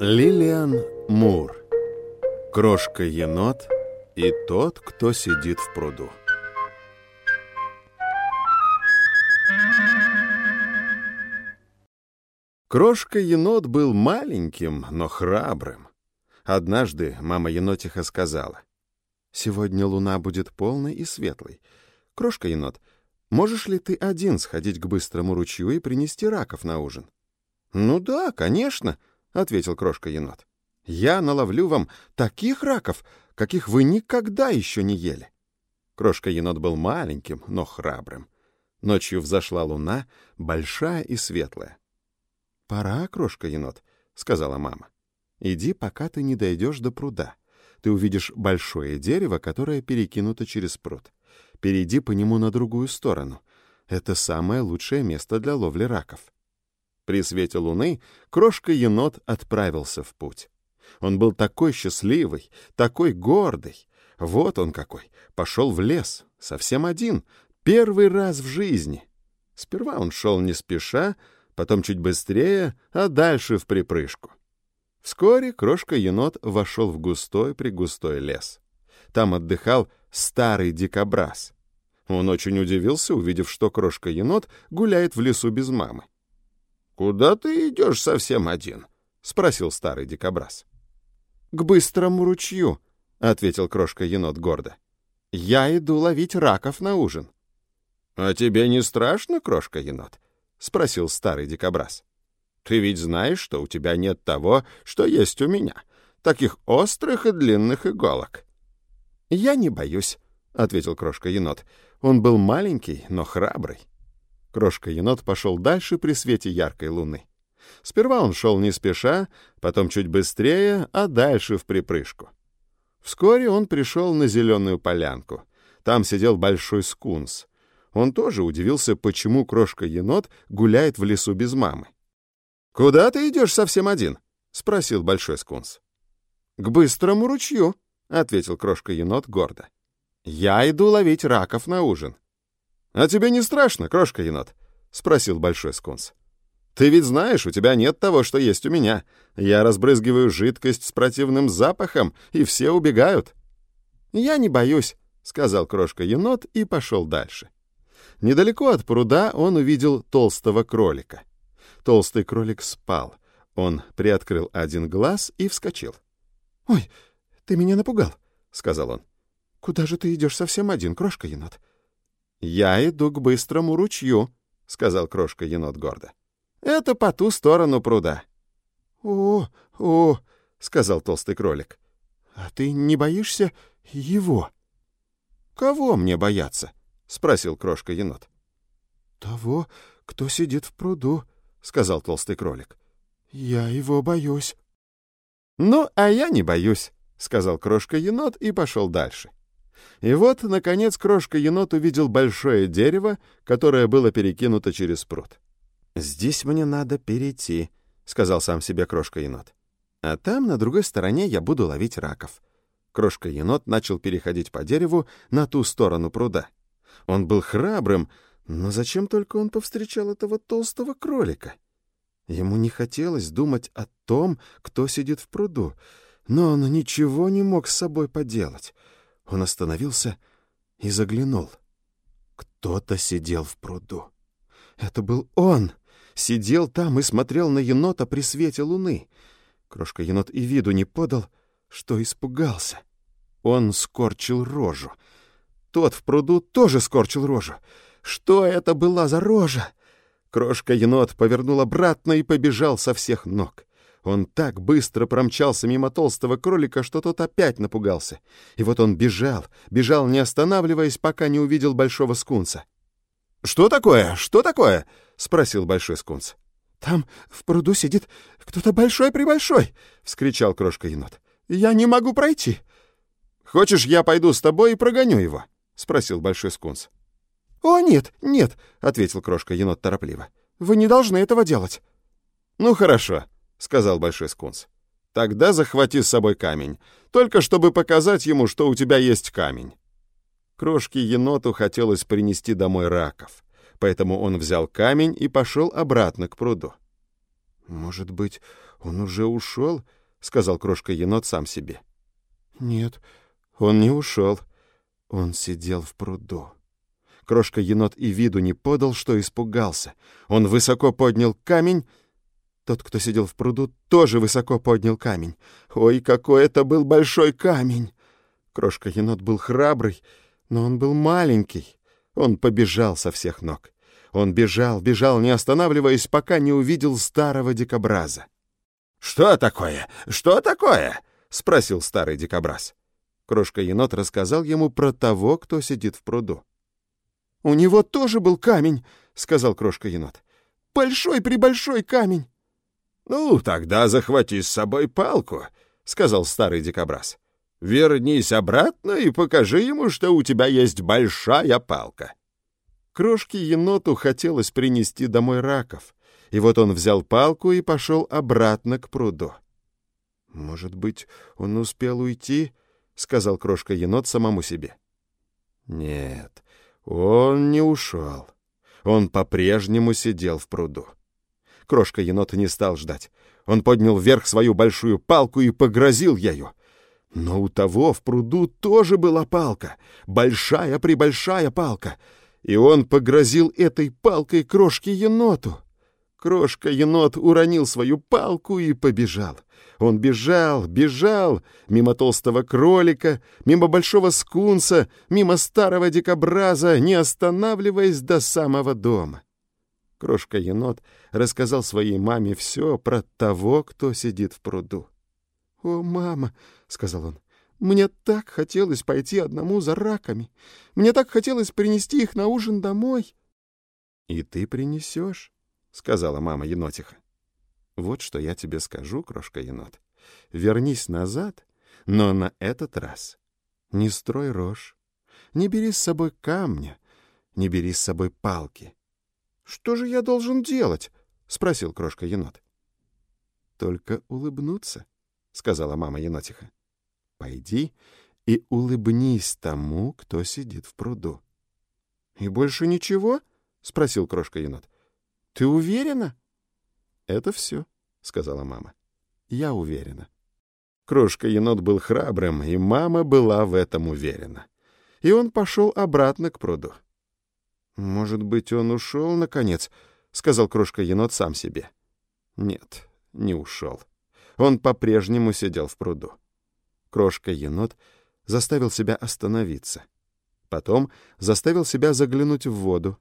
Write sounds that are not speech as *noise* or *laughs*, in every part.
Лилиан Мур. Крошка-енот и тот, кто сидит в пруду. Крошка-енот был маленьким, но храбрым. Однажды мама енотиха сказала, «Сегодня луна будет полной и светлой. Крошка-енот, можешь ли ты один сходить к быстрому ручью и принести раков на ужин?» «Ну да, конечно», — ответил крошка-енот. «Я наловлю вам таких раков, каких вы никогда еще не ели». Крошка-енот был маленьким, но храбрым. Ночью взошла луна, большая и светлая. «Пора, крошка-енот», — сказала мама. «Иди, пока ты не дойдешь до пруда. Ты увидишь большое дерево, которое перекинуто через пруд. Перейди по нему на другую сторону. Это самое лучшее место для ловли раков». При свете луны крошка-енот отправился в путь. Он был такой счастливый, такой гордый. Вот он какой. Пошел в лес, совсем один, первый раз в жизни. Сперва он шел не спеша, потом чуть быстрее, а дальше в припрыжку. Вскоре крошка-енот вошел в густой-пригустой лес. Там отдыхал старый дикобраз. Он очень удивился, увидев, что крошка-енот гуляет в лесу без мамы. «Куда ты идешь совсем один?» — спросил старый дикобраз. «К быстрому ручью», — ответил крошка-енот гордо. «Я иду ловить раков на ужин». «А тебе не страшно, крошка-енот?» — спросил старый дикобраз. «Ты ведь знаешь, что у тебя нет того, что есть у меня, таких острых и длинных иголок». «Я не боюсь», — ответил крошка-енот. Он был маленький, но храбрый. Крошка-енот пошел дальше при свете яркой луны. Сперва он шел не спеша, потом чуть быстрее, а дальше в припрыжку. Вскоре он пришел на зеленую полянку. Там сидел большой скунс. Он тоже удивился, почему крошка-енот гуляет в лесу без мамы. «Куда ты идешь совсем один?» — спросил большой скунс. «К быстрому ручью», — ответил крошка-енот гордо. «Я иду ловить раков на ужин». «А тебе не страшно, крошка-енот?» — спросил большой скунс. «Ты ведь знаешь, у тебя нет того, что есть у меня. Я разбрызгиваю жидкость с противным запахом, и все убегают». «Я не боюсь», — сказал крошка-енот и пошел дальше. Недалеко от пруда он увидел толстого кролика. Толстый кролик спал. Он приоткрыл один глаз и вскочил. «Ой, ты меня напугал», — сказал он. «Куда же ты идешь совсем один, крошка-енот?» «Я иду к быстрому ручью», — сказал крошка-енот гордо. «Это по ту сторону пруда». «О, о», — сказал толстый кролик. «А ты не боишься его?» «Кого мне бояться?» — спросил крошка-енот. «Того, кто сидит в пруду», — сказал толстый кролик. «Я его боюсь». «Ну, а я не боюсь», — сказал крошка-енот и пошел дальше. И вот, наконец, крошка-енот увидел большое дерево, которое было перекинуто через пруд. «Здесь мне надо перейти», — сказал сам себе крошка-енот. «А там, на другой стороне, я буду ловить раков». Крошка-енот начал переходить по дереву на ту сторону пруда. Он был храбрым, но зачем только он повстречал этого толстого кролика? Ему не хотелось думать о том, кто сидит в пруду, но он ничего не мог с собой поделать. Он остановился и заглянул. Кто-то сидел в пруду. Это был он! Сидел там и смотрел на енота при свете луны. Крошка-енот и виду не подал, что испугался. Он скорчил рожу. Тот в пруду тоже скорчил рожу. Что это была за рожа? Крошка-енот повернул обратно и побежал со всех ног. Он так быстро промчался мимо толстого кролика, что тот опять напугался. И вот он бежал, бежал, не останавливаясь, пока не увидел большого скунса. «Что такое? Что такое?» — спросил большой скунс. «Там в пруду сидит кто-то большой-пребольшой!» — вскричал крошка-енот. «Я не могу пройти!» «Хочешь, я пойду с тобой и прогоню его?» — спросил большой скунс. «О, нет, нет!» — ответил крошка-енот торопливо. «Вы не должны этого делать!» «Ну, хорошо!» — сказал Большой Скунс. «Тогда захвати с собой камень, только чтобы показать ему, что у тебя есть камень». Крошке еноту хотелось принести домой раков, поэтому он взял камень и пошел обратно к пруду. «Может быть, «Он уже ушел?» — сказал крошка-енот сам себе. «Нет, он не ушел. Он сидел в пруду». Крошка-енот и виду не подал, что испугался. Он высоко поднял камень. Тот, кто сидел в пруду, тоже высоко поднял камень. Ой, какой это был большой камень! Крошка-енот был храбрый, но он был маленький. Он побежал со всех ног. Он бежал, бежал, не останавливаясь, пока не увидел старого дикобраза. «Что такое? Что такое?» — спросил старый дикобраз. Крошка-енот рассказал ему про того, кто сидит в пруду. «У него тоже был камень», — сказал крошка-енот. «Большой-пребольшой камень». «Ну, тогда захвати с собой палку», — сказал старый дикобраз. «Вернись обратно и покажи ему, что у тебя есть большая палка». Крошке-еноту хотелось принести домой раков, и вот он взял палку и пошел обратно к пруду. «Может быть, он успел уйти?» — сказал крошка-енот самому себе. «Нет, он не ушел. Он по-прежнему сидел в пруду. Крошка-енот не стал ждать. Он поднял вверх свою большую палку и погрозил ею. Но у того в пруду тоже была палка, большая-пребольшая палка, и он погрозил этой палкой крошке-еноту. Крошка-енот уронил свою палку и побежал. Он бежал, бежал, мимо толстого кролика, мимо большого скунса, мимо старого дикобраза, не останавливаясь до самого дома. Крошка-енот рассказал своей маме все про того, кто сидит в пруду. «О, мама!» — сказал он. «Мне так хотелось пойти одному за раками. Мне так хотелось принести их на ужин домой». «И ты принесешь», — сказала мама енотиха. Вот что я тебе скажу, крошка-енот. Вернись назад, но на этот раз не строй рожь, не бери с собой камня, не бери с собой палки. — Что же я должен делать? — спросил крошка-енот. — Только улыбнуться, — сказала мама енотиха. — Пойди и улыбнись тому, кто сидит в пруду. — И больше ничего? — спросил крошка-енот. — Ты уверена? — «Это все», — сказала мама. «Я уверена». Крошка-енот был храбрым, и мама была в этом уверена. И он пошел обратно к пруду. «Может быть, он ушел, наконец?» — сказал крошка-енот сам себе. «Нет, не ушел. Он по-прежнему сидел в пруду». Крошка-енот заставил себя остановиться. Потом заставил себя заглянуть в воду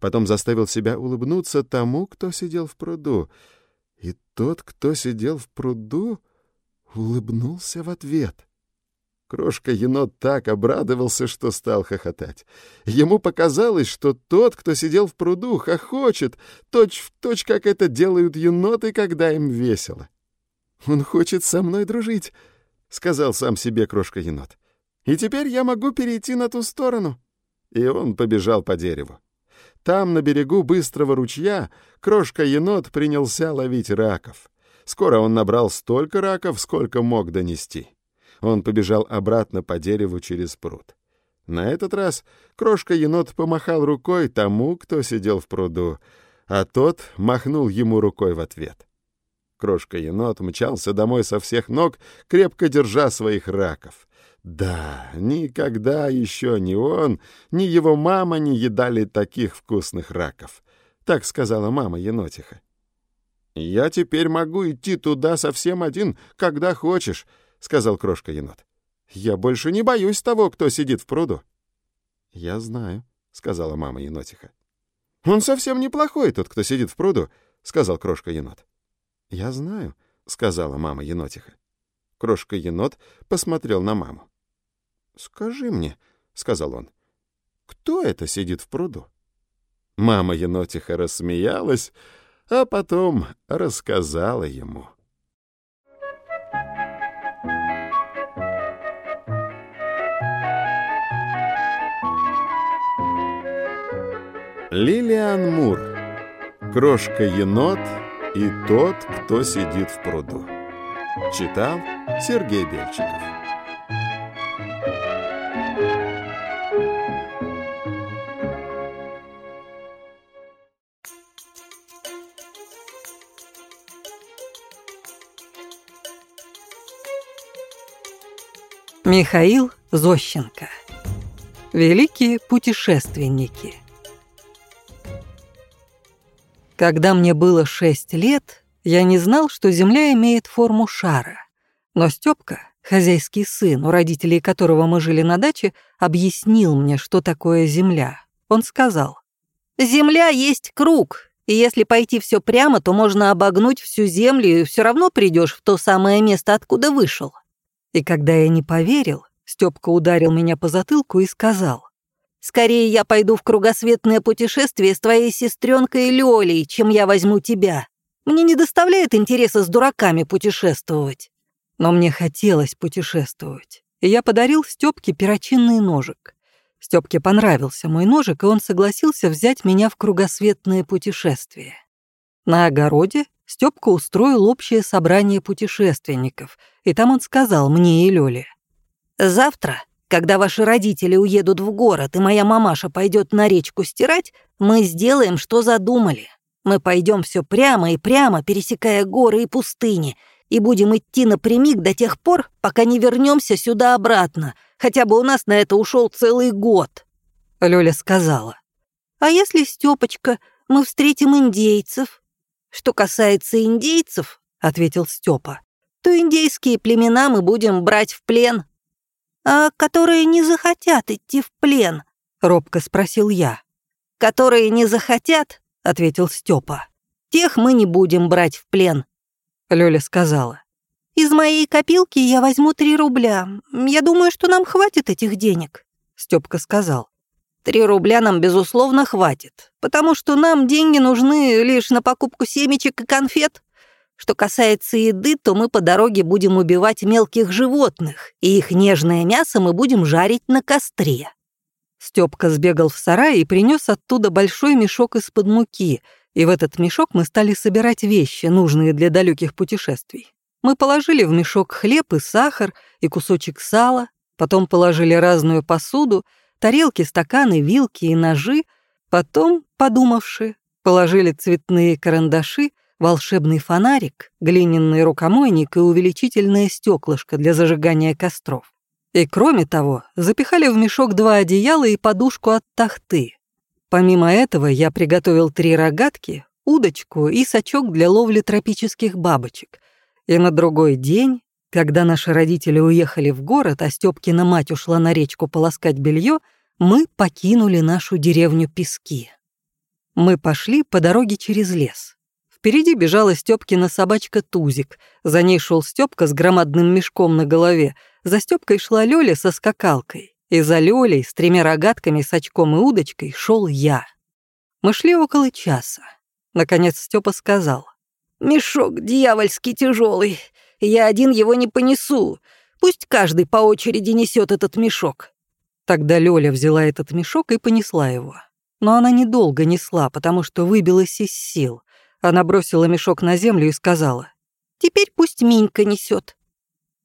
потом заставил себя улыбнуться тому, кто сидел в пруду. И тот, кто сидел в пруду, улыбнулся в ответ. Крошка-енот так обрадовался, что стал хохотать. Ему показалось, что тот, кто сидел в пруду, хохочет, точь-в-точь, точь, как это делают еноты, когда им весело. «Он хочет со мной дружить», — сказал сам себе крошка-енот. «И теперь я могу перейти на ту сторону». И он побежал по дереву. Там, на берегу быстрого ручья, крошка-енот принялся ловить раков. Скоро он набрал столько раков, сколько мог донести. Он побежал обратно по дереву через пруд. На этот раз крошка-енот помахал рукой тому, кто сидел в пруду, а тот махнул ему рукой в ответ. Крошка-енот мчался домой со всех ног, крепко держа своих раков. Да, никогда еще ни он, ни его мама не едали таких вкусных раков. Так сказала мама енотиха. «Я теперь могу идти туда совсем один, когда хочешь», — сказал крошка-енот. «Я больше не боюсь того, кто сидит в пруду». «Я знаю», — сказала мама енотиха. «Он совсем неплохой, тот, кто сидит в пруду», — сказал крошка-енот. «Я знаю», — сказала мама енотиха. Крошка-енот посмотрел на маму. «Скажи мне», — сказал он, — «кто это сидит в пруду?» Мама енотиха рассмеялась, а потом рассказала ему. Лилиан Мур. Крошка-енот и тот, кто сидит в пруду. Читал Сергей Бельчиков. Михаил Зощенко. Великие путешественники. Когда мне было шесть лет, я не знал, что Земля имеет форму шара. Но Стёпка, хозяйский сын, у родителей которого мы жили на даче, объяснил мне, что такое Земля. Он сказал, «Земля есть круг, и если пойти все прямо, то можно обогнуть всю Землю, и все равно придешь в то самое место, откуда вышел». И когда я не поверил, Стёпка ударил меня по затылку и сказал, «Скорее я пойду в кругосветное путешествие с твоей сестренкой Лёлей, чем я возьму тебя. Мне не доставляет интереса с дураками путешествовать». Но мне хотелось путешествовать, и я подарил Стёпке перочинный ножик. Стёпке понравился мой ножик, и он согласился взять меня в кругосветное путешествие. На огороде Стёпка устроил общее собрание путешественников, и там он сказал мне и Лёле. «Завтра, когда ваши родители уедут в город, и моя мамаша пойдет на речку стирать, мы сделаем, что задумали. Мы пойдем все прямо и прямо, пересекая горы и пустыни, и будем идти напрямик до тех пор, пока не вернемся сюда обратно. Хотя бы у нас на это ушел целый год». Лёля сказала. «А если, Стёпочка, мы встретим индейцев?» Что касается индейцев, ответил Степа, то индейские племена мы будем брать в плен. А которые не захотят идти в плен? робко спросил я. Которые не захотят, ответил Степа. Тех мы не будем брать в плен. Лёля сказала. Из моей копилки я возьму три рубля. Я думаю, что нам хватит этих денег. Степка сказал. Три рубля нам, безусловно, хватит, потому что нам деньги нужны лишь на покупку семечек и конфет. Что касается еды, то мы по дороге будем убивать мелких животных, и их нежное мясо мы будем жарить на костре». Стёпка сбегал в сарай и принес оттуда большой мешок из-под муки, и в этот мешок мы стали собирать вещи, нужные для далеких путешествий. Мы положили в мешок хлеб и сахар, и кусочек сала, потом положили разную посуду, тарелки, стаканы, вилки и ножи, потом, подумавши, положили цветные карандаши, волшебный фонарик, глиняный рукомойник и увеличительное стеклышко для зажигания костров. И кроме того, запихали в мешок два одеяла и подушку от тахты. Помимо этого я приготовил три рогатки, удочку и сачок для ловли тропических бабочек. И на другой день когда наши родители уехали в город, а Стёпкина мать ушла на речку полоскать белье, мы покинули нашу деревню Пески. Мы пошли по дороге через лес. Впереди бежала Стёпкина собачка Тузик, за ней шел Стёпка с громадным мешком на голове, за Стёпкой шла Лёля со скакалкой, и за Лёлей с тремя рогатками, с очком и удочкой шел я. Мы шли около часа. Наконец Стёпа сказал. «Мешок дьявольски тяжелый. Я один его не понесу. Пусть каждый по очереди несет этот мешок». Тогда Лёля взяла этот мешок и понесла его. Но она недолго несла, потому что выбилась из сил. Она бросила мешок на землю и сказала, «Теперь пусть Минька несет.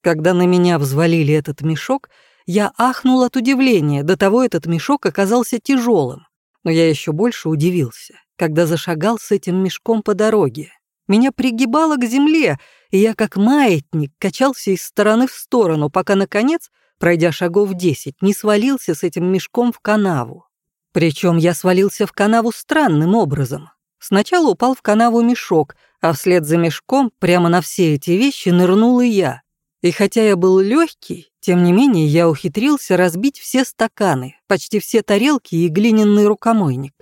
Когда на меня взвалили этот мешок, я ахнул от удивления, до того этот мешок оказался тяжелым. Но я еще больше удивился, когда зашагал с этим мешком по дороге. Меня пригибало к земле, и я как маятник качался из стороны в сторону, пока, наконец, пройдя шагов десять, не свалился с этим мешком в канаву. Причем я свалился в канаву странным образом. Сначала упал в канаву мешок, а вслед за мешком прямо на все эти вещи нырнул и я. И хотя я был легкий, тем не менее я ухитрился разбить все стаканы, почти все тарелки и глиняный рукомойник.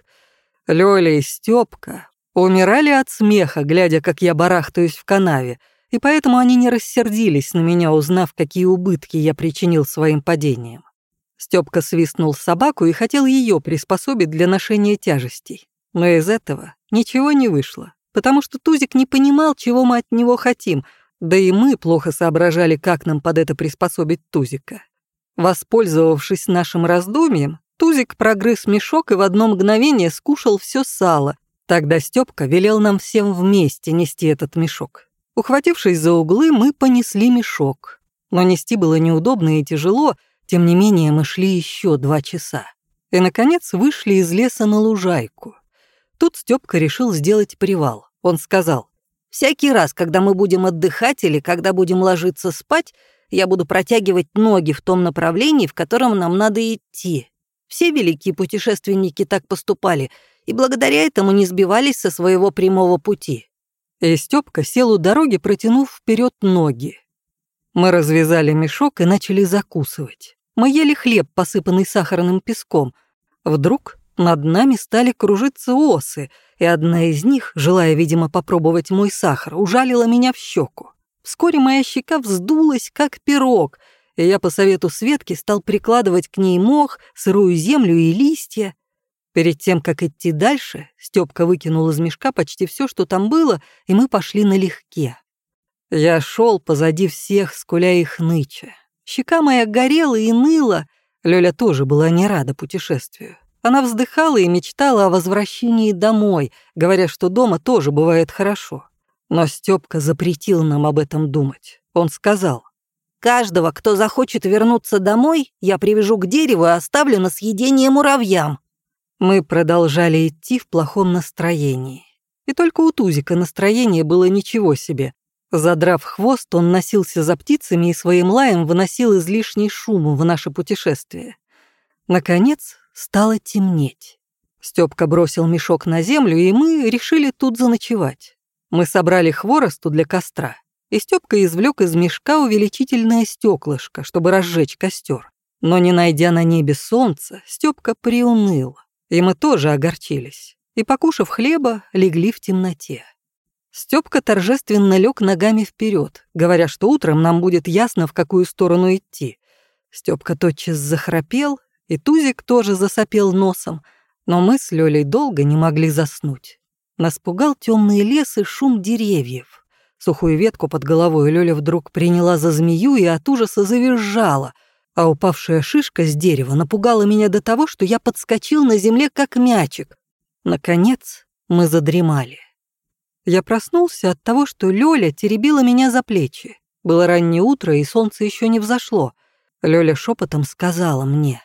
Лёля и Стёпка Умирали от смеха, глядя, как я барахтаюсь в канаве, и поэтому они не рассердились на меня, узнав, какие убытки я причинил своим падением. Стёпка свистнул собаку и хотел ее приспособить для ношения тяжестей. Но из этого ничего не вышло, потому что Тузик не понимал, чего мы от него хотим, да и мы плохо соображали, как нам под это приспособить Тузика. Воспользовавшись нашим раздумьем, Тузик прогрыз мешок и в одно мгновение скушал все сало, Тогда Стёпка велел нам всем вместе нести этот мешок. Ухватившись за углы, мы понесли мешок. Но нести было неудобно и тяжело, тем не менее мы шли еще два часа. И, наконец, вышли из леса на лужайку. Тут Стёпка решил сделать привал. Он сказал, «Всякий раз, когда мы будем отдыхать или когда будем ложиться спать, я буду протягивать ноги в том направлении, в котором нам надо идти. Все великие путешественники так поступали, и благодаря этому не сбивались со своего прямого пути. И Стёпка сел у дороги, протянув вперед ноги. Мы развязали мешок и начали закусывать. Мы ели хлеб, посыпанный сахарным песком. Вдруг над нами стали кружиться осы, и одна из них, желая, видимо, попробовать мой сахар, ужалила меня в щеку. Вскоре моя щека вздулась, как пирог, и я по совету Светки стал прикладывать к ней мох, сырую землю и листья. Перед тем, как идти дальше, Стёпка выкинул из мешка почти все, что там было, и мы пошли налегке. Я шел позади всех, скуля их ныча. Щека моя горела и ныла. Лёля тоже была не рада путешествию. Она вздыхала и мечтала о возвращении домой, говоря, что дома тоже бывает хорошо. Но Стёпка запретил нам об этом думать. Он сказал, «Каждого, кто захочет вернуться домой, я привяжу к дереву и оставлю на съедение муравьям». Мы продолжали идти в плохом настроении. И только у Тузика настроение было ничего себе. Задрав хвост, он носился за птицами и своим лаем выносил излишний шум в наше путешествие. Наконец стало темнеть. Стёпка бросил мешок на землю, и мы решили тут заночевать. Мы собрали хворосту для костра, и Стёпка извлек из мешка увеличительное стеклышко, чтобы разжечь костер. Но не найдя на небе солнца, Стёпка приуныл, и мы тоже огорчились. И, покушав хлеба, легли в темноте. Стёпка торжественно лег ногами вперед, говоря, что утром нам будет ясно, в какую сторону идти. Стёпка тотчас захрапел, и Тузик тоже засопел носом, но мы с Лёлей долго не могли заснуть. Нас пугал темный лес и шум деревьев. Сухую ветку под головой Лёля вдруг приняла за змею и от ужаса завизжала, а упавшая шишка с дерева напугала меня до того, что я подскочил на земле, как мячик. Наконец мы задремали. Я проснулся от того, что Лёля теребила меня за плечи. Было раннее утро, и солнце еще не взошло. Лёля шепотом сказала мне.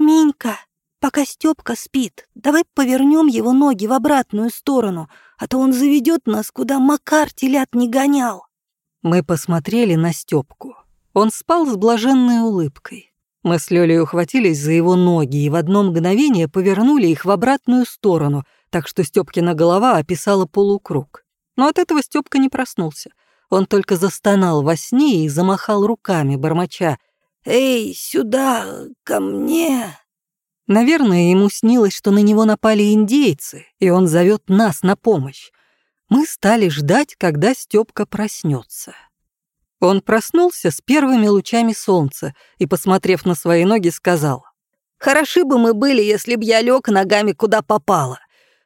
«Минька, пока Стёпка спит, давай повернем его ноги в обратную сторону, а то он заведет нас, куда Макар телят не гонял». Мы посмотрели на Стёпку. Он спал с блаженной улыбкой. Мы с Лёлей ухватились за его ноги и в одно мгновение повернули их в обратную сторону — так что Стёпкина голова описала полукруг. Но от этого Стёпка не проснулся. Он только застонал во сне и замахал руками, бормоча «Эй, сюда, ко мне!» Наверное, ему снилось, что на него напали индейцы, и он зовет нас на помощь. Мы стали ждать, когда Стёпка проснется. Он проснулся с первыми лучами солнца и, посмотрев на свои ноги, сказал, «Хороши бы мы были, если б я лег ногами куда попало.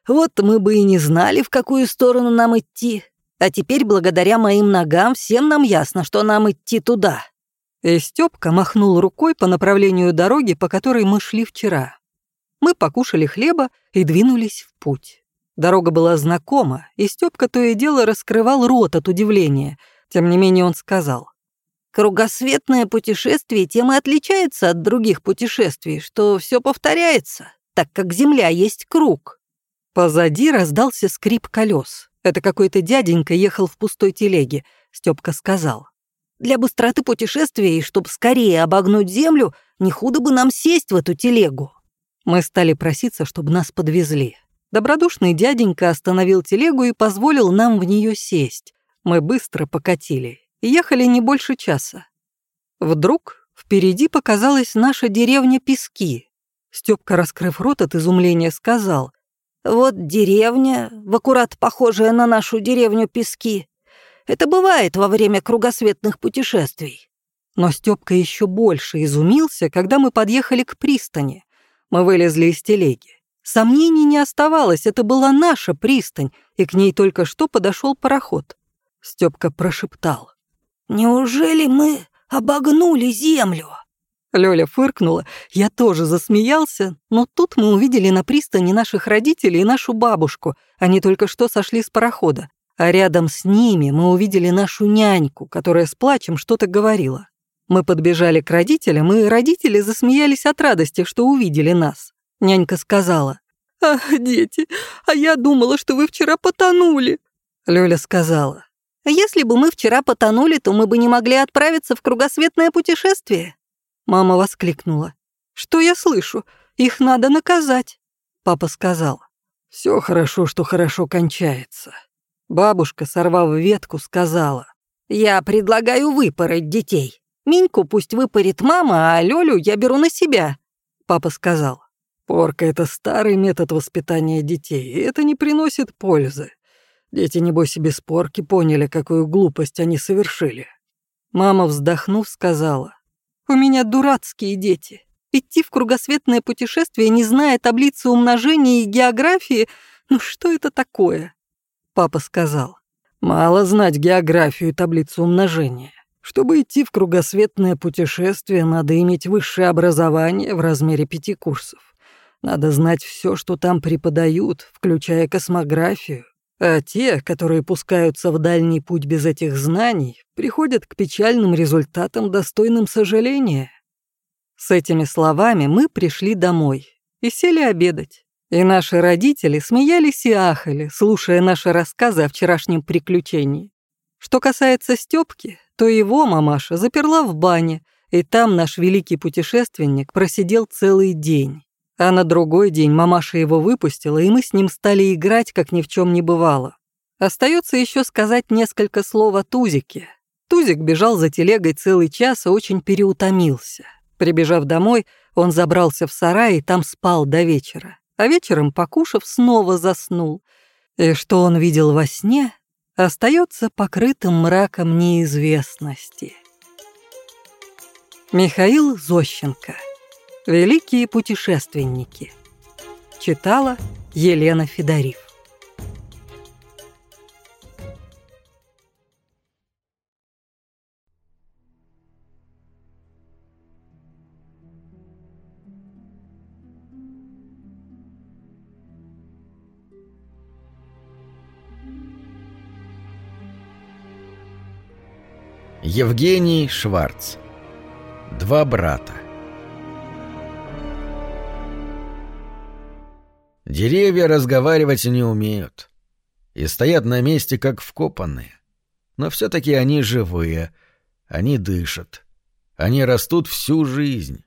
Вот мы бы и не знали, в какую сторону нам идти. А теперь, благодаря моим ногам, всем нам ясно, что нам идти туда». И Стёпка махнул рукой по направлению дороги, по которой мы шли вчера. Мы покушали хлеба и двинулись в путь. Дорога была знакома, и Стёпка то и дело раскрывал рот от удивления. Тем не менее он сказал. «Кругосветное путешествие тем и отличается от других путешествий, что все повторяется, так как Земля есть круг. Позади раздался скрип колес. Это какой-то дяденька ехал в пустой телеге, Степка сказал. Для быстроты путешествия и чтобы скорее обогнуть землю, не худо бы нам сесть в эту телегу. Мы стали проситься, чтобы нас подвезли. Добродушный дяденька остановил телегу и позволил нам в нее сесть. Мы быстро покатили и ехали не больше часа. Вдруг впереди показалась наша деревня Пески. Степка, раскрыв рот от изумления, сказал, вот деревня, в аккурат похожая на нашу деревню Пески. Это бывает во время кругосветных путешествий. Но Стёпка еще больше изумился, когда мы подъехали к пристани. Мы вылезли из телеги. Сомнений не оставалось, это была наша пристань, и к ней только что подошел пароход. Стёпка прошептал. «Неужели мы обогнули землю?» Лёля фыркнула, я тоже засмеялся, но тут мы увидели на пристани наших родителей и нашу бабушку. Они только что сошли с парохода. А рядом с ними мы увидели нашу няньку, которая с плачем что-то говорила. Мы подбежали к родителям, и родители засмеялись от радости, что увидели нас. Нянька сказала, «Ах, дети, а я думала, что вы вчера потонули». Лёля сказала, Если бы мы вчера потонули, то мы бы не могли отправиться в кругосветное путешествие. Мама воскликнула. Что я слышу? Их надо наказать. Папа сказал. Все хорошо, что хорошо кончается. Бабушка, сорвав ветку, сказала. Я предлагаю выпороть детей. Миньку пусть выпарит мама, а Лёлю я беру на себя. Папа сказал. Порка — это старый метод воспитания детей, и это не приносит пользы. Дети, небось, и без порки поняли, какую глупость они совершили. Мама, вздохнув, сказала, «У меня дурацкие дети. Идти в кругосветное путешествие, не зная таблицы умножения и географии, ну что это такое?» Папа сказал, «Мало знать географию и таблицу умножения. Чтобы идти в кругосветное путешествие, надо иметь высшее образование в размере пяти курсов. Надо знать все, что там преподают, включая космографию. А те, которые пускаются в дальний путь без этих знаний, приходят к печальным результатам, достойным сожаления. С этими словами мы пришли домой и сели обедать. И наши родители смеялись и ахали, слушая наши рассказы о вчерашнем приключении. Что касается Стёпки, то его мамаша заперла в бане, и там наш великий путешественник просидел целый день. А на другой день мамаша его выпустила, и мы с ним стали играть, как ни в чем не бывало. Остается еще сказать несколько слов о Тузике. Тузик бежал за телегой целый час и очень переутомился. Прибежав домой, он забрался в сарай и там спал до вечера. А вечером, покушав, снова заснул. И что он видел во сне, остается покрытым мраком неизвестности. Михаил Зощенко Великие путешественники. Читала Елена Федорив. Евгений Шварц. Два брата. Деревья разговаривать не умеют и стоят на месте, как вкопанные. Но все-таки они живые, они дышат, они растут всю жизнь.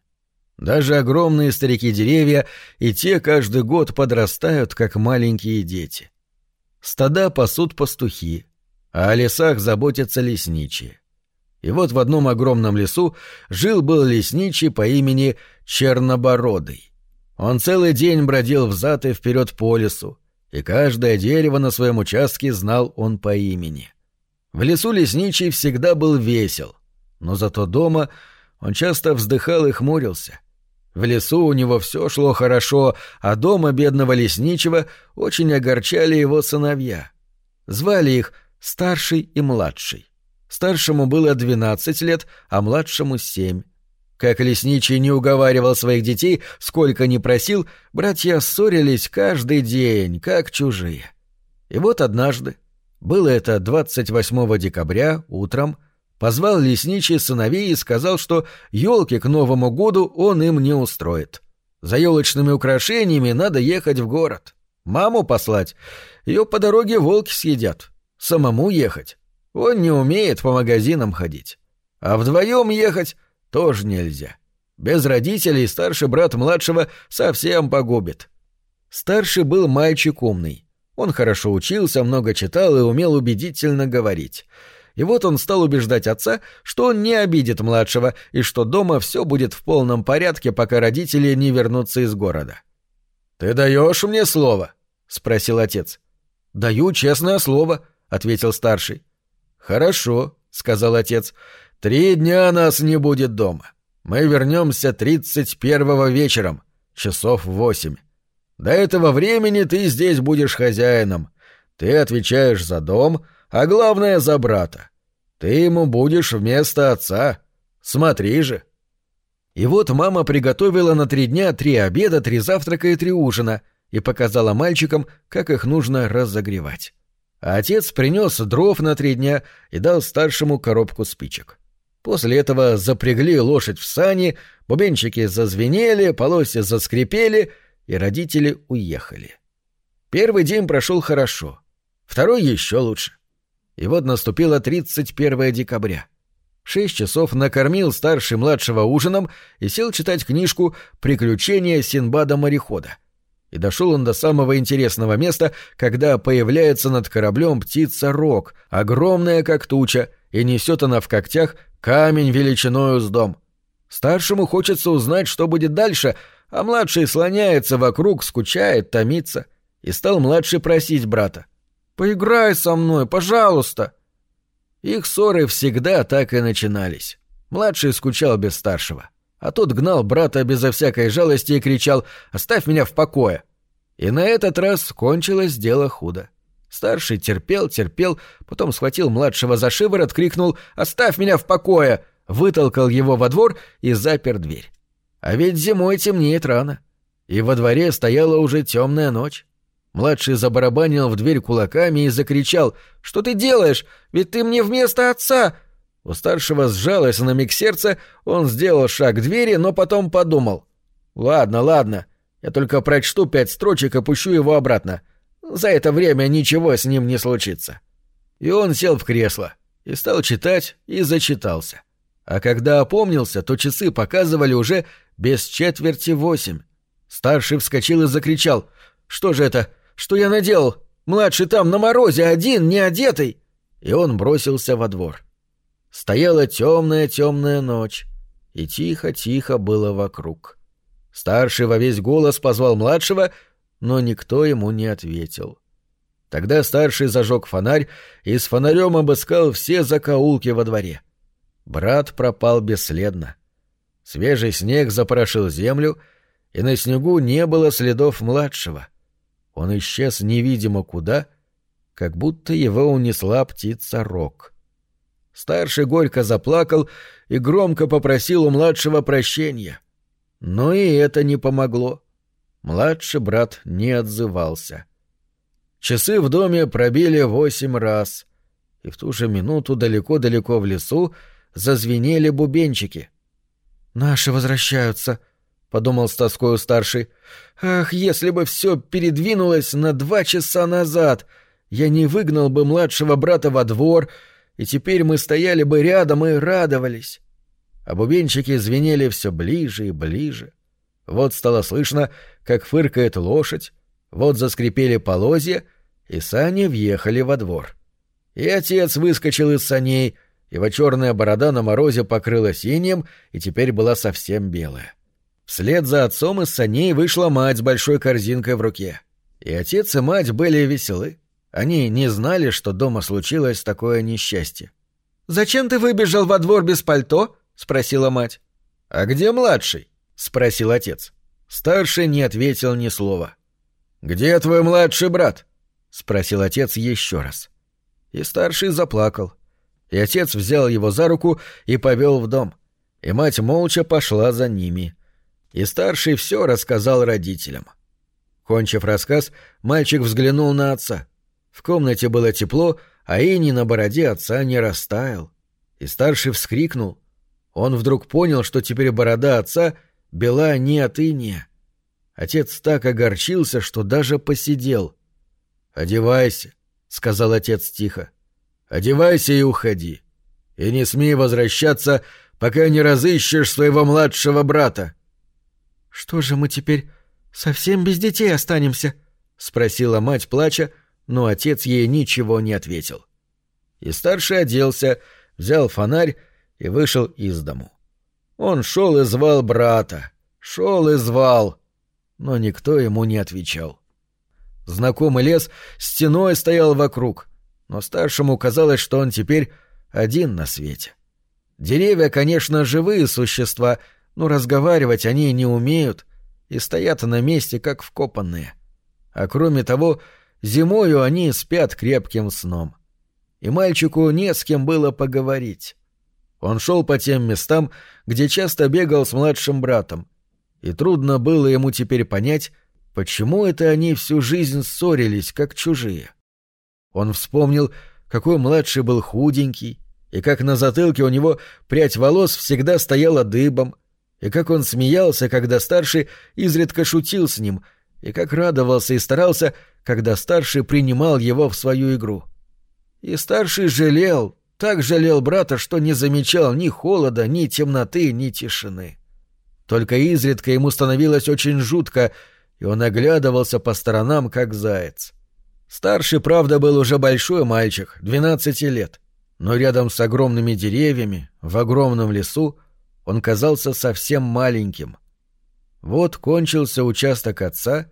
Даже огромные старики-деревья и те каждый год подрастают, как маленькие дети. Стада пасут пастухи, а о лесах заботятся лесничие. И вот в одном огромном лесу жил-был лесничий по имени Чернобородый. Он целый день бродил взад и вперед по лесу, и каждое дерево на своем участке знал он по имени. В лесу лесничий всегда был весел, но зато дома он часто вздыхал и хмурился. В лесу у него все шло хорошо, а дома бедного лесничего очень огорчали его сыновья. Звали их старший и младший. Старшему было двенадцать лет, а младшему семь. Как лесничий не уговаривал своих детей, сколько ни просил, братья ссорились каждый день, как чужие. И вот однажды, было это 28 декабря, утром, позвал лесничий сыновей и сказал, что елки к Новому году он им не устроит. За елочными украшениями надо ехать в город. Маму послать, ее по дороге волки съедят. Самому ехать. Он не умеет по магазинам ходить. А вдвоем ехать тоже нельзя. Без родителей старший брат младшего совсем погубит. Старший был мальчик умный. Он хорошо учился, много читал и умел убедительно говорить. И вот он стал убеждать отца, что он не обидит младшего и что дома все будет в полном порядке, пока родители не вернутся из города. «Ты даешь мне слово?» — спросил отец. «Даю честное слово», — ответил старший. «Хорошо», — сказал отец. Три дня нас не будет дома. Мы вернемся тридцать первого вечером, часов восемь. До этого времени ты здесь будешь хозяином. Ты отвечаешь за дом, а главное — за брата. Ты ему будешь вместо отца. Смотри же. И вот мама приготовила на три дня три обеда, три завтрака и три ужина и показала мальчикам, как их нужно разогревать. А отец принес дров на три дня и дал старшему коробку спичек. После этого запрягли лошадь в сани, бубенчики зазвенели, полоси заскрипели, и родители уехали. Первый день прошел хорошо, второй еще лучше. И вот наступило 31 декабря. Шесть часов накормил старший младшего ужином и сел читать книжку «Приключения Синбада-морехода». И дошел он до самого интересного места, когда появляется над кораблем птица-рог, огромная как туча, и несет она в когтях камень величиною с дом. Старшему хочется узнать, что будет дальше, а младший слоняется вокруг, скучает, томится. И стал младший просить брата. «Поиграй со мной, пожалуйста!» Их ссоры всегда так и начинались. Младший скучал без старшего, а тот гнал брата безо всякой жалости и кричал «Оставь меня в покое!» И на этот раз кончилось дело худо. Старший терпел, терпел, потом схватил младшего за шиворот, крикнул «Оставь меня в покое!» вытолкал его во двор и запер дверь. А ведь зимой темнеет рано. И во дворе стояла уже темная ночь. Младший забарабанил в дверь кулаками и закричал «Что ты делаешь? Ведь ты мне вместо отца!» У старшего сжалось на миг сердце, он сделал шаг к двери, но потом подумал «Ладно, ладно, я только прочту пять строчек и пущу его обратно. За это время ничего с ним не случится». И он сел в кресло и стал читать и зачитался. А когда опомнился, то часы показывали уже без четверти восемь. Старший вскочил и закричал «Что же это? Что я наделал? Младший там на морозе, один, не одетый!» И он бросился во двор. Стояла темная-темная ночь, и тихо-тихо было вокруг. Старший во весь голос позвал младшего, но никто ему не ответил. Тогда старший зажег фонарь и с фонарем обыскал все закоулки во дворе. Брат пропал бесследно. Свежий снег запорошил землю, и на снегу не было следов младшего — он исчез невидимо куда, как будто его унесла птица Рок. Старший горько заплакал и громко попросил у младшего прощения. Но и это не помогло. Младший брат не отзывался. Часы в доме пробили восемь раз, и в ту же минуту далеко-далеко в лесу зазвенели бубенчики. «Наши возвращаются», — подумал с тоскою старший. «Ах, если бы все передвинулось на два часа назад! Я не выгнал бы младшего брата во двор, и теперь мы стояли бы рядом и радовались». А бубенчики звенели все ближе и ближе. Вот стало слышно, как фыркает лошадь, вот заскрипели полозья, и сани въехали во двор. И отец выскочил из саней, его черная борода на морозе покрылась инеем и теперь была совсем белая. Вслед за отцом из саней вышла мать с большой корзинкой в руке. И отец и мать были веселы. Они не знали, что дома случилось такое несчастье. «Зачем ты выбежал во двор без пальто?» — спросила мать. «А где младший?» — спросил отец. Старший не ответил ни слова. «Где твой младший брат?» — спросил отец еще раз. И старший заплакал. И отец взял его за руку и повел в дом. И мать молча пошла за ними и старший все рассказал родителям. Кончив рассказ, мальчик взглянул на отца. В комнате было тепло, а ини на бороде отца не растаял. И старший вскрикнул. Он вдруг понял, что теперь борода отца бела не от иния. Отец так огорчился, что даже посидел. «Одевайся», — сказал отец тихо. «Одевайся и уходи. И не смей возвращаться, пока не разыщешь своего младшего брата. «Что же мы теперь совсем без детей останемся?» — спросила мать, плача, но отец ей ничего не ответил. И старший оделся, взял фонарь и вышел из дому. Он шел и звал брата, шел и звал, но никто ему не отвечал. Знакомый лес стеной стоял вокруг, но старшему казалось, что он теперь один на свете. Деревья, конечно, живые существа — но разговаривать они не умеют и стоят на месте, как вкопанные. А кроме того, зимою они спят крепким сном. И мальчику не с кем было поговорить. Он шел по тем местам, где часто бегал с младшим братом, и трудно было ему теперь понять, почему это они всю жизнь ссорились, как чужие. Он вспомнил, какой младший был худенький, и как на затылке у него прядь волос всегда стояла дыбом, и как он смеялся, когда старший изредка шутил с ним, и как радовался и старался, когда старший принимал его в свою игру. И старший жалел, так жалел брата, что не замечал ни холода, ни темноты, ни тишины. Только изредка ему становилось очень жутко, и он оглядывался по сторонам, как заяц. Старший, правда, был уже большой мальчик, двенадцати лет, но рядом с огромными деревьями, в огромном лесу, он казался совсем маленьким. Вот кончился участок отца,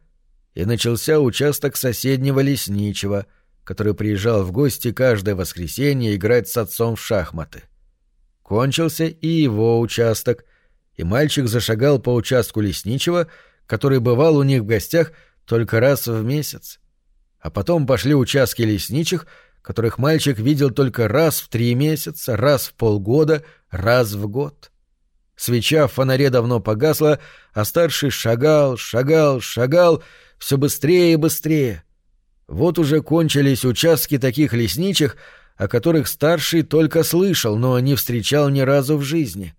и начался участок соседнего лесничего, который приезжал в гости каждое воскресенье играть с отцом в шахматы. Кончился и его участок, и мальчик зашагал по участку лесничего, который бывал у них в гостях только раз в месяц. А потом пошли участки лесничих, которых мальчик видел только раз в три месяца, раз в полгода, раз в год. Свеча в фонаре давно погасла, а старший шагал, шагал, шагал, все быстрее и быстрее. Вот уже кончились участки таких лесничих, о которых старший только слышал, но не встречал ни разу в жизни.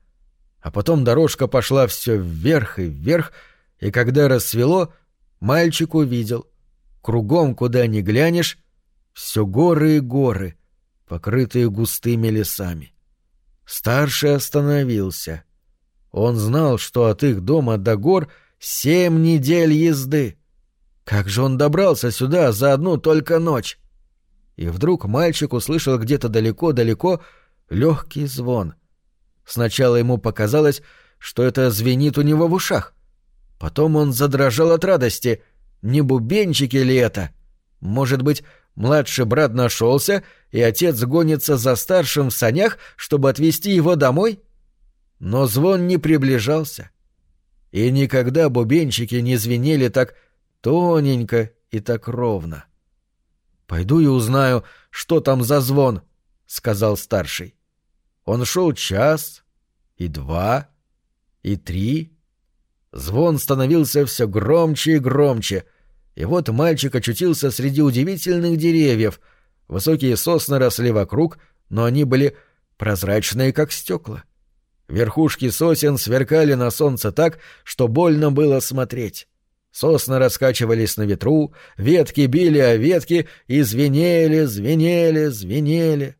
А потом дорожка пошла все вверх и вверх, и когда рассвело, мальчик увидел. Кругом, куда ни глянешь, все горы и горы, покрытые густыми лесами. Старший остановился. Он знал, что от их дома до гор семь недель езды. Как же он добрался сюда за одну только ночь? И вдруг мальчик услышал где-то далеко-далеко легкий звон. Сначала ему показалось, что это звенит у него в ушах. Потом он задрожал от радости. Не бубенчики ли это? Может быть, младший брат нашелся, и отец гонится за старшим в санях, чтобы отвезти его домой? Но звон не приближался. И никогда бубенчики не звенели так тоненько и так ровно. «Пойду и узнаю, что там за звон», — сказал старший. Он шел час, и два, и три. Звон становился все громче и громче, и вот мальчик очутился среди удивительных деревьев. Высокие сосны росли вокруг, но они были прозрачные, как стекла. Верхушки сосен сверкали на солнце так, что больно было смотреть. Сосны раскачивались на ветру, ветки били о ветки и звенели, звенели, звенели.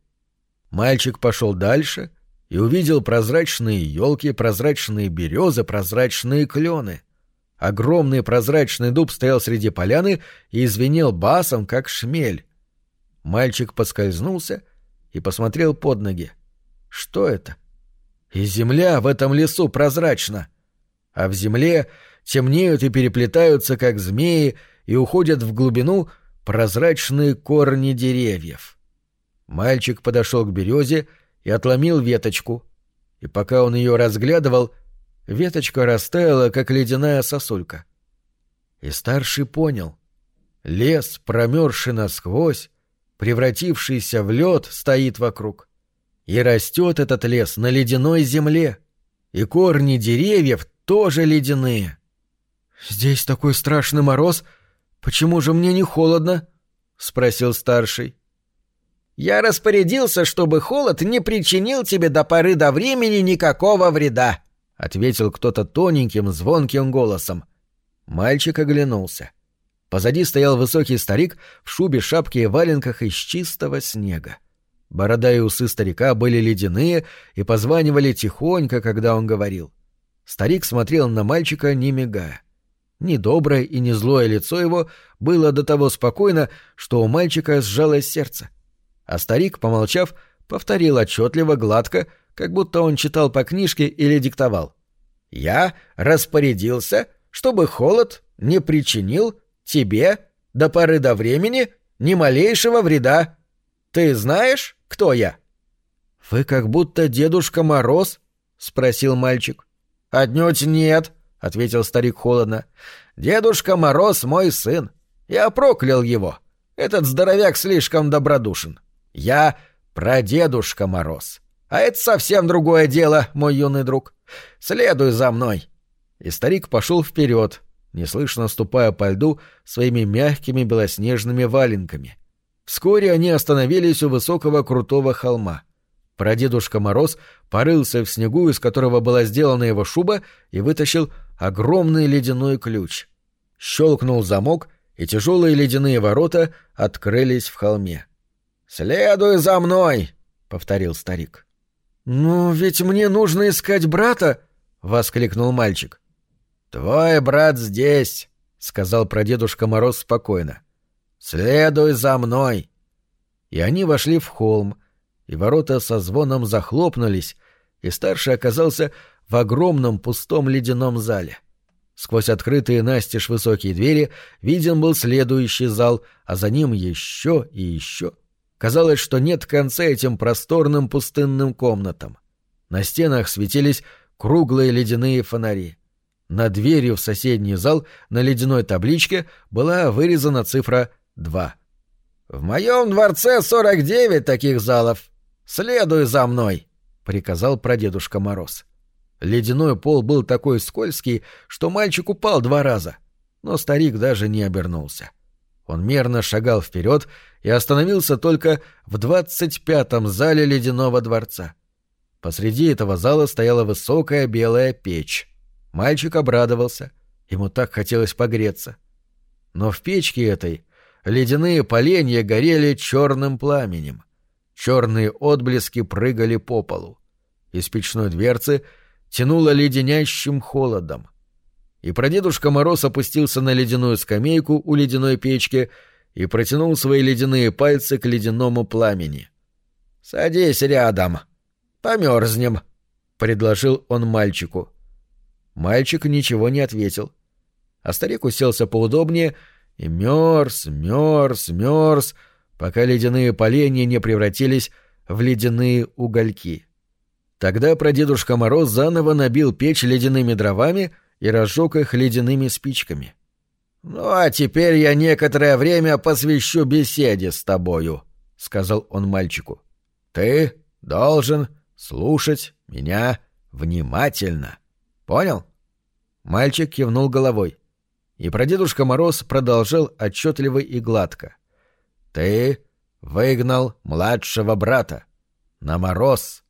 Мальчик пошел дальше и увидел прозрачные елки, прозрачные березы, прозрачные клены. Огромный прозрачный дуб стоял среди поляны и звенел басом, как шмель. Мальчик поскользнулся и посмотрел под ноги. Что это? И земля в этом лесу прозрачна. А в земле темнеют и переплетаются, как змеи, и уходят в глубину прозрачные корни деревьев. Мальчик подошел к березе и отломил веточку. И пока он ее разглядывал, веточка растаяла, как ледяная сосулька. И старший понял. Лес, промерзший насквозь, превратившийся в лед, стоит вокруг. И растет этот лес на ледяной земле. И корни деревьев тоже ледяные. «Здесь такой страшный мороз. Почему же мне не холодно?» — спросил старший. «Я распорядился, чтобы холод не причинил тебе до поры до времени никакого вреда», — ответил кто-то тоненьким, звонким голосом. Мальчик оглянулся. Позади стоял высокий старик в шубе, шапке и валенках из чистого снега. Борода и усы старика были ледяные и позванивали тихонько, когда он говорил. Старик смотрел на мальчика, не мигая. Ни доброе и ни злое лицо его было до того спокойно, что у мальчика сжалось сердце. А старик, помолчав, повторил отчетливо, гладко, как будто он читал по книжке или диктовал. «Я распорядился, чтобы холод не причинил тебе до поры до времени ни малейшего вреда. Ты знаешь, кто я?» «Вы как будто Дедушка Мороз?» — спросил мальчик. «Отнюдь нет», — ответил старик холодно. «Дедушка Мороз мой сын. Я проклял его. Этот здоровяк слишком добродушен. Я прадедушка Мороз. А это совсем другое дело, мой юный друг. Следуй за мной». И старик пошел вперед, неслышно ступая по льду своими мягкими белоснежными валенками. Вскоре они остановились у высокого крутого холма. Прадедушка Мороз порылся в снегу, из которого была сделана его шуба, и вытащил огромный ледяной ключ. Щелкнул замок, и тяжелые ледяные ворота открылись в холме. «Следуй за мной!» — повторил старик. «Ну, ведь мне нужно искать брата!» — воскликнул мальчик. «Твой брат здесь!» — сказал прадедушка Мороз спокойно. «Следуй за мной!» И они вошли в холм, и ворота со звоном захлопнулись, и старший оказался в огромном пустом ледяном зале. Сквозь открытые настежь высокие двери виден был следующий зал, а за ним еще и еще. Казалось, что нет конца этим просторным пустынным комнатам. На стенах светились круглые ледяные фонари. Над дверью в соседний зал на ледяной табличке была вырезана цифра 2. «В моем дворце сорок девять таких залов. Следуй за мной!» — приказал прадедушка Мороз. Ледяной пол был такой скользкий, что мальчик упал два раза, но старик даже не обернулся. Он мерно шагал вперед и остановился только в двадцать пятом зале ледяного дворца. Посреди этого зала стояла высокая белая печь. Мальчик обрадовался. Ему так хотелось погреться. Но в печке этой ледяные поленья горели черным пламенем. Черные отблески прыгали по полу. Из печной дверцы тянуло леденящим холодом. И прадедушка Мороз опустился на ледяную скамейку у ледяной печки и протянул свои ледяные пальцы к ледяному пламени. «Садись рядом. Померзнем», — предложил он мальчику. Мальчик ничего не ответил. А старик уселся поудобнее и мерз, мерз, мерз, пока ледяные поленья не превратились в ледяные угольки. Тогда прадедушка Мороз заново набил печь ледяными дровами и разжег их ледяными спичками. «Ну, а теперь я некоторое время посвящу беседе с тобою», — сказал он мальчику. «Ты должен слушать меня внимательно. Понял?» Мальчик кивнул головой. И прадедушка Мороз продолжал отчетливо и гладко. Ты выгнал младшего брата на мороз,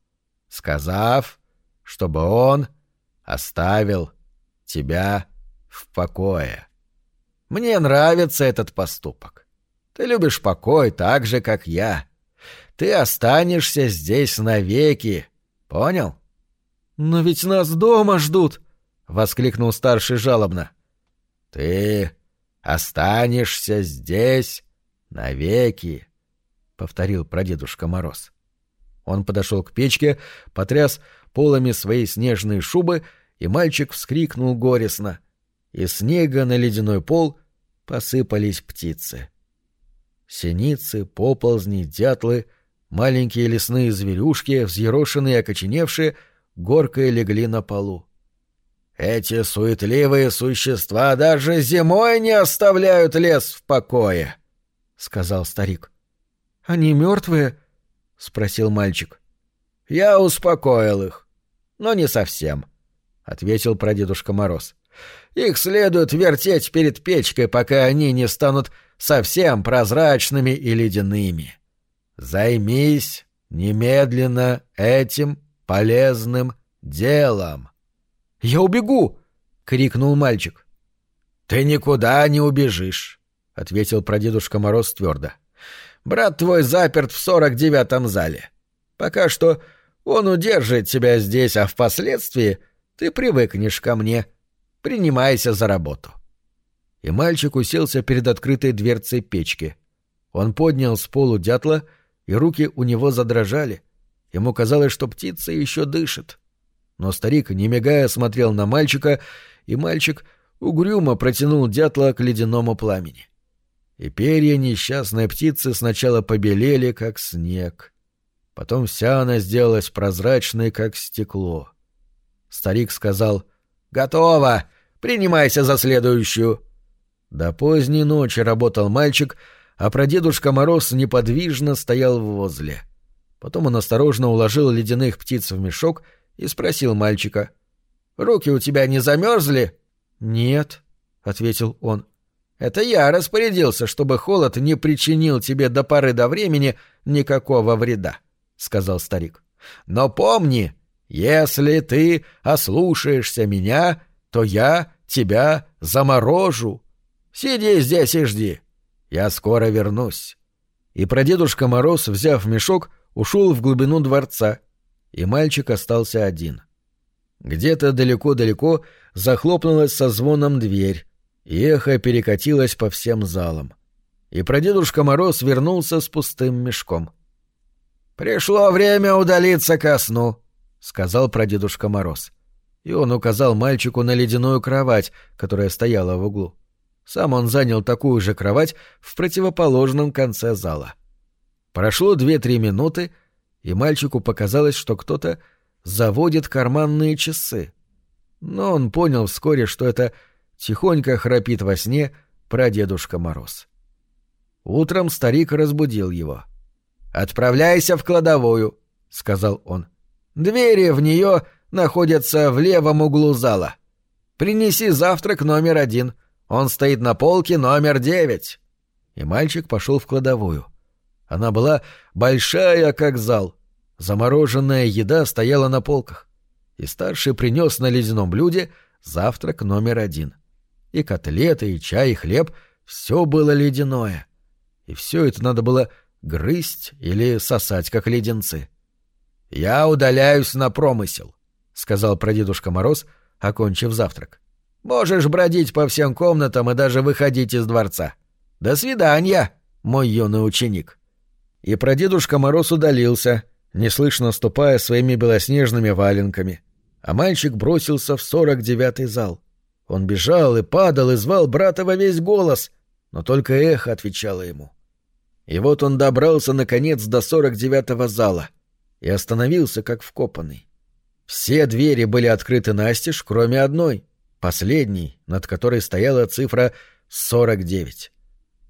сказав, чтобы он оставил тебя в покое. Мне нравится этот поступок. Ты любишь покой так же, как я. Ты останешься здесь навеки. Понял? Но ведь нас дома ждут, воскликнул старший жалобно. Ты останешься здесь «Навеки», — повторил прадедушка Мороз. Он подошел к печке, потряс полами своей снежной шубы, и мальчик вскрикнул горестно. Из снега на ледяной пол посыпались птицы. Синицы, поползни, дятлы, маленькие лесные зверюшки, взъерошенные и окоченевшие, горкой легли на полу. «Эти суетливые существа даже зимой не оставляют лес в покое», — сказал старик. «Они мертвые?» — спросил мальчик. «Я успокоил их, но не совсем», — ответил прадедушка Мороз. «Их следует вертеть перед печкой, пока они не станут совсем прозрачными и ледяными. Займись немедленно этим полезным делом». «Я убегу!» — крикнул мальчик. «Ты никуда не убежишь ответил прадедушка Мороз твердо. Брат твой заперт в сорок девятом зале. Пока что он удержит тебя здесь, а впоследствии ты привыкнешь ко мне. Принимайся за работу. И мальчик уселся перед открытой дверцей печки. Он поднял с полу дятла, и руки у него задрожали. Ему казалось, что птица еще дышит. Но старик, не мигая, смотрел на мальчика, и мальчик угрюмо протянул дятла к ледяному пламени и перья несчастной птицы сначала побелели, как снег. Потом вся она сделалась прозрачной, как стекло. Старик сказал «Готово! Принимайся за следующую!» До поздней ночи работал мальчик, а прадедушка Мороз неподвижно стоял возле. Потом он осторожно уложил ледяных птиц в мешок и спросил мальчика. «Руки у тебя не замерзли?» «Нет», — ответил он. Это я распорядился, чтобы холод не причинил тебе до поры до времени никакого вреда, — сказал старик. Но помни, если ты ослушаешься меня, то я тебя заморожу. Сиди здесь и жди. Я скоро вернусь. И прадедушка Мороз, взяв мешок, ушел в глубину дворца, и мальчик остался один. Где-то далеко-далеко захлопнулась со звоном дверь, и эхо перекатилось по всем залам. И прадедушка Мороз вернулся с пустым мешком. «Пришло время удалиться ко сну», — сказал прадедушка Мороз. И он указал мальчику на ледяную кровать, которая стояла в углу. Сам он занял такую же кровать в противоположном конце зала. Прошло две-три минуты, и мальчику показалось, что кто-то заводит карманные часы. Но он понял вскоре, что это тихонько храпит во сне прадедушка Мороз. Утром старик разбудил его. «Отправляйся в кладовую», — сказал он. «Двери в нее находятся в левом углу зала. Принеси завтрак номер один. Он стоит на полке номер девять». И мальчик пошел в кладовую. Она была большая, как зал. Замороженная еда стояла на полках. И старший принес на ледяном блюде завтрак номер один. И котлеты, и чай, и хлеб — все было ледяное. И все это надо было грызть или сосать, как леденцы. «Я удаляюсь на промысел», — сказал прадедушка Мороз, окончив завтрак. «Можешь бродить по всем комнатам и даже выходить из дворца. До свидания, мой юный ученик». И прадедушка Мороз удалился, неслышно ступая своими белоснежными валенками. А мальчик бросился в сорок девятый зал. Он бежал и падал и звал брата во весь голос, но только эхо отвечало ему. И вот он добрался, наконец, до сорок девятого зала и остановился, как вкопанный. Все двери были открыты настежь, кроме одной, последней, над которой стояла цифра сорок девять.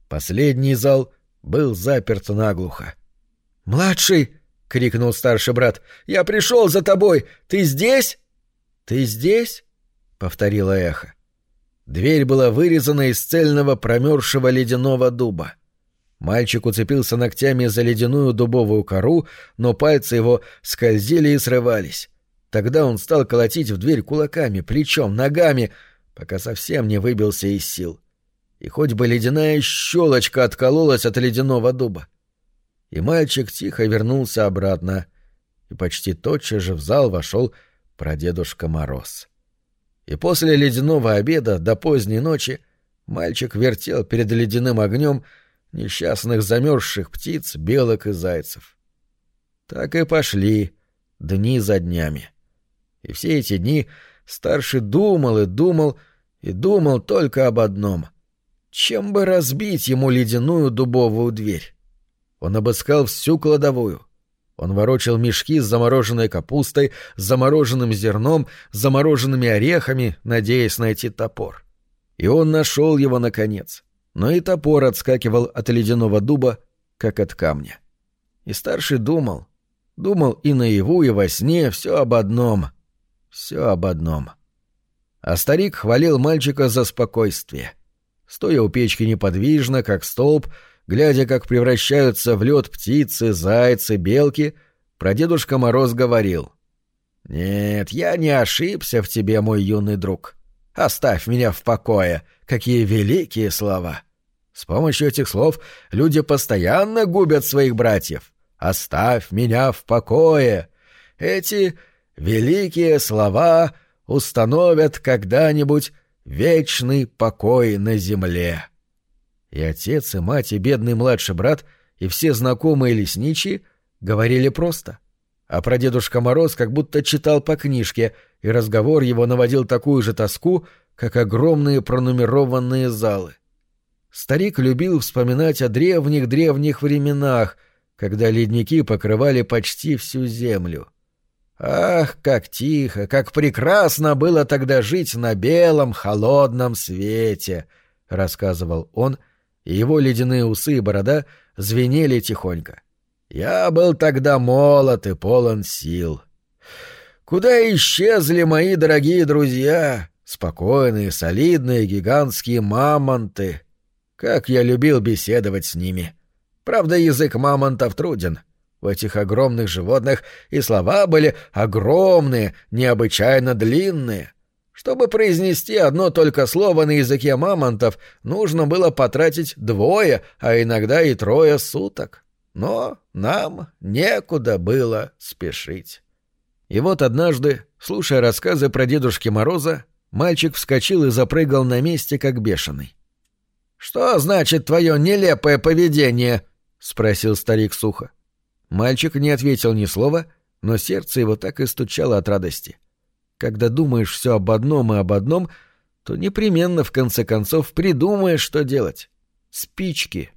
Последний зал был заперт наглухо. «Младший!» — крикнул старший брат. «Я пришел за тобой! Ты здесь?» «Ты здесь?» — повторило эхо. Дверь была вырезана из цельного промерзшего ледяного дуба. Мальчик уцепился ногтями за ледяную дубовую кору, но пальцы его скользили и срывались. Тогда он стал колотить в дверь кулаками, плечом, ногами, пока совсем не выбился из сил. И хоть бы ледяная щелочка откололась от ледяного дуба. И мальчик тихо вернулся обратно, и почти тотчас же в зал вошел прадедушка Мороз. И после ледяного обеда до поздней ночи мальчик вертел перед ледяным огнем несчастных замерзших птиц, белок и зайцев. Так и пошли дни за днями. И все эти дни старший думал и думал, и думал только об одном — чем бы разбить ему ледяную дубовую дверь? Он обыскал всю кладовую. Он ворочал мешки с замороженной капустой, с замороженным зерном, с замороженными орехами, надеясь найти топор. И он нашел его наконец но и топор отскакивал от ледяного дуба, как от камня. И старший думал, думал и наяву, и во сне все об одном, все об одном. А старик хвалил мальчика за спокойствие. Стоя у печки неподвижно, как столб, глядя, как превращаются в лед птицы, зайцы, белки, прадедушка Мороз говорил. «Нет, я не ошибся в тебе, мой юный друг. Оставь меня в покое. Какие великие слова!» С помощью этих слов люди постоянно губят своих братьев. «Оставь меня в покое!» Эти великие слова установят когда-нибудь вечный покой на земле. И отец, и мать, и бедный младший брат, и все знакомые лесничие говорили просто. А прадедушка Мороз как будто читал по книжке, и разговор его наводил такую же тоску, как огромные пронумерованные залы. Старик любил вспоминать о древних-древних временах, когда ледники покрывали почти всю землю. Ах, как тихо, как прекрасно было тогда жить на белом холодном свете, — рассказывал он, его ледяные усы и борода звенели тихонько. Я был тогда молод и полон сил. Куда исчезли мои дорогие друзья, спокойные, солидные, гигантские мамонты — как я любил беседовать с ними. Правда, язык мамонтов труден. В этих огромных животных и слова были огромные, необычайно длинные. Чтобы произнести одно только слово на языке мамонтов, нужно было потратить двое, а иногда и трое суток. Но нам некуда было спешить. И вот однажды, слушая рассказы про Дедушки Мороза, мальчик вскочил и запрыгал на месте, как бешеный. «Что значит твое нелепое поведение?» — спросил старик сухо. Мальчик не ответил ни слова, но сердце его так и стучало от радости. Когда думаешь все об одном и об одном, то непременно в конце концов придумаешь, что делать. Спички.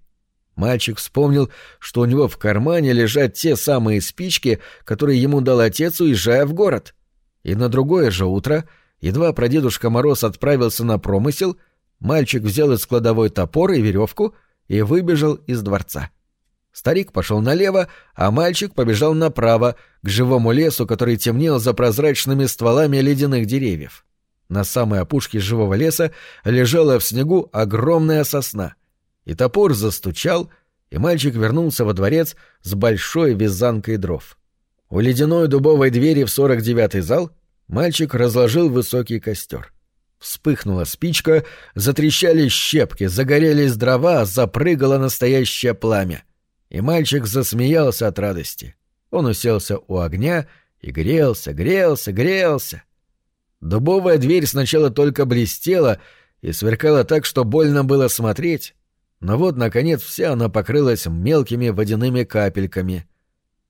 Мальчик вспомнил, что у него в кармане лежат те самые спички, которые ему дал отец, уезжая в город. И на другое же утро, едва прадедушка Мороз отправился на промысел, мальчик взял из кладовой топор и веревку и выбежал из дворца. Старик пошел налево, а мальчик побежал направо, к живому лесу, который темнел за прозрачными стволами ледяных деревьев. На самой опушке живого леса лежала в снегу огромная сосна. И топор застучал, и мальчик вернулся во дворец с большой вязанкой дров. У ледяной дубовой двери в сорок девятый зал мальчик разложил высокий костер. Вспыхнула спичка, затрещали щепки, загорелись дрова, запрыгало настоящее пламя — и мальчик засмеялся от радости. Он уселся у огня и грелся, грелся, грелся. Дубовая дверь сначала только блестела и сверкала так, что больно было смотреть, но вот, наконец, вся она покрылась мелкими водяными капельками.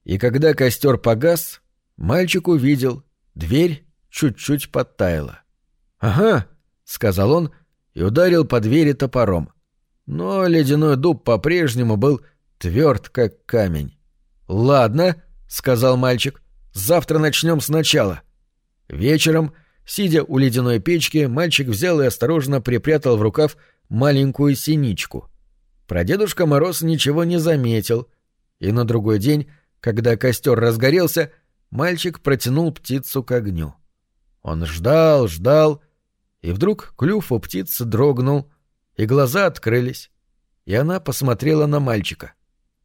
И когда костер погас, мальчик увидел, дверь чуть-чуть подтаяла. «Ага», — сказал он и ударил по двери топором. Но ледяной дуб по-прежнему был тверд, как камень. «Ладно», — сказал мальчик, — «завтра начнем сначала». Вечером, сидя у ледяной печки, мальчик взял и осторожно припрятал в рукав маленькую синичку. Прадедушка Мороз ничего не заметил, и на другой день, когда костер разгорелся, мальчик протянул птицу к огню. Он ждал, ждал, и вдруг клюв у птицы дрогнул, и глаза открылись, и она посмотрела на мальчика —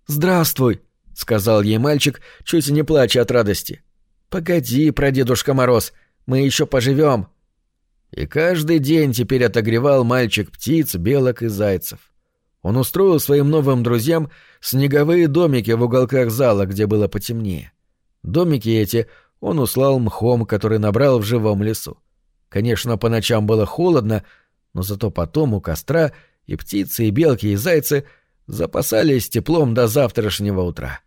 «Здравствуй», — сказал ей мальчик, чуть не плача от радости. «Погоди, прадедушка Мороз, мы еще поживем». И каждый день теперь отогревал мальчик птиц, белок и зайцев. Он устроил своим новым друзьям снеговые домики в уголках зала, где было потемнее. Домики эти он услал мхом, который набрал в живом лесу. Конечно, по ночам было холодно, но зато потом у костра и птицы, и белки, и зайцы — запасались теплом до завтрашнего утра.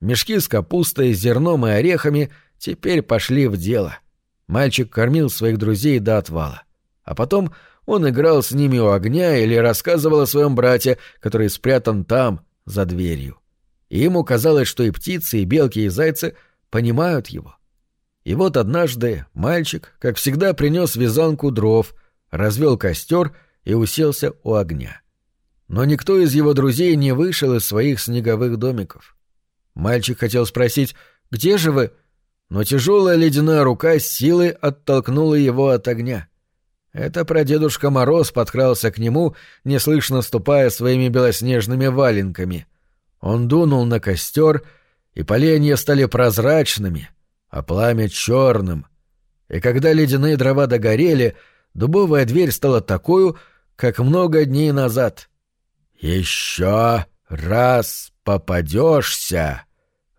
Мешки с капустой, зерном и орехами теперь пошли в дело. Мальчик кормил своих друзей до отвала. А потом он играл с ними у огня или рассказывал о своем брате, который спрятан там, за дверью. И ему казалось, что и птицы, и белки, и зайцы понимают его. И вот однажды мальчик, как всегда, принес вязанку дров, развел костер и уселся у огня. Но никто из его друзей не вышел из своих снеговых домиков. Мальчик хотел спросить «Где же вы?» но тяжелая ледяная рука с силой оттолкнула его от огня. Это прадедушка Мороз подкрался к нему, неслышно ступая своими белоснежными валенками. Он дунул на костер, и поленья стали прозрачными, а пламя черным. И когда ледяные дрова догорели, дубовая дверь стала такую, как много дней назад. «Еще раз попадешься,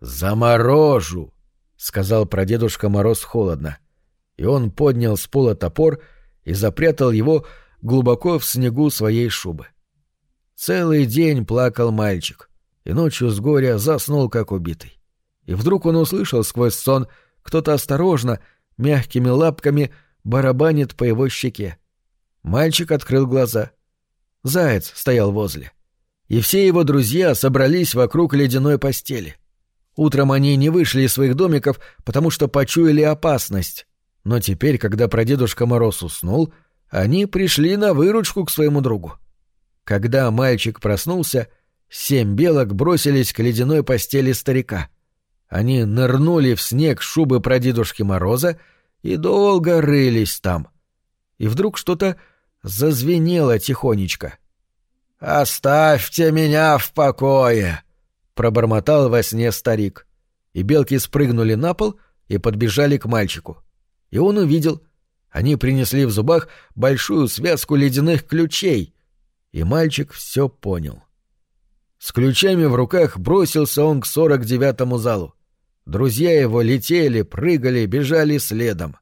заморожу», — сказал прадедушка Мороз холодно. И он поднял с пола топор и запрятал его глубоко в снегу своей шубы. Целый день плакал мальчик, и ночью с горя заснул, как убитый. И вдруг он услышал сквозь сон, кто-то осторожно, мягкими лапками барабанит по его щеке. Мальчик открыл глаза — Заяц стоял возле. И все его друзья собрались вокруг ледяной постели. Утром они не вышли из своих домиков, потому что почуяли опасность. Но теперь, когда прадедушка Мороз уснул, они пришли на выручку к своему другу. Когда мальчик проснулся, семь белок бросились к ледяной постели старика. Они нырнули в снег шубы прадедушки Мороза и долго рылись там. И вдруг что-то зазвенело тихонечко. «Оставьте меня в покое!» — пробормотал во сне старик. И белки спрыгнули на пол и подбежали к мальчику. И он увидел. Они принесли в зубах большую связку ледяных ключей, и мальчик все понял. С ключами в руках бросился он к сорок девятому залу. Друзья его летели, прыгали, бежали следом.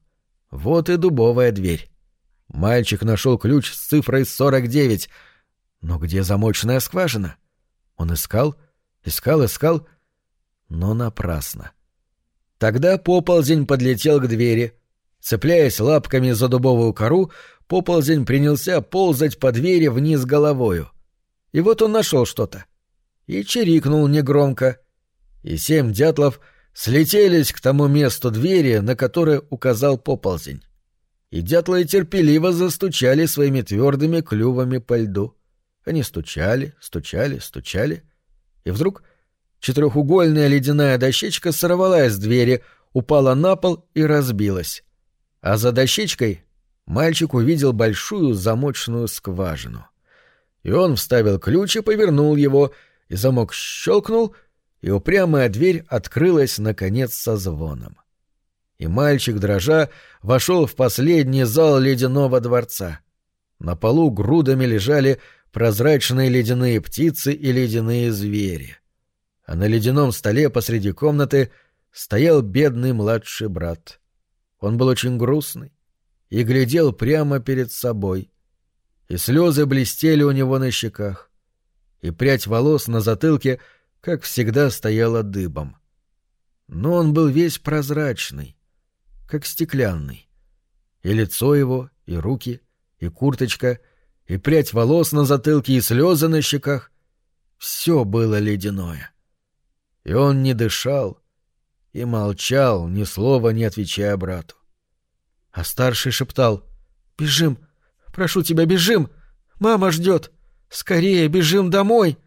Вот и дубовая дверь. Мальчик нашел ключ с цифрой 49. Но где замочная скважина? Он искал, искал, искал, но напрасно. Тогда поползень подлетел к двери. Цепляясь лапками за дубовую кору, поползень принялся ползать по двери вниз головою. И вот он нашел что-то. И чирикнул негромко. И семь дятлов слетелись к тому месту двери, на которое указал поползень и дятлы терпеливо застучали своими твердыми клювами по льду. Они стучали, стучали, стучали. И вдруг четырехугольная ледяная дощечка сорвалась с двери, упала на пол и разбилась. А за дощечкой мальчик увидел большую замочную скважину. И он вставил ключ и повернул его, и замок щелкнул, и упрямая дверь открылась, наконец, со звоном и мальчик, дрожа, вошел в последний зал ледяного дворца. На полу грудами лежали прозрачные ледяные птицы и ледяные звери. А на ледяном столе посреди комнаты стоял бедный младший брат. Он был очень грустный и глядел прямо перед собой. И слезы блестели у него на щеках, и прядь волос на затылке, как всегда, стояла дыбом. Но он был весь прозрачный, как стеклянный. И лицо его, и руки, и курточка, и прядь волос на затылке, и слезы на щеках — все было ледяное. И он не дышал и молчал, ни слова не отвечая брату. А старший шептал «Бежим! Прошу тебя, бежим! Мама ждет! Скорее, бежим домой!»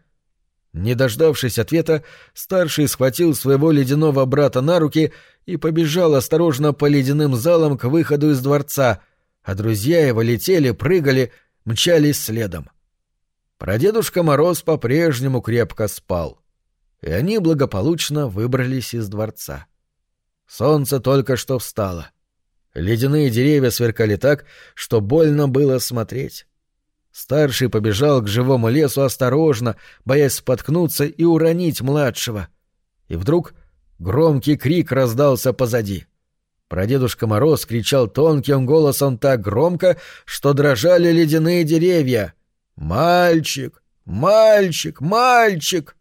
Не дождавшись ответа, старший схватил своего ледяного брата на руки и побежал осторожно по ледяным залам к выходу из дворца, а друзья его летели, прыгали, мчались следом. Прадедушка Мороз по-прежнему крепко спал, и они благополучно выбрались из дворца. Солнце только что встало. Ледяные деревья сверкали так, что больно было смотреть. Старший побежал к живому лесу осторожно, боясь споткнуться и уронить младшего. И вдруг громкий крик раздался позади. Прадедушка Мороз кричал тонким голосом так громко, что дрожали ледяные деревья. «Мальчик! Мальчик! Мальчик!»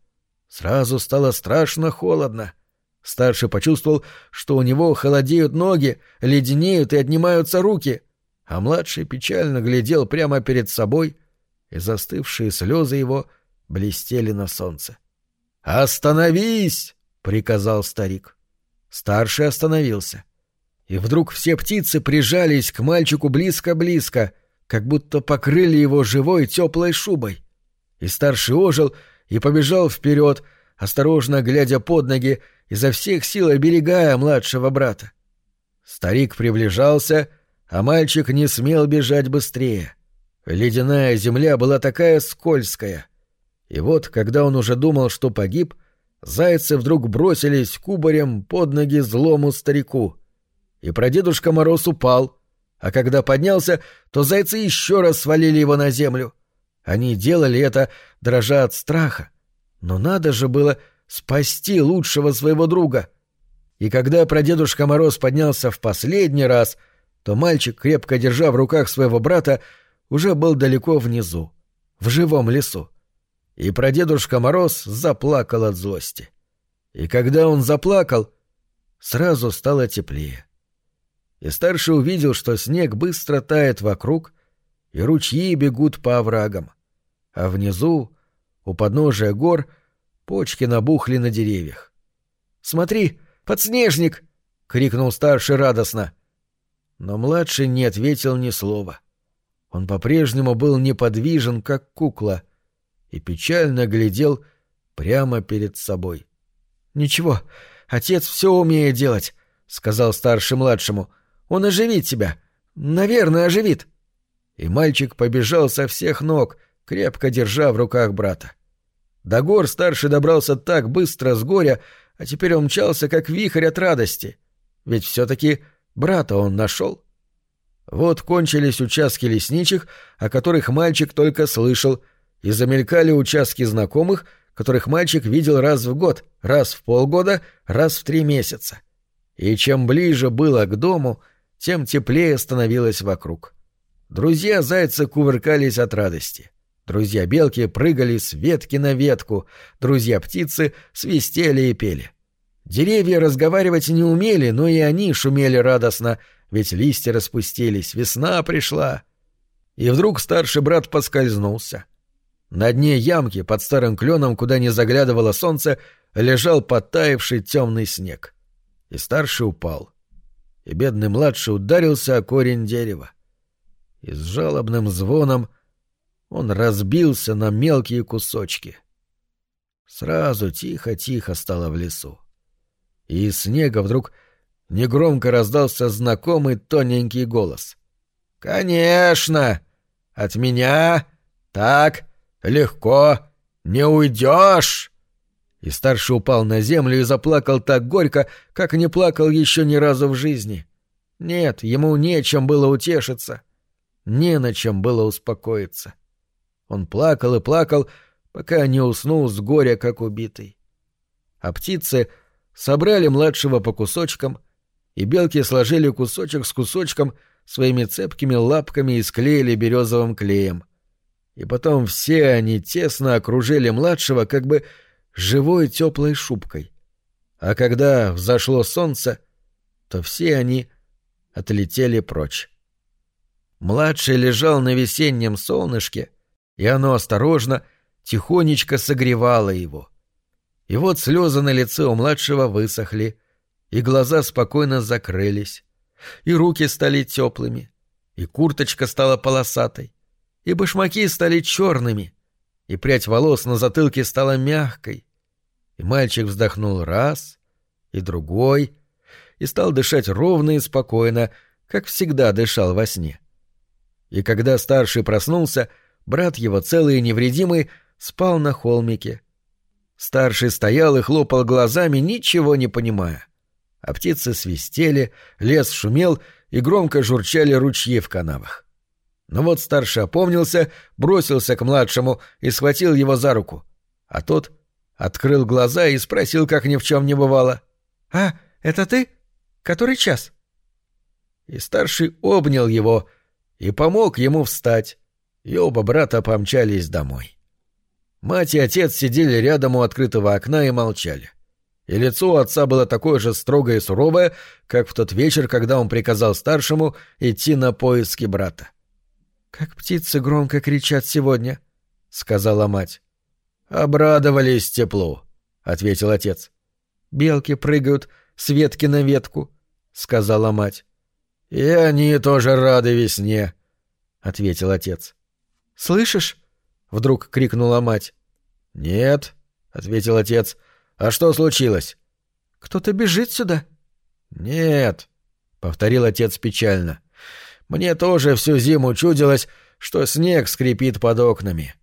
Сразу стало страшно холодно. Старший почувствовал, что у него холодеют ноги, леденеют и отнимаются руки — а младший печально глядел прямо перед собой, и застывшие слезы его блестели на солнце. «Остановись!» — приказал старик. Старший остановился. И вдруг все птицы прижались к мальчику близко-близко, как будто покрыли его живой теплой шубой. И старший ожил и побежал вперед, осторожно глядя под ноги, изо всех сил оберегая младшего брата. Старик приближался — а мальчик не смел бежать быстрее. Ледяная земля была такая скользкая. И вот, когда он уже думал, что погиб, зайцы вдруг бросились кубарем под ноги злому старику. И прадедушка Мороз упал, а когда поднялся, то зайцы еще раз свалили его на землю. Они делали это, дрожа от страха. Но надо же было спасти лучшего своего друга. И когда прадедушка Мороз поднялся в последний раз — то мальчик, крепко держа в руках своего брата, уже был далеко внизу, в живом лесу. И прадедушка Мороз заплакал от злости. И когда он заплакал, сразу стало теплее. И старший увидел, что снег быстро тает вокруг, и ручьи бегут по оврагам. А внизу, у подножия гор, почки набухли на деревьях. «Смотри, подснежник!» — крикнул старший радостно. — но младший не ответил ни слова. Он по-прежнему был неподвижен, как кукла, и печально глядел прямо перед собой. «Ничего, отец все умеет делать», — сказал старший младшему. «Он оживит тебя. Наверное, оживит». И мальчик побежал со всех ног, крепко держа в руках брата. До гор старший добрался так быстро с горя, а теперь он мчался, как вихрь от радости. Ведь все-таки Брата он нашел. Вот кончились участки лесничих, о которых мальчик только слышал, и замелькали участки знакомых, которых мальчик видел раз в год, раз в полгода, раз в три месяца. И чем ближе было к дому, тем теплее становилось вокруг. Друзья зайца кувыркались от радости. Друзья белки прыгали с ветки на ветку, друзья птицы свистели и пели. Деревья разговаривать не умели, но и они шумели радостно, ведь листья распустились, весна пришла. И вдруг старший брат поскользнулся. На дне ямки под старым кленом, куда не заглядывало солнце, лежал подтаявший темный снег. И старший упал. И бедный младший ударился о корень дерева. И с жалобным звоном он разбился на мелкие кусочки. Сразу тихо-тихо стало в лесу. И из снега вдруг негромко раздался знакомый тоненький голос. «Конечно! От меня так легко не уйдешь!» И старший упал на землю и заплакал так горько, как не плакал еще ни разу в жизни. Нет, ему нечем было утешиться, не на чем было успокоиться. Он плакал и плакал, пока не уснул с горя, как убитый. А птицы собрали младшего по кусочкам, и белки сложили кусочек с кусочком своими цепкими лапками и склеили березовым клеем. И потом все они тесно окружили младшего как бы живой теплой шубкой. А когда взошло солнце, то все они отлетели прочь. Младший лежал на весеннем солнышке, и оно осторожно, тихонечко согревало его. И вот слезы на лице у младшего высохли, и глаза спокойно закрылись, и руки стали теплыми, и курточка стала полосатой, и башмаки стали черными, и прядь волос на затылке стала мягкой. И мальчик вздохнул раз, и другой, и стал дышать ровно и спокойно, как всегда дышал во сне. И когда старший проснулся, брат его, целый и невредимый, спал на холмике. Старший стоял и хлопал глазами, ничего не понимая. А птицы свистели, лес шумел и громко журчали ручьи в канавах. Но вот старший опомнился, бросился к младшему и схватил его за руку. А тот открыл глаза и спросил, как ни в чем не бывало. «А, это ты? Который час?» И старший обнял его и помог ему встать, и оба брата помчались домой. Мать и отец сидели рядом у открытого окна и молчали. И лицо у отца было такое же строгое и суровое, как в тот вечер, когда он приказал старшему идти на поиски брата. «Как птицы громко кричат сегодня», — сказала мать. «Обрадовались теплу», — ответил отец. «Белки прыгают с ветки на ветку», — сказала мать. «И они тоже рады весне», — ответил отец. «Слышишь?» — вдруг крикнула мать. «Нет», — ответил отец. «А что случилось?» «Кто-то бежит сюда». «Нет», — повторил отец печально. Мне тоже всю зиму чудилось, что снег скрипит под окнами.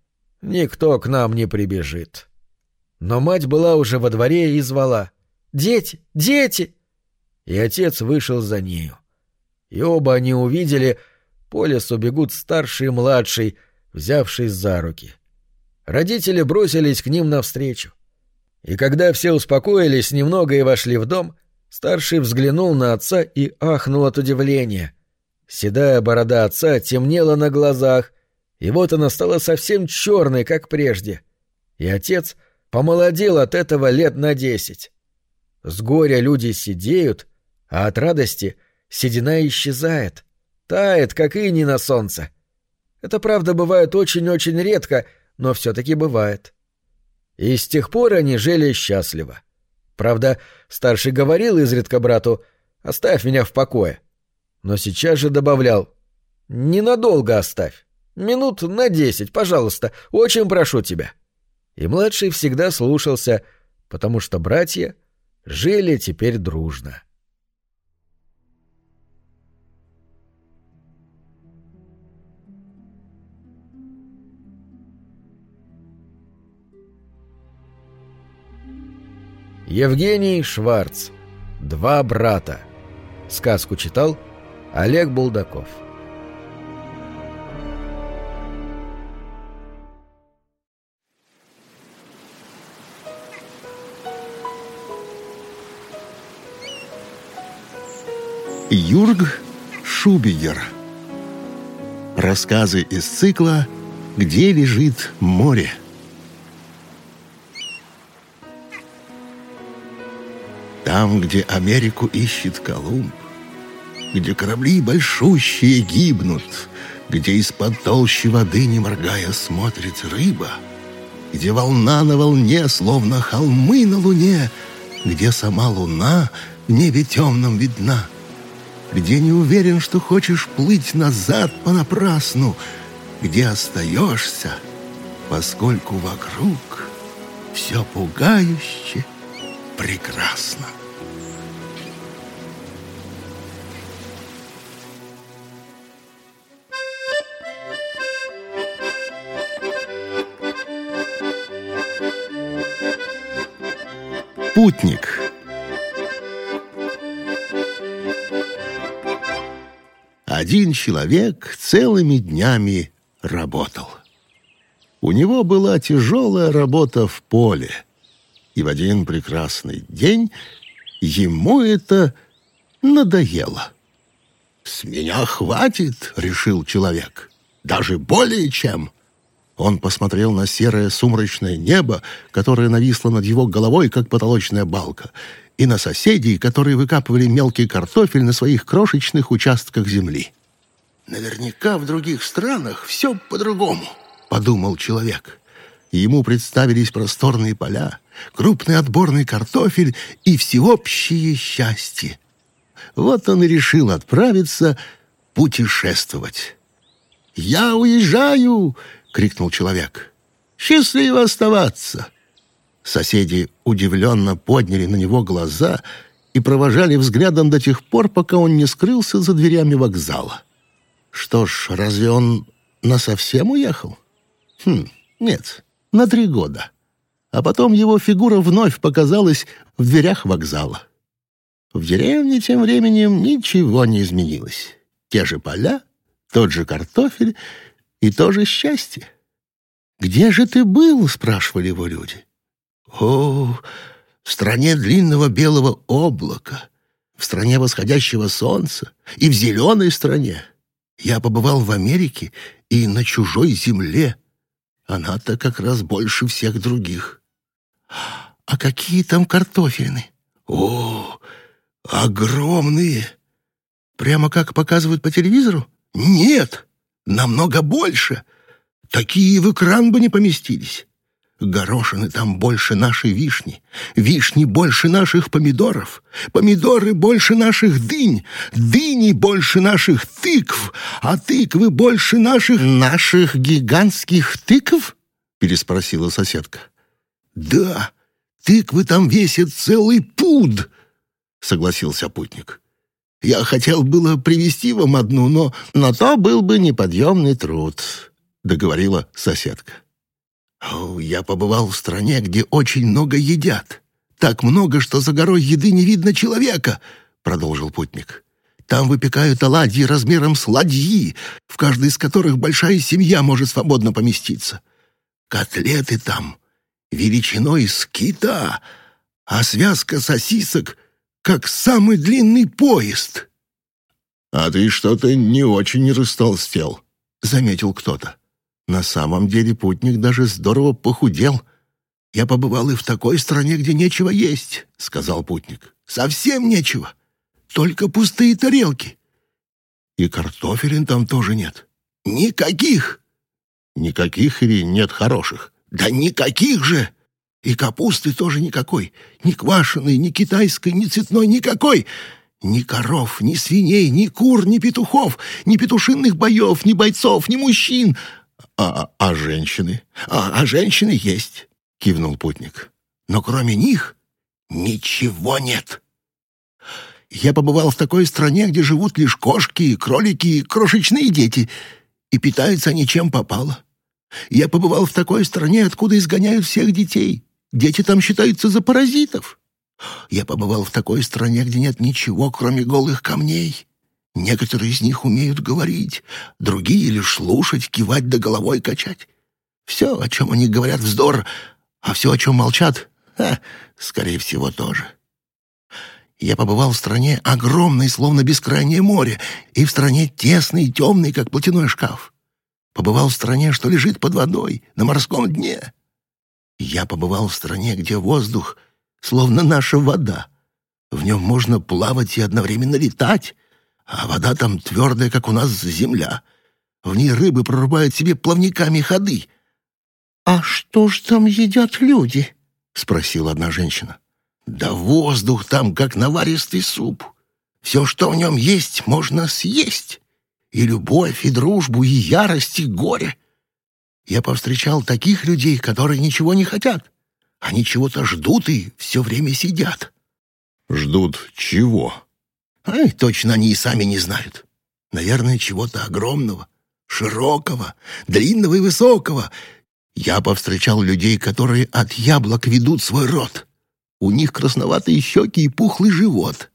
Никто к нам не прибежит. Но мать была уже во дворе и звала. «Дети! Дети!» И отец вышел за нею. И оба они увидели, по лесу бегут старший и младший, взявшись за руки. Родители бросились к ним навстречу. И когда все успокоились немного и вошли в дом, старший взглянул на отца и ахнул от удивления — Седая борода отца темнела на глазах, и вот она стала совсем черной, как прежде. И отец помолодел от этого лет на десять. С горя люди сидеют, а от радости седина исчезает, тает, как ини на солнце. Это, правда, бывает очень-очень редко, но все-таки бывает. И с тех пор они жили счастливо. Правда, старший говорил изредка брату «Оставь меня в покое» но сейчас же добавлял «Ненадолго оставь. Минут на десять, пожалуйста, очень прошу тебя». И младший всегда слушался, потому что братья жили теперь дружно. Евгений Шварц. Два брата. Сказку читал Олег Булдаков Юрг Шубигер Рассказы из цикла «Где лежит море?» Там, где Америку ищет Колумб, где корабли большущие гибнут, где из-под толщи воды, не моргая, смотрит рыба, где волна на волне, словно холмы на луне, где сама луна в небе темном видна — где не уверен, что хочешь плыть назад понапрасну, где остаешься, поскольку вокруг все пугающе прекрасно. Путник один человек целыми днями работал. У него была тяжелая работа в поле, и в один прекрасный день ему это надоело. «С меня хватит», — решил человек, — «даже более чем». Он посмотрел на серое сумрачное небо, которое нависло над его головой, как потолочная балка, и на соседей, которые выкапывали мелкий картофель на своих крошечных участках земли. «Наверняка в других странах все по-другому», — подумал человек. Ему представились просторные поля, крупный отборный картофель и всеобщее счастье. Вот он и решил отправиться путешествовать. «Я уезжаю!» — крикнул человек. «Счастливо оставаться!» Соседи удивленно подняли на него глаза и провожали взглядом до тех пор, пока он не скрылся за дверями вокзала. Что ж, разве он насовсем уехал? Хм, нет, на три года. А потом его фигура вновь показалась в дверях вокзала. В деревне тем временем ничего не изменилось. Те же поля, тот же картофель и то же счастье. «Где же ты был?» — спрашивали его люди. О, в стране длинного белого облака, в стране восходящего солнца и в зеленой стране. Я побывал в Америке и на чужой земле. Она-то как раз больше всех других. А какие там картофелины? О, огромные! Прямо как показывают по телевизору? Нет, намного больше. Такие в экран бы не поместились. Горошины там больше нашей вишни, вишни больше наших помидоров, помидоры больше наших дынь, дыни больше наших тыкв, а тыквы больше наших... Наших гигантских тыкв? Переспросила соседка. Да, тыквы там весят целый пуд, согласился путник. Я хотел было привезти вам одну, но на то был бы неподъемный труд, договорила соседка. «Я побывал в стране, где очень много едят. Так много, что за горой еды не видно человека», — продолжил путник. «Там выпекают оладьи размером с ладьи, в каждой из которых большая семья может свободно поместиться. Котлеты там величиной с кита, а связка сосисок — как самый длинный поезд». «А ты что-то не очень растолстел», — заметил кто-то. На самом деле путник даже здорово похудел. «Я побывал и в такой стране, где нечего есть», — сказал путник. «Совсем нечего. Только пустые тарелки. И картофелин там тоже нет. Никаких!» «Никаких или нет хороших?» «Да никаких же!» И капусты тоже никакой. Ни квашеной, ни китайской, ни цветной, никакой. Ни коров, ни свиней, ни кур, ни петухов, ни петушинных боев, ни бойцов, ни мужчин. «А, а женщины? А, а женщины есть», — кивнул путник. «Но кроме них ничего нет. Я побывал в такой стране, где живут лишь кошки, кролики и крошечные дети, и питаются они чем попало. Я побывал в такой стране, откуда изгоняют всех детей. Дети там считаются за паразитов. Я побывал в такой стране, где нет ничего, кроме голых камней. Некоторые из них умеют говорить, другие лишь слушать, кивать да головой качать. Все, о чем они говорят, вздор, а все, о чем молчат, ха, скорее всего, тоже. Я побывал в стране огромной, словно бескрайнее море, и в стране тесной и темной, как платяной шкаф. Побывал в стране, что лежит под водой, на морском дне. Я побывал в стране, где воздух, словно наша вода. В нем можно плавать и одновременно летать, а вода там твердая, как у нас земля. В ней рыбы прорубают себе плавниками ходы. «А что ж там едят люди?» — спросила одна женщина. «Да воздух там, как наваристый суп. Все, что в нем есть, можно съесть. И любовь, и дружбу, и ярость, и горе. Я повстречал таких людей, которые ничего не хотят. Они чего-то ждут и все время сидят». «Ждут чего?» Ай, точно они и сами не знают. Наверное, чего-то огромного, широкого, длинного и высокого. Я повстречал людей, которые от яблок ведут свой род. У них красноватые щеки и пухлый живот.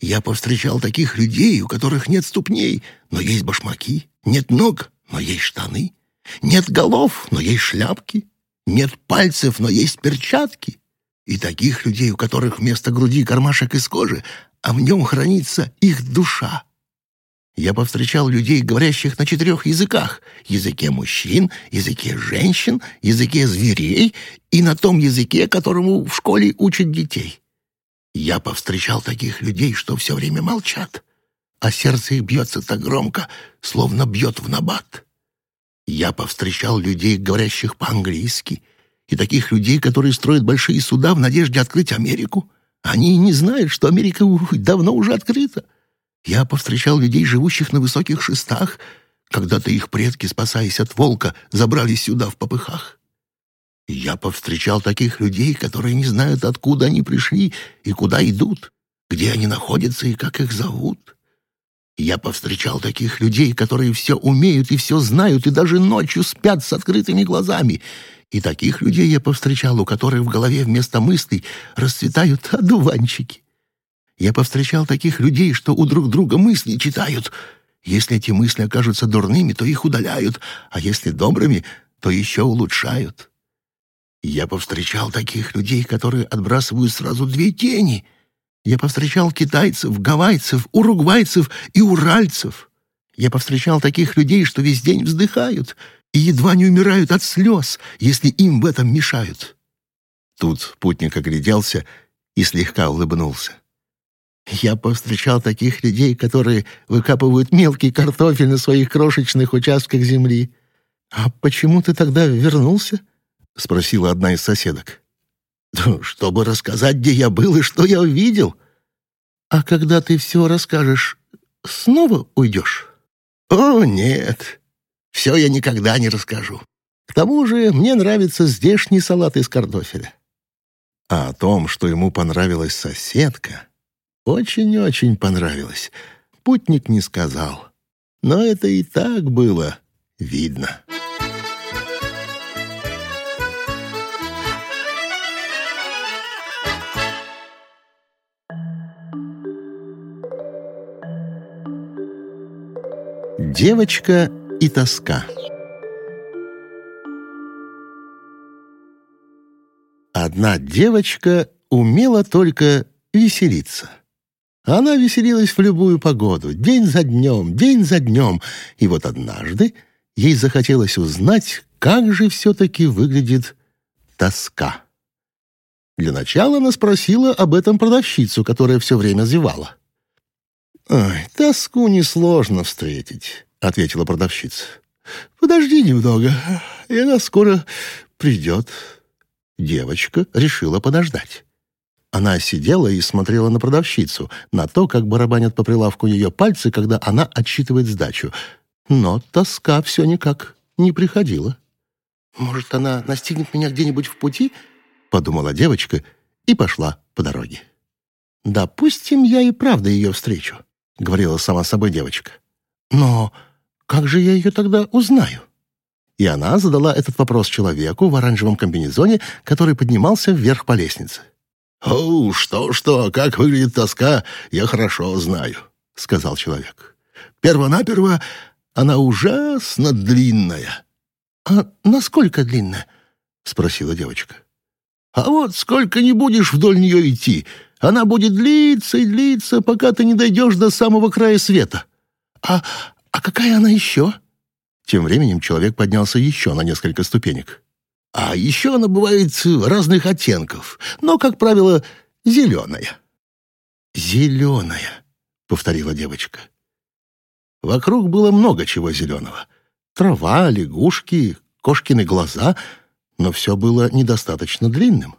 Я повстречал таких людей, у которых нет ступней, но есть башмаки, нет ног, но есть штаны, нет голов, но есть шляпки, нет пальцев, но есть перчатки. И таких людей, у которых вместо груди кармашек из кожи, а в нем хранится их душа. Я повстречал людей, говорящих на четырех языках — языке мужчин, языке женщин, языке зверей и на том языке, которому в школе учат детей. Я повстречал таких людей, что все время молчат, а сердце их бьется так громко, словно бьет в набат. Я повстречал людей, говорящих по-английски, и таких людей, которые строят большие суда в надежде открыть Америку — они не знают, что Америка давно уже открыта. Я повстречал людей, живущих на высоких шестах. Когда-то их предки, спасаясь от волка, забрались сюда в попыхах. Я повстречал таких людей, которые не знают, откуда они пришли и куда идут, где они находятся и как их зовут. Я повстречал таких людей, которые все умеют и все знают, и даже ночью спят с открытыми глазами — и таких людей я повстречал, у которых в голове вместо мыслей расцветают *laughs* одуванчики. Я повстречал таких людей, что у друг друга мысли читают. Если эти мысли окажутся дурными, то их удаляют, а если добрыми, то еще улучшают. Я повстречал таких людей, которые отбрасывают сразу две тени. Я повстречал китайцев, гавайцев, уругвайцев и уральцев. Я повстречал таких людей, что весь день вздыхают — и едва не умирают от слез, если им в этом мешают. Тут путник огляделся и слегка улыбнулся. Я повстречал таких людей, которые выкапывают мелкий картофель на своих крошечных участках земли. «А почему ты тогда вернулся?» — спросила одна из соседок. *laughs* «Чтобы рассказать, где я был и что я увидел». «А когда ты все расскажешь, снова уйдешь?» «О, нет. Все я никогда не расскажу. К тому же мне нравится здешний салат из картофеля. А о том, что ему понравилась соседка, очень-очень понравилось, путник не сказал. Но это и так было видно. Девочка и тоска. Одна девочка умела только веселиться. Она веселилась в любую погоду, день за днем, день за днем, и вот однажды ей захотелось узнать, как же все-таки выглядит тоска. Для начала она спросила об этом продавщицу, которая все время зевала. «Ой, тоску несложно встретить. — ответила продавщица. «Подожди немного, и она скоро придет». Девочка решила подождать. Она сидела и смотрела на продавщицу, на то, как барабанят по прилавку ее пальцы, когда она отсчитывает сдачу. Но тоска все никак не приходила. «Может, она настигнет меня где-нибудь в пути?» — подумала девочка и пошла по дороге. «Допустим, я и правда ее встречу», — говорила сама собой девочка. «Но как же я ее тогда узнаю? И она задала этот вопрос человеку в оранжевом комбинезоне, который поднимался вверх по лестнице. «О, что-что, как выглядит тоска, я хорошо знаю», — сказал человек. «Первонаперво она ужасно длинная». «А насколько длинная?» — спросила девочка. «А вот сколько не будешь вдоль нее идти, Она будет длиться и длиться, пока ты не дойдешь до самого края света. А, а какая она еще?» Тем временем человек поднялся еще на несколько ступенек. «А еще она бывает разных оттенков, но, как правило, зеленая». «Зеленая», — повторила девочка. Вокруг было много чего зеленого. Трава, лягушки, кошкины глаза, но все было недостаточно длинным.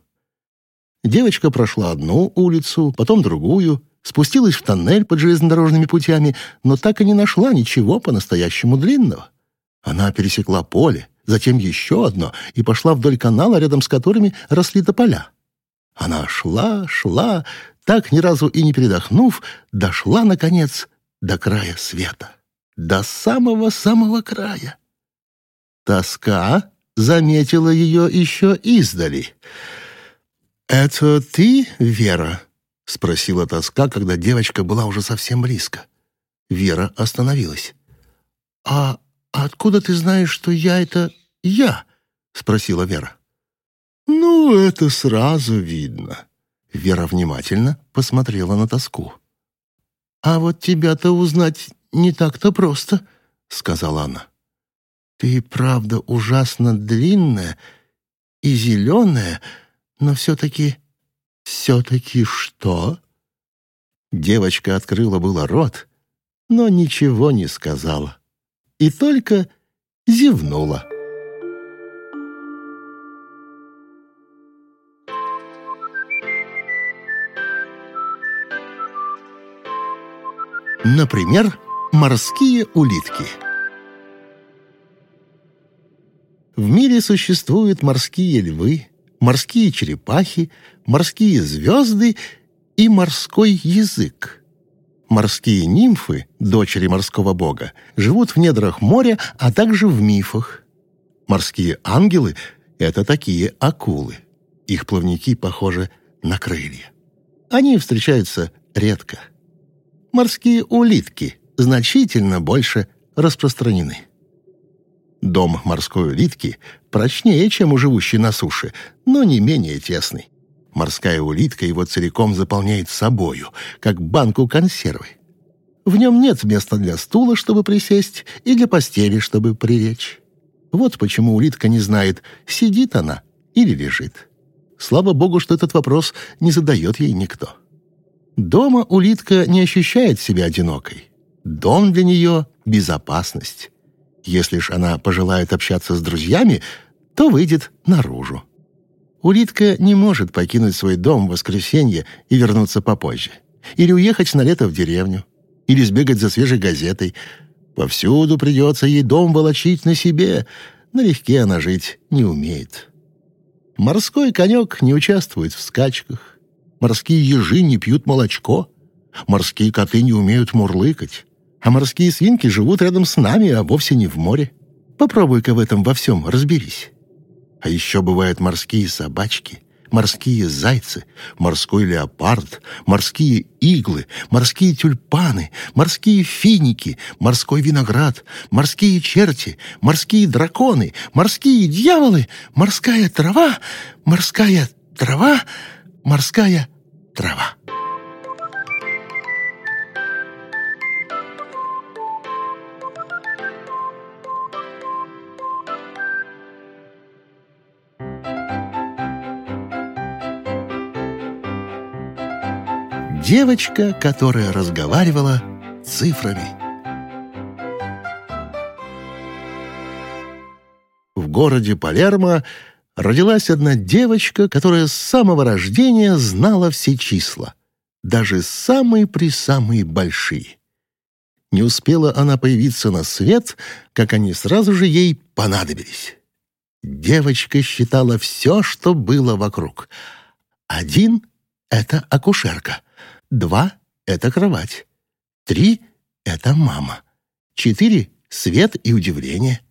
Девочка прошла одну улицу, потом другую, спустилась в тоннель под железнодорожными путями, но так и не нашла ничего по-настоящему длинного. Она пересекла поле, затем еще одно, и пошла вдоль канала, рядом с которыми росли тополя. Она шла, шла, так ни разу и не передохнув, дошла, наконец, до края света, до самого-самого края. Тоска заметила ее еще издали. «Это ты, Вера?» — спросила тоска, когда девочка была уже совсем близко. Вера остановилась. «А откуда ты знаешь, что я — это я?» — спросила Вера. «Ну, это сразу видно». Вера внимательно посмотрела на тоску. «А вот тебя-то узнать не так-то просто», — сказала она. «Ты правда ужасно длинная и зеленая, но все-таки...» «Все-таки что?» Девочка открыла было рот, но ничего не сказала. И только зевнула. Например, морские улитки. В мире существуют морские львы, морские черепахи, морские звезды и морской язык. Морские нимфы, дочери морского бога, живут в недрах моря, а также в мифах. Морские ангелы — это такие акулы. Их плавники похожи на крылья. Они встречаются редко морские улитки значительно больше распространены. Дом морской улитки прочнее, чем у живущей на суше, но не менее тесный. Морская улитка его целиком заполняет собою, как банку консервы. В нем нет места для стула, чтобы присесть, и для постели, чтобы прилечь. Вот почему улитка не знает, сидит она или лежит. Слава богу, что этот вопрос не задает ей никто. Дома улитка не ощущает себя одинокой. Дом для нее — безопасность. Если ж она пожелает общаться с друзьями, то выйдет наружу. Улитка не может покинуть свой дом в воскресенье и вернуться попозже. Или уехать на лето в деревню. Или сбегать за свежей газетой. Повсюду придется ей дом волочить на себе. Налегке она жить не умеет. Морской конек не участвует в скачках. Морские ежи не пьют молочко. Морские коты не умеют мурлыкать. А морские свинки живут рядом с нами, а вовсе не в море. Попробуй-ка в этом во всем разберись. А еще бывают морские собачки, морские зайцы, морской леопард, морские иглы, морские тюльпаны, морские финики, морской виноград, морские черти, морские драконы, морские дьяволы, морская трава, морская трава, морская трава. Девочка, которая разговаривала цифрами. В городе Палермо родилась одна девочка, которая с самого рождения знала все числа, даже самые-присамые большие. Не успела она появиться на свет, как они сразу же ей понадобились. Девочка считала все, что было вокруг. Один — это акушерка, два — это кровать, три — это мама, четыре — свет и удивление,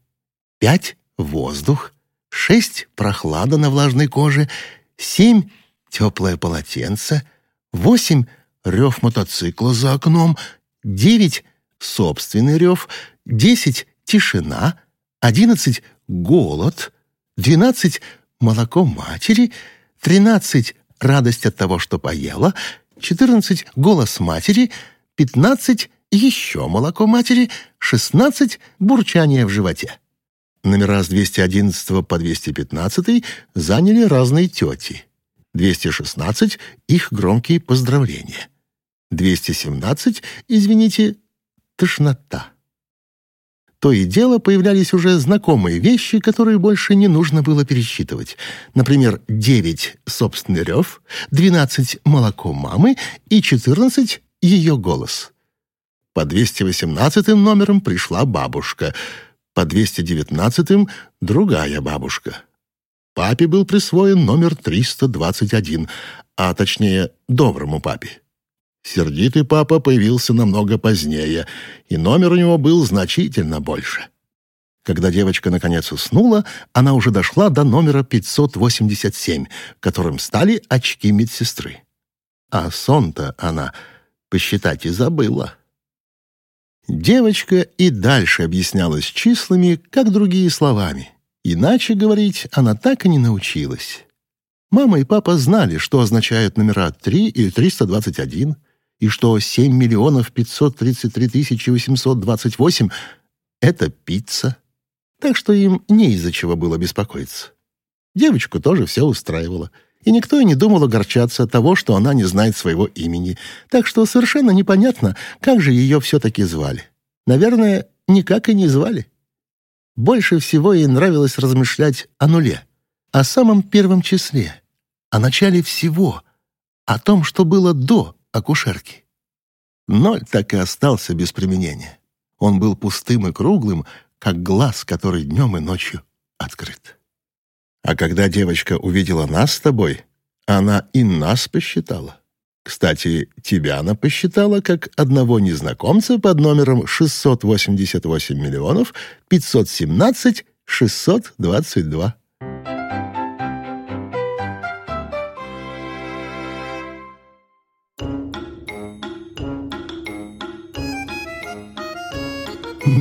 пять — воздух, шесть — прохлада на влажной коже, семь — теплое полотенце, восемь — рев мотоцикла за окном, девять — собственный рев, десять — тишина, одиннадцать — голод, двенадцать — молоко матери, тринадцать — радость от того, что поела, 14 — голос матери, 15 — еще молоко матери, 16 — бурчание в животе. Номера с 211 по 215 заняли разные тети. 216 — их громкие поздравления. 217, извините, тошнота. То и дело появлялись уже знакомые вещи, которые больше не нужно было пересчитывать. Например, 9 — собственный рев, 12 — молоко мамы и 14 — ее голос. По 218 номерам пришла бабушка, по 219 — другая бабушка. Папе был присвоен номер 321, а точнее, доброму папе. Сердитый папа появился намного позднее, и номер у него был значительно больше. Когда девочка наконец уснула, она уже дошла до номера 587, которым стали очки медсестры. А сон-то она посчитать и забыла. Девочка и дальше объяснялась числами, как другие словами. Иначе говорить она так и не научилась. Мама и папа знали, что означают номера 3 и 321, и что 7 миллионов 533 тысячи 828 — это пицца. Так что им не из-за чего было беспокоиться. Девочку тоже все устраивало, и никто и не думал огорчаться от того, что она не знает своего имени, так что совершенно непонятно, как же ее все-таки звали. Наверное, никак и не звали. Больше всего ей нравилось размышлять о нуле, о самом первом числе, о начале всего, о том, что было до акушерки. Ноль так и остался без применения. Он был пустым и круглым, как глаз, который днем и ночью открыт. А когда девочка увидела нас с тобой, она и нас посчитала. Кстати, тебя она посчитала как одного незнакомца под номером 688 миллионов 517 622.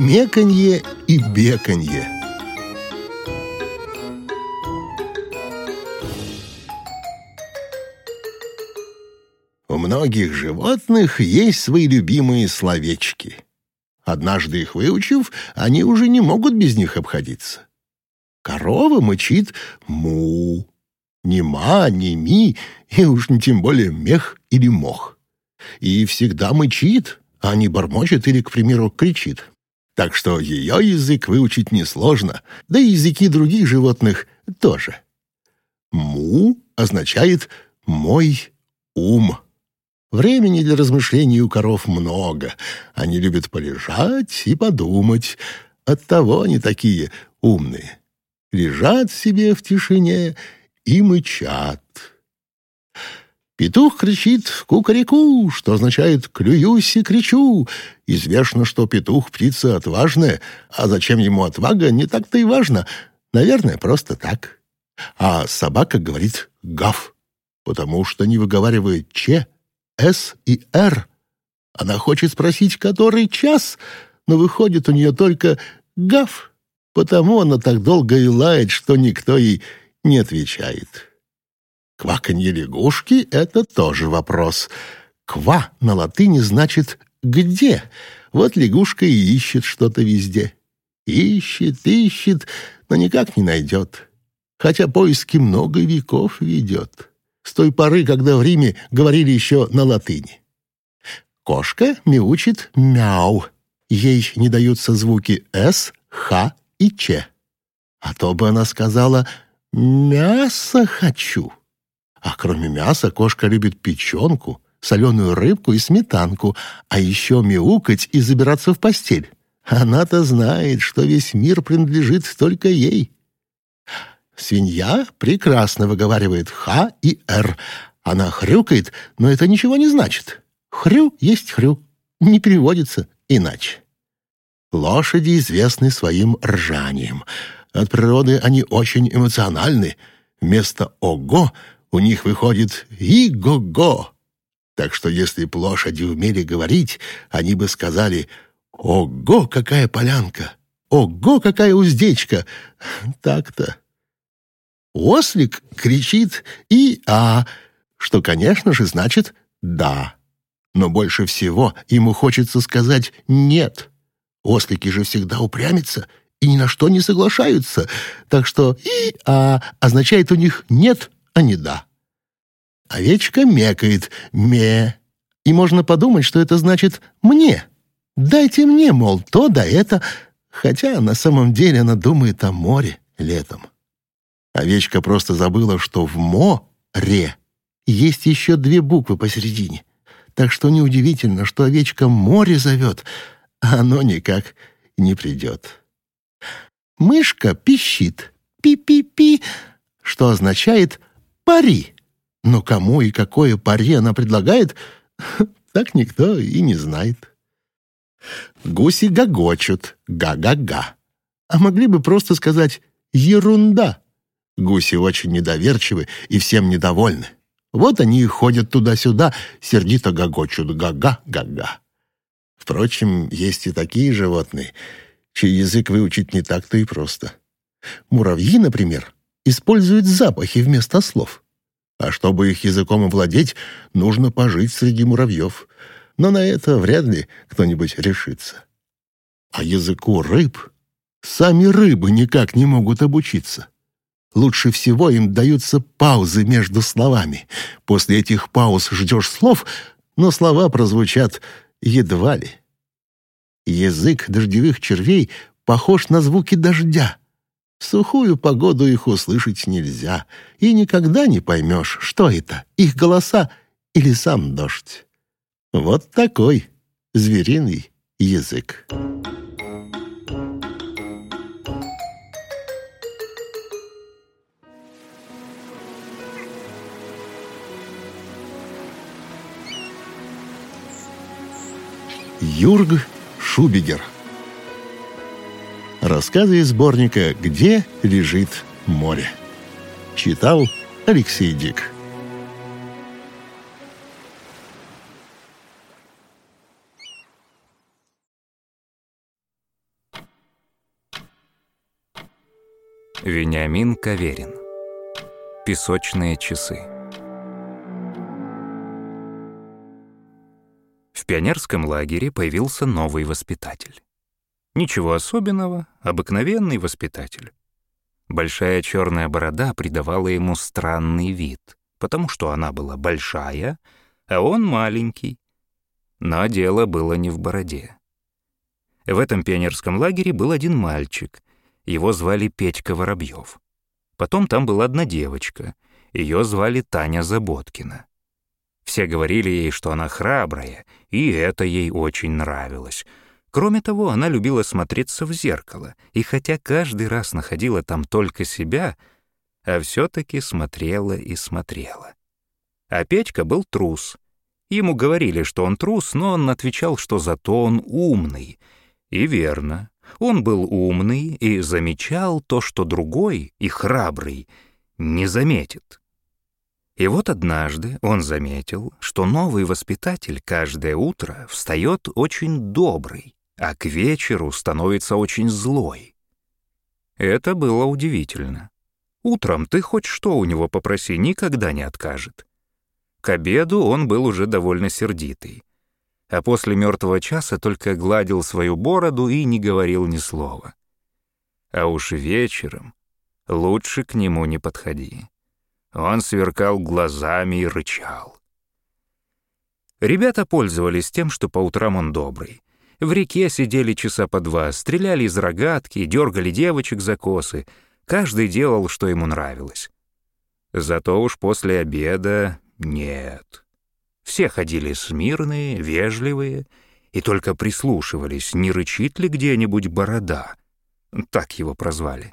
Меканье и беканье. У многих животных есть свои любимые словечки. Однажды их выучив, они уже не могут без них обходиться. Корова мычит «му», ни ма, ни ми, и уж не тем более мех или мох. И всегда мычит, а не бормочет или, к примеру, кричит так что ее язык выучить несложно, да и языки других животных тоже. «Му» означает «мой ум». Времени для размышлений у коров много. Они любят полежать и подумать. Оттого они такие умные. Лежат себе в тишине и мычат. Петух кричит «кукареку», что означает «клююсь и кричу». Известно, что петух — птица отважная, а зачем ему отвага, не так-то и важно. Наверное, просто так. А собака говорит «гав», потому что не выговаривает «че», «с» и «р». Она хочет спросить, который час, но выходит у нее только «гав», потому она так долго и лает, что никто ей не отвечает. Кваканье лягушки — это тоже вопрос. «Ква» на латыни значит «где». Вот лягушка и ищет что-то везде. Ищет, ищет, но никак не найдет. Хотя поиски много веков ведет. С той поры, когда в Риме говорили еще на латыни. Кошка мяучит «мяу». Ей не даются звуки «с», «х» и «ч». А то бы она сказала «мясо хочу». А кроме мяса кошка любит печенку, соленую рыбку и сметанку, а еще мяукать и забираться в постель. Она-то знает, что весь мир принадлежит только ей. Свинья прекрасно выговаривает «х» и «р». Она хрюкает, но это ничего не значит. Хрю есть хрю, не переводится иначе. Лошади известны своим ржанием. От природы они очень эмоциональны. Вместо «ого» у них выходит «и-го-го». Так что если б лошади умели говорить, они бы сказали «Ого, какая полянка! Ого, какая уздечка!» Так-то. Ослик кричит «и-а», что, конечно же, значит «да». Но больше всего ему хочется сказать «нет». Ослики же всегда упрямятся и ни на что не соглашаются, так что «и», «а» означает у них «нет», а не «да». Овечка мекает «ме», и можно подумать, что это значит «мне». Дайте мне, мол, то да это, хотя на самом деле она думает о море летом. Овечка просто забыла, что в «мо-ре» есть еще две буквы посередине — так что неудивительно, что овечка море зовет, а оно никак не придет. Мышка пищит «пи-пи-пи», что означает «пари». Но кому и какое пари она предлагает, *laughs* так никто и не знает. Гуси гогочут «га-га-га», а могли бы просто сказать «ерунда». Гуси очень недоверчивы и всем недовольны. Вот они и ходят туда-сюда, сердито гогочут «га-га-га-га». Впрочем, есть и такие животные, чей язык выучить не так-то и просто. Муравьи, например, используют запахи вместо слов. А чтобы их языком овладеть, нужно пожить среди муравьев. Но на это вряд ли кто-нибудь решится. А языку рыб сами рыбы никак не могут обучиться. Лучше всего им даются паузы между словами. После этих пауз ждешь слов, но слова прозвучат едва ли. Язык дождевых червей похож на звуки дождя. В сухую погоду их услышать нельзя, и никогда не поймешь, что это, их голоса или сам дождь. Вот такой звериный язык. Юрг Шубигер. Рассказы из сборника «Где лежит море». Читал Алексей Дик. Вениамин Каверин. Песочные часы. В пионерском лагере появился новый воспитатель. Ничего особенного, обыкновенный воспитатель. Большая черная борода придавала ему странный вид, потому что она была большая, а он маленький. Но дело было не в бороде. В этом пионерском лагере был один мальчик. Его звали Петька Воробьев. Потом там была одна девочка. Ее звали Таня Заботкина. Все говорили ей, что она храбрая, и это ей очень нравилось. Кроме того, она любила смотреться в зеркало, и хотя каждый раз находила там только себя, а все-таки смотрела и смотрела. А Петька был трус. Ему говорили, что он трус, но он отвечал, что зато он умный. И верно, он был умный и замечал то, что другой и храбрый не заметит. И вот однажды он заметил, что новый воспитатель каждое утро встает очень добрый, а к вечеру становится очень злой. Это было удивительно. Утром ты хоть что у него попроси, никогда не откажет. К обеду он был уже довольно сердитый, а после мертвого часа только гладил свою бороду и не говорил ни слова. А уж вечером лучше к нему не подходи. Он сверкал глазами и рычал. Ребята пользовались тем, что по утрам он добрый. В реке сидели часа по два, стреляли из рогатки, дергали девочек за косы. Каждый делал, что ему нравилось. Зато уж после обеда нет. Все ходили смирные, вежливые и только прислушивались, не рычит ли где-нибудь борода. Так его прозвали.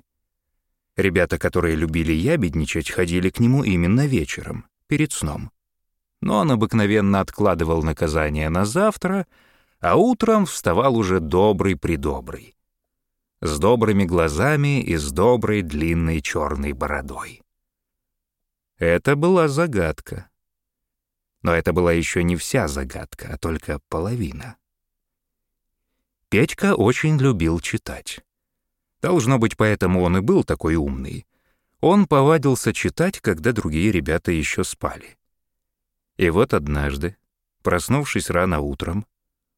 Ребята, которые любили ябедничать, ходили к нему именно вечером, перед сном. Но он обыкновенно откладывал наказание на завтра, а утром вставал уже добрый-придобрый. С добрыми глазами и с доброй длинной черной бородой. Это была загадка. Но это была еще не вся загадка, а только половина. Петька очень любил читать. Должно быть, поэтому он и был такой умный. Он повадился читать, когда другие ребята еще спали. И вот однажды, проснувшись рано утром,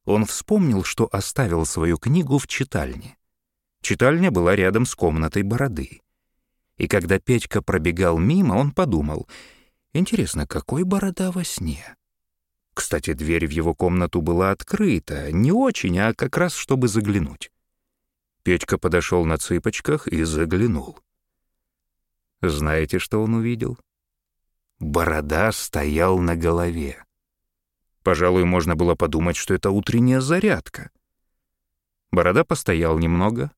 он вспомнил, что оставил свою книгу в читальне. Читальня была рядом с комнатой бороды. И когда Петька пробегал мимо, он подумал, интересно, какой борода во сне? Кстати, дверь в его комнату была открыта, не очень, а как раз чтобы заглянуть. Петька подошел на цыпочках и заглянул. Знаете, что он увидел? Борода стоял на голове. Пожалуй, можно было подумать, что это утренняя зарядка. Борода постоял немного,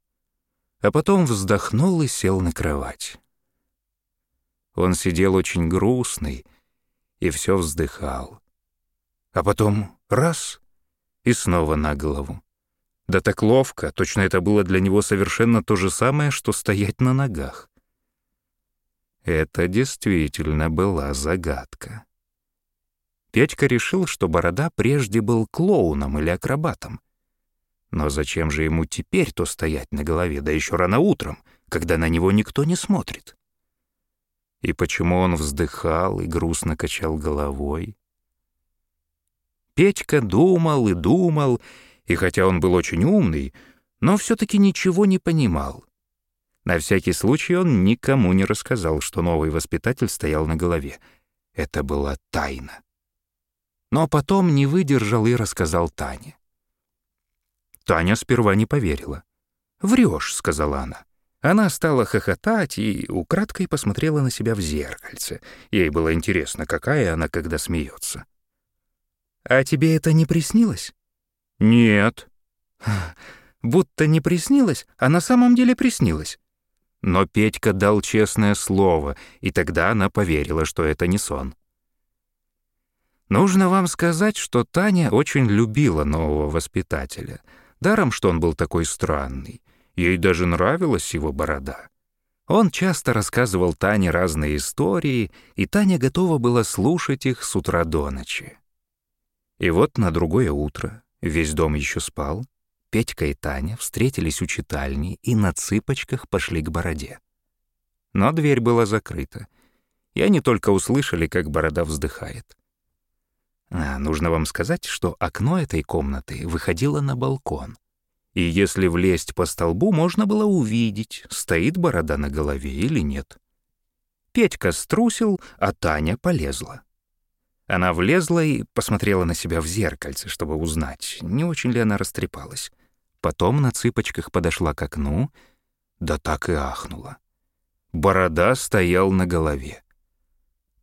а потом вздохнул и сел на кровать. Он сидел очень грустный и все вздыхал. А потом раз — и снова на голову. Да так ловко, точно это было для него совершенно то же самое, что стоять на ногах. Это действительно была загадка. Петька решил, что Борода прежде был клоуном или акробатом. Но зачем же ему теперь то стоять на голове, да еще рано утром, когда на него никто не смотрит? И почему он вздыхал и грустно качал головой? Петька думал и думал, и хотя он был очень умный, но все-таки ничего не понимал. На всякий случай он никому не рассказал, что новый воспитатель стоял на голове. Это была тайна. Но потом не выдержал и рассказал Тане. Таня сперва не поверила. «Врешь», — сказала она. Она стала хохотать и украдкой посмотрела на себя в зеркальце. Ей было интересно, какая она, когда смеется. «А тебе это не приснилось?» «Нет». «Будто не приснилось, а на самом деле приснилось. Но Петька дал честное слово, и тогда она поверила, что это не сон. Нужно вам сказать, что Таня очень любила нового воспитателя. Даром, что он был такой странный. Ей даже нравилась его борода. Он часто рассказывал Тане разные истории, и Таня готова была слушать их с утра до ночи. И вот на другое утро, весь дом еще спал, Петька и Таня встретились у читальни и на цыпочках пошли к бороде. Но дверь была закрыта, и они только услышали, как борода вздыхает. А, нужно вам сказать, что окно этой комнаты выходило на балкон. И если влезть по столбу, можно было увидеть, стоит борода на голове или нет. Петька струсил, а Таня полезла. Она влезла и посмотрела на себя в зеркальце, чтобы узнать, не очень ли она растрепалась. Потом на цыпочках подошла к окну, да так и ахнула. Борода стоял на голове.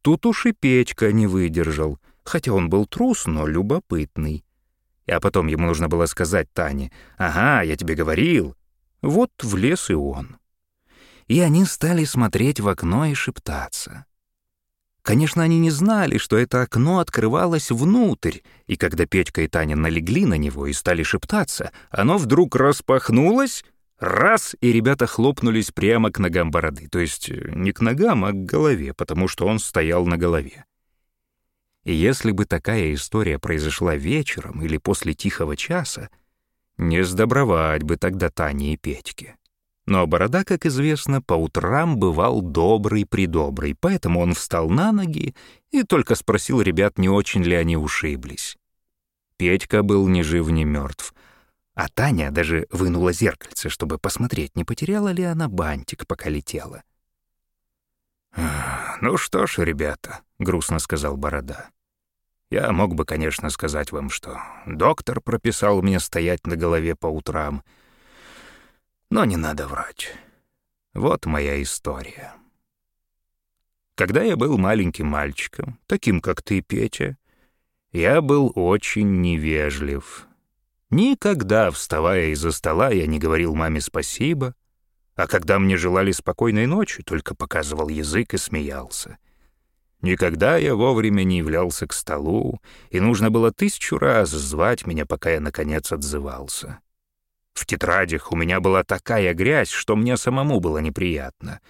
Тут уж и Петька не выдержал, хотя он был трус, но любопытный. А потом ему нужно было сказать Тане, «Ага, я тебе говорил». Вот влез и он. И они стали смотреть в окно и шептаться. Конечно, они не знали, что это окно открывалось внутрь, и когда Петька и Таня налегли на него и стали шептаться, оно вдруг распахнулось, раз, и ребята хлопнулись прямо к ногам бороды, то есть не к ногам, а к голове, потому что он стоял на голове. И если бы такая история произошла вечером или после тихого часа, не сдобровать бы тогда Тане и Петьке. Но Борода, как известно, по утрам бывал добрый-придобрый, поэтому он встал на ноги и только спросил ребят, не очень ли они ушиблись. Петька был ни жив, ни мертв, а Таня даже вынула зеркальце, чтобы посмотреть, не потеряла ли она бантик, пока летела. «Ну что ж, ребята», — грустно сказал Борода, — «я мог бы, конечно, сказать вам, что доктор прописал мне стоять на голове по утрам, — но не надо врать. Вот моя история. Когда я был маленьким мальчиком, таким, как ты, Петя, я был очень невежлив. Никогда, вставая из-за стола, я не говорил маме спасибо, а когда мне желали спокойной ночи, только показывал язык и смеялся. Никогда я вовремя не являлся к столу, и нужно было тысячу раз звать меня, пока я, наконец, отзывался. В тетрадях у меня была такая грязь, что мне самому было неприятно.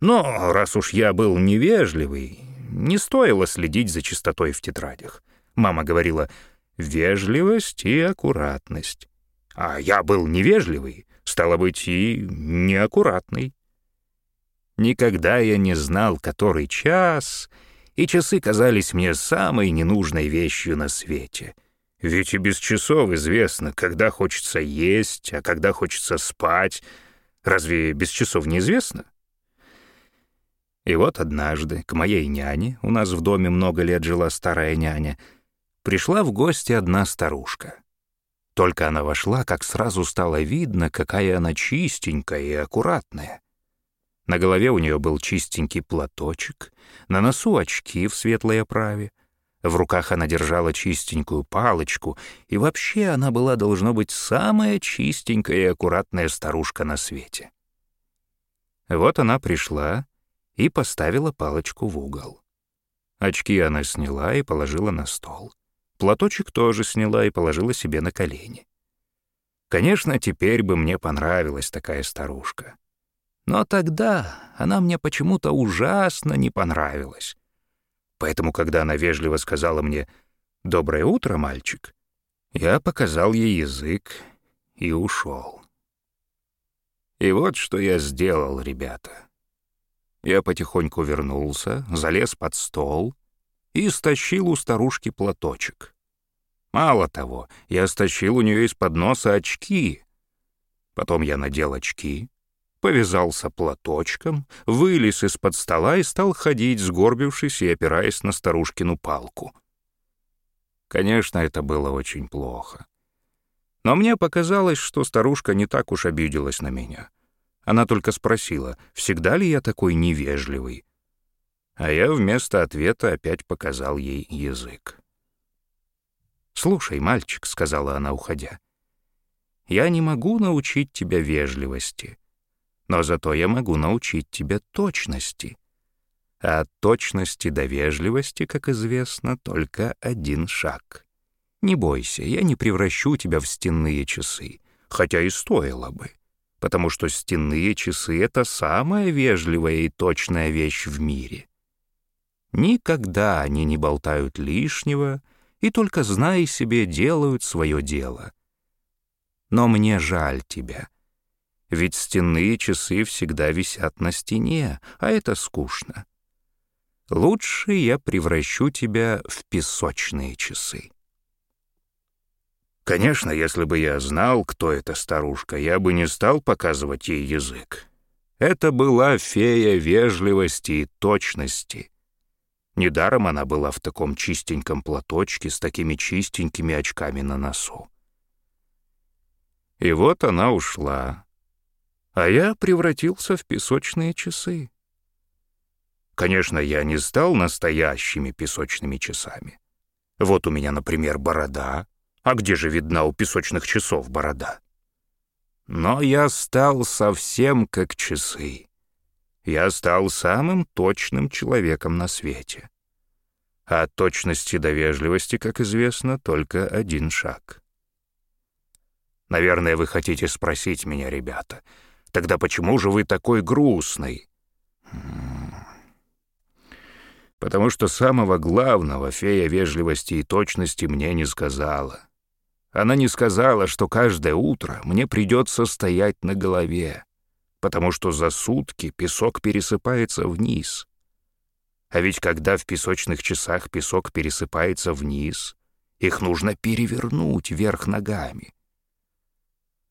Но раз уж я был невежливый, не стоило следить за чистотой в тетрадях. Мама говорила «вежливость и аккуратность». А я был невежливый, стало быть, и неаккуратный. Никогда я не знал, который час, И часы казались мне самой ненужной вещью на свете. Ведь и без часов известно, когда хочется есть, а когда хочется спать. Разве без часов неизвестно? И вот однажды к моей няне, у нас в доме много лет жила старая няня, пришла в гости одна старушка. Только она вошла, как сразу стало видно, какая она чистенькая и аккуратная. На голове у нее был чистенький платочек, на носу очки в светлой оправе, в руках она держала чистенькую палочку, и вообще она была, должно быть, самая чистенькая и аккуратная старушка на свете. Вот она пришла и поставила палочку в угол. Очки она сняла и положила на стол. Платочек тоже сняла и положила себе на колени. Конечно, теперь бы мне понравилась такая старушка. Но тогда она мне почему-то ужасно не понравилась. Поэтому, когда она вежливо сказала мне «Доброе утро, мальчик», я показал ей язык и ушел. И вот что я сделал, ребята. Я потихоньку вернулся, залез под стол и стащил у старушки платочек. Мало того, я стащил у нее из-под носа очки. Потом я надел очки, повязался платочком, вылез из-под стола и стал ходить, сгорбившись и опираясь на старушкину палку. Конечно, это было очень плохо. Но мне показалось, что старушка не так уж обиделась на меня. Она только спросила, всегда ли я такой невежливый а я вместо ответа опять показал ей язык. «Слушай, мальчик», — сказала она, уходя, — «я не могу научить тебя вежливости, но зато я могу научить тебя точности. А от точности до вежливости, как известно, только один шаг. Не бойся, я не превращу тебя в стенные часы, хотя и стоило бы, потому что стенные часы — это самая вежливая и точная вещь в мире. Никогда они не болтают лишнего и только, зная себе, делают свое дело. Но мне жаль тебя, ведь стенные часы всегда висят на стене, а это скучно. Лучше я превращу тебя в песочные часы. Конечно, если бы я знал, кто эта старушка, я бы не стал показывать ей язык. Это была фея вежливости и точности — Недаром она была в таком чистеньком платочке с такими чистенькими очками на носу. И вот она ушла, а я превратился в песочные часы. Конечно, я не стал настоящими песочными часами. Вот у меня, например, борода. А где же видна у песочных часов борода? Но я стал совсем как часы я стал самым точным человеком на свете. А от точности до вежливости, как известно, только один шаг. Наверное, вы хотите спросить меня, ребята, тогда почему же вы такой грустный? Потому что самого главного фея вежливости и точности мне не сказала. Она не сказала, что каждое утро мне придется стоять на голове, потому что за сутки песок пересыпается вниз. А ведь когда в песочных часах песок пересыпается вниз, их нужно перевернуть вверх ногами.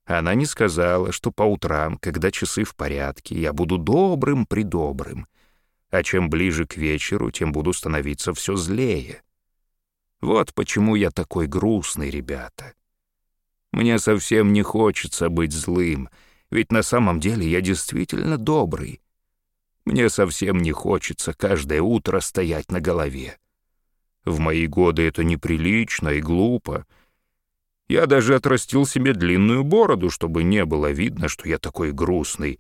Она не сказала, что по утрам, когда часы в порядке, я буду добрым-придобрым, а чем ближе к вечеру, тем буду становиться все злее. Вот почему я такой грустный, ребята. Мне совсем не хочется быть злым — ведь на самом деле я действительно добрый. Мне совсем не хочется каждое утро стоять на голове. В мои годы это неприлично и глупо. Я даже отрастил себе длинную бороду, чтобы не было видно, что я такой грустный.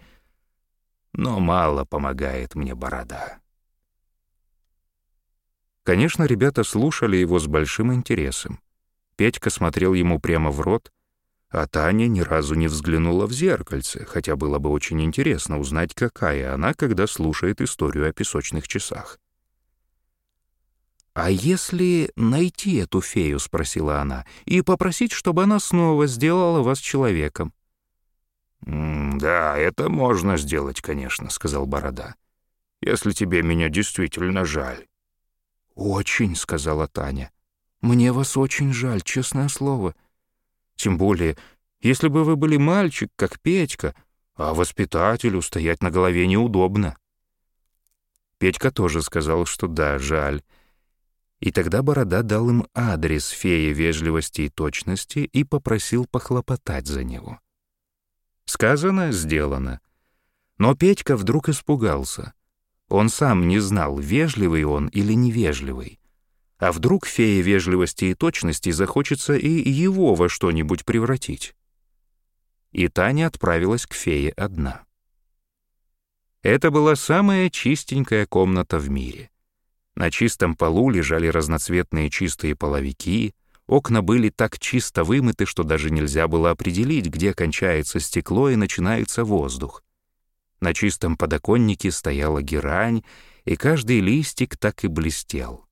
Но мало помогает мне борода. Конечно, ребята слушали его с большим интересом. Петька смотрел ему прямо в рот, а Таня ни разу не взглянула в зеркальце, хотя было бы очень интересно узнать, какая она, когда слушает историю о песочных часах. «А если найти эту фею, — спросила она, — и попросить, чтобы она снова сделала вас человеком?» «Да, это можно сделать, конечно», — сказал Борода. «Если тебе меня действительно жаль. «Очень», — сказала Таня. «Мне вас очень жаль, честное слово. Тем более, если бы вы были мальчик, как Петька, а воспитателю стоять на голове неудобно». Петька тоже сказал, что да, жаль. И тогда Борода дал им адрес феи вежливости и точности и попросил похлопотать за него. Сказано, сделано. Но Петька вдруг испугался. Он сам не знал, вежливый он или невежливый. А вдруг фея вежливости и точности захочется и его во что-нибудь превратить? И Таня отправилась к фее одна. Это была самая чистенькая комната в мире. На чистом полу лежали разноцветные чистые половики, окна были так чисто вымыты, что даже нельзя было определить, где кончается стекло и начинается воздух. На чистом подоконнике стояла герань, и каждый листик так и блестел.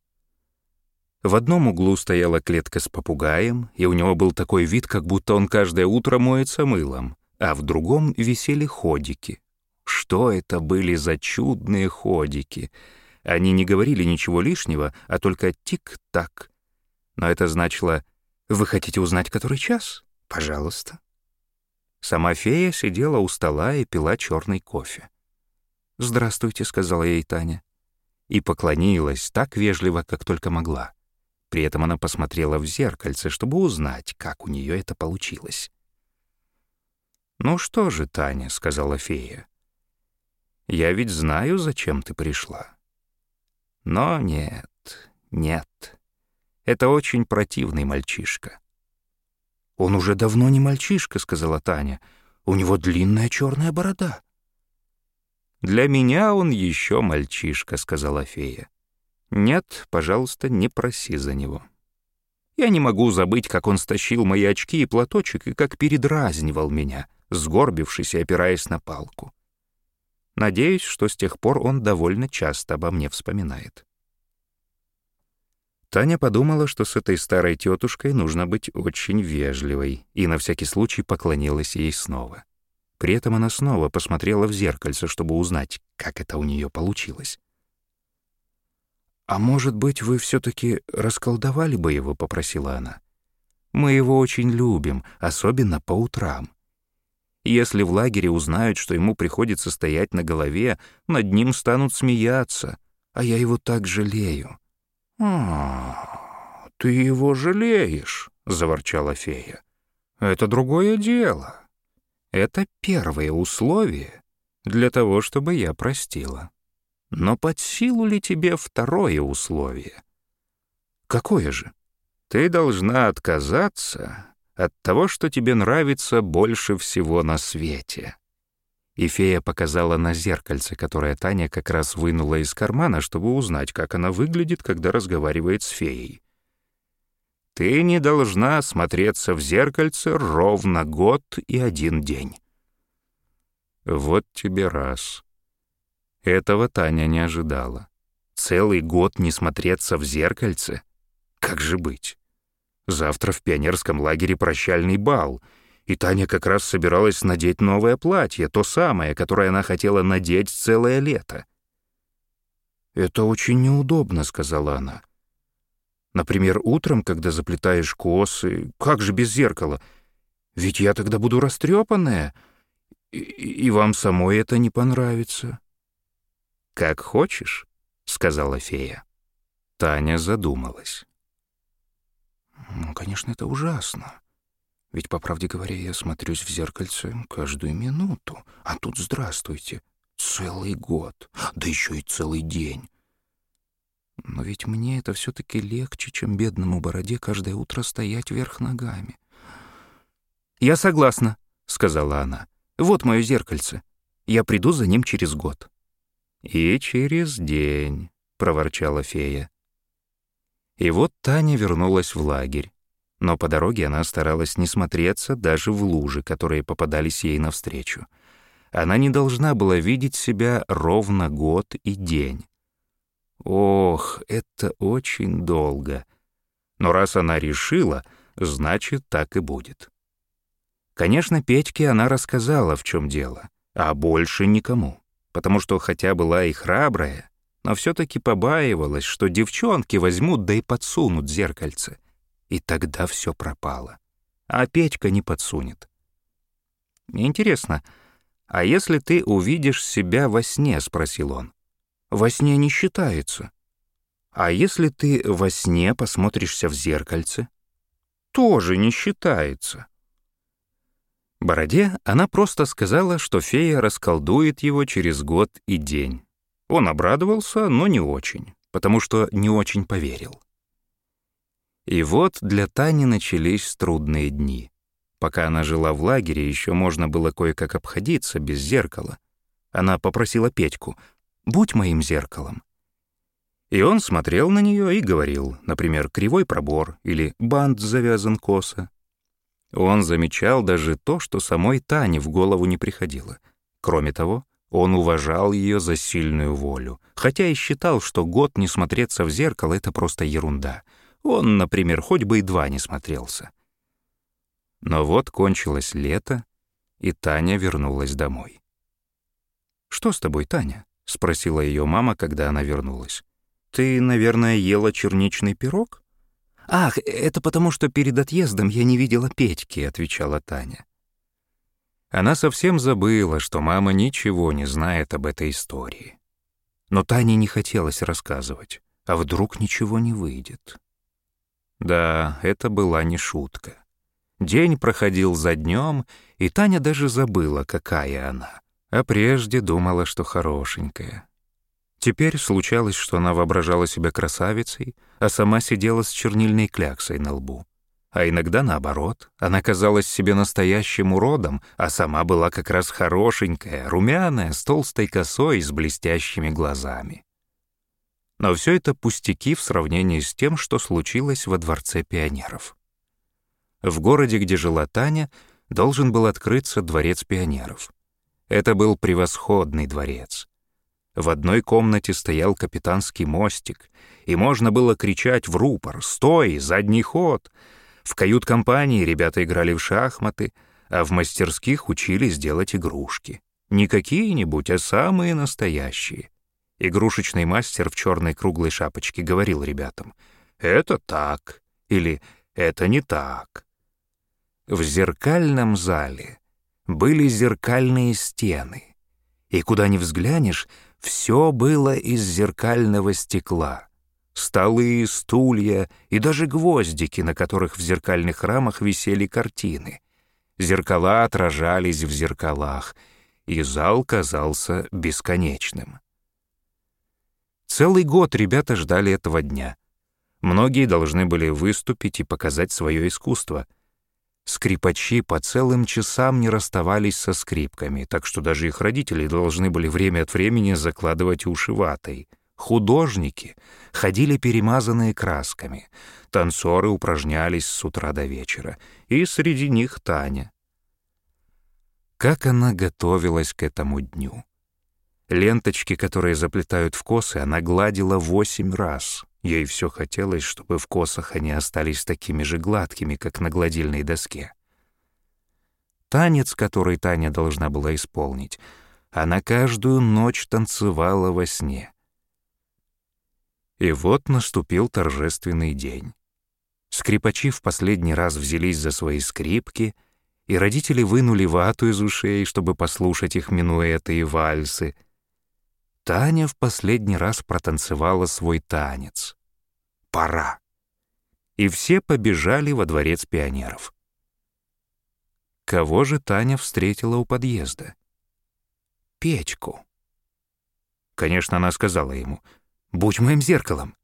В одном углу стояла клетка с попугаем, и у него был такой вид, как будто он каждое утро моется мылом, а в другом висели ходики. Что это были за чудные ходики — они не говорили ничего лишнего, а только тик-так. Но это значило «Вы хотите узнать, который час? Пожалуйста». Сама фея сидела у стола и пила черный кофе. «Здравствуйте», — сказала ей Таня. И поклонилась так вежливо, как только могла. При этом она посмотрела в зеркальце, чтобы узнать, как у нее это получилось. «Ну что же, Таня», — сказала фея, — «я ведь знаю, зачем ты пришла. Но нет, нет. Это очень противный мальчишка. «Он уже давно не мальчишка», — сказала Таня. «У него длинная черная борода». «Для меня он еще мальчишка», — сказала фея. «Нет, пожалуйста, не проси за него». Я не могу забыть, как он стащил мои очки и платочек и как передразнивал меня, сгорбившись и опираясь на палку. Надеюсь, что с тех пор он довольно часто обо мне вспоминает. Таня подумала, что с этой старой тетушкой нужно быть очень вежливой, и на всякий случай поклонилась ей снова. При этом она снова посмотрела в зеркальце, чтобы узнать, как это у нее получилось. «А может быть, вы все-таки расколдовали бы его?» — попросила она. «Мы его очень любим, особенно по утрам. Если в лагере узнают, что ему приходится стоять на голове, над ним станут смеяться, а я его так жалею». «А, ты его жалеешь», — заворчала фея. «Это другое дело. Это первое условие для того, чтобы я простила. Но под силу ли тебе второе условие? Какое же? Ты должна отказаться от того, что тебе нравится больше всего на свете. И фея показала на зеркальце, которое Таня как раз вынула из кармана, чтобы узнать, как она выглядит, когда разговаривает с феей. Ты не должна смотреться в зеркальце ровно год и один день. Вот тебе раз. Этого Таня не ожидала. Целый год не смотреться в зеркальце? Как же быть? Завтра в пионерском лагере прощальный бал, и Таня как раз собиралась надеть новое платье, то самое, которое она хотела надеть целое лето. «Это очень неудобно», — сказала она. «Например, утром, когда заплетаешь косы, как же без зеркала? Ведь я тогда буду растрепанная, и, и вам самой это не понравится». «Как хочешь», — сказала фея. Таня задумалась. Ну, конечно, это ужасно. Ведь, по правде говоря, я смотрюсь в зеркальце каждую минуту. А тут, здравствуйте, целый год, да еще и целый день. Но ведь мне это все-таки легче, чем бедному бороде каждое утро стоять вверх ногами. «Я согласна», — сказала она. «Вот мое зеркальце. Я приду за ним через год». «И через день», — проворчала фея. И вот Таня вернулась в лагерь. Но по дороге она старалась не смотреться даже в лужи, которые попадались ей навстречу. Она не должна была видеть себя ровно год и день. Ох, это очень долго. Но раз она решила, значит, так и будет. Конечно, Петьке она рассказала, в чем дело, а больше никому, потому что хотя была и храбрая, но все-таки побаивалась, что девчонки возьмут да и подсунут зеркальце. И тогда все пропало. А Петька не подсунет. Интересно, а если ты увидишь себя во сне, спросил он. Во сне не считается. А если ты во сне посмотришься в зеркальце? Тоже не считается. Бороде она просто сказала, что фея расколдует его через год и день. Он обрадовался, но не очень, потому что не очень поверил. И вот для Тани начались трудные дни. Пока она жила в лагере, еще можно было кое-как обходиться без зеркала. Она попросила Петьку «Будь моим зеркалом». И он смотрел на нее и говорил, например, «кривой пробор» или «бант завязан косо». Он замечал даже то, что самой Тане в голову не приходило. Кроме того, он уважал ее за сильную волю, хотя и считал, что год не смотреться в зеркало — это просто ерунда. Он, например, хоть бы и два не смотрелся. Но вот кончилось лето, и Таня вернулась домой. «Что с тобой, Таня?» — спросила ее мама, когда она вернулась. «Ты, наверное, ела черничный пирог?» «Ах, это потому, что перед отъездом я не видела Петьки», — отвечала Таня. Она совсем забыла, что мама ничего не знает об этой истории. Но Тане не хотелось рассказывать, а вдруг ничего не выйдет. Да, это была не шутка. День проходил за днем, и Таня даже забыла, какая она, а прежде думала, что хорошенькая. Теперь случалось, что она воображала себя красавицей, а сама сидела с чернильной кляксой на лбу а иногда наоборот. Она казалась себе настоящим уродом, а сама была как раз хорошенькая, румяная, с толстой косой и с блестящими глазами. Но все это пустяки в сравнении с тем, что случилось во Дворце пионеров. В городе, где жила Таня, должен был открыться Дворец пионеров. Это был превосходный дворец. В одной комнате стоял капитанский мостик, и можно было кричать в рупор «Стой! Задний ход!» В кают-компании ребята играли в шахматы, а в мастерских учились делать игрушки. Не какие-нибудь, а самые настоящие. Игрушечный мастер в черной круглой шапочке говорил ребятам «Это так» или «Это не так». В зеркальном зале были зеркальные стены, и куда ни взглянешь, все было из зеркального стекла — столы, стулья и даже гвоздики, на которых в зеркальных рамах висели картины. Зеркала отражались в зеркалах, и зал казался бесконечным. Целый год ребята ждали этого дня. Многие должны были выступить и показать свое искусство. Скрипачи по целым часам не расставались со скрипками, так что даже их родители должны были время от времени закладывать уши ватой — Художники ходили перемазанные красками, танцоры упражнялись с утра до вечера, и среди них Таня. Как она готовилась к этому дню. Ленточки, которые заплетают в косы, она гладила восемь раз. Ей все хотелось, чтобы в косах они остались такими же гладкими, как на гладильной доске. Танец, который Таня должна была исполнить, она каждую ночь танцевала во сне — и вот наступил торжественный день. Скрипачи в последний раз взялись за свои скрипки, и родители вынули вату из ушей, чтобы послушать их минуэты и вальсы. Таня в последний раз протанцевала свой танец. Пора. И все побежали во дворец пионеров. Кого же Таня встретила у подъезда? Печку. Конечно, она сказала ему — Будь моим зеркалом».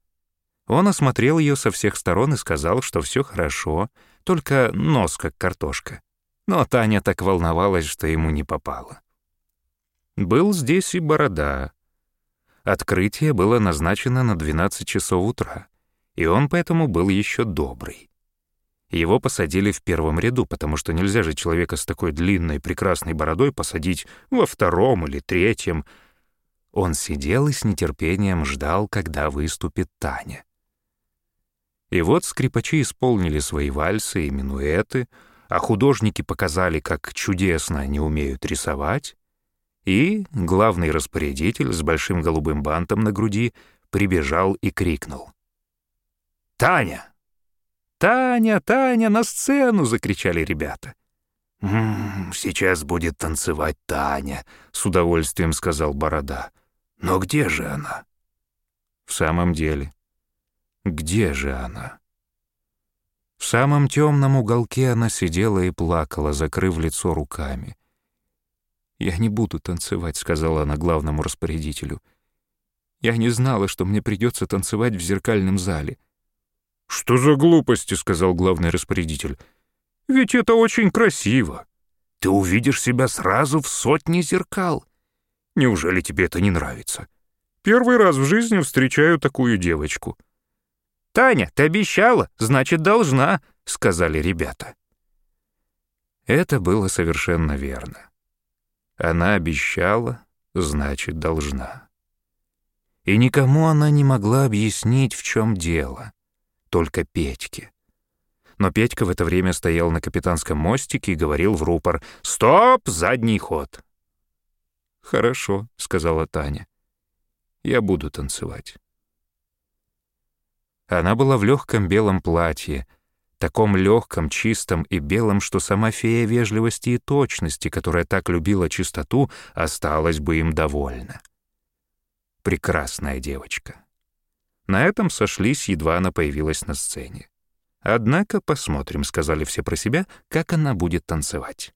Он осмотрел ее со всех сторон и сказал, что все хорошо, только нос как картошка. Но Таня так волновалась, что ему не попало. Был здесь и борода. Открытие было назначено на 12 часов утра, и он поэтому был еще добрый. Его посадили в первом ряду, потому что нельзя же человека с такой длинной прекрасной бородой посадить во втором или третьем, он сидел и с нетерпением ждал, когда выступит Таня. И вот скрипачи исполнили свои вальсы и минуэты, а художники показали, как чудесно они умеют рисовать, И главный распорядитель с большим голубым бантом на груди прибежал и крикнул. «Таня! Таня, Таня, на сцену!» — закричали ребята. «М -м, «Сейчас будет танцевать Таня», — с удовольствием сказал Борода. «Но где же она?» «В самом деле, где же она?» В самом темном уголке она сидела и плакала, закрыв лицо руками. «Я не буду танцевать», — сказала она главному распорядителю. «Я не знала, что мне придется танцевать в зеркальном зале». «Что за глупости?» — сказал главный распорядитель. «Ведь это очень красиво. Ты увидишь себя сразу в сотне зеркал. Неужели тебе это не нравится? Первый раз в жизни встречаю такую девочку». «Таня, ты обещала, значит, должна», — сказали ребята. Это было совершенно верно. Она обещала, значит, должна. И никому она не могла объяснить, в чем дело, только Петьке. Но Петька в это время стоял на капитанском мостике и говорил в рупор «Стоп! Задний ход!» «Хорошо», — сказала Таня. «Я буду танцевать». Она была в легком белом платье, таком легком, чистом и белом, что сама фея вежливости и точности, которая так любила чистоту, осталась бы им довольна. Прекрасная девочка. На этом сошлись, едва она появилась на сцене. «Однако посмотрим», — сказали все про себя, как она будет танцевать.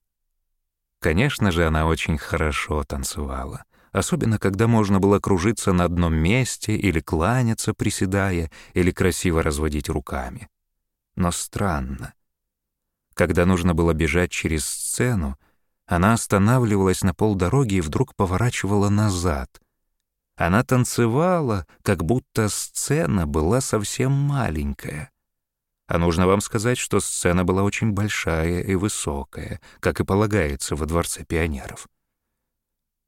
Конечно же, она очень хорошо танцевала особенно когда можно было кружиться на одном месте или кланяться, приседая, или красиво разводить руками. Но странно. Когда нужно было бежать через сцену, она останавливалась на полдороги и вдруг поворачивала назад. Она танцевала, как будто сцена была совсем маленькая. А нужно вам сказать, что сцена была очень большая и высокая, как и полагается во Дворце пионеров.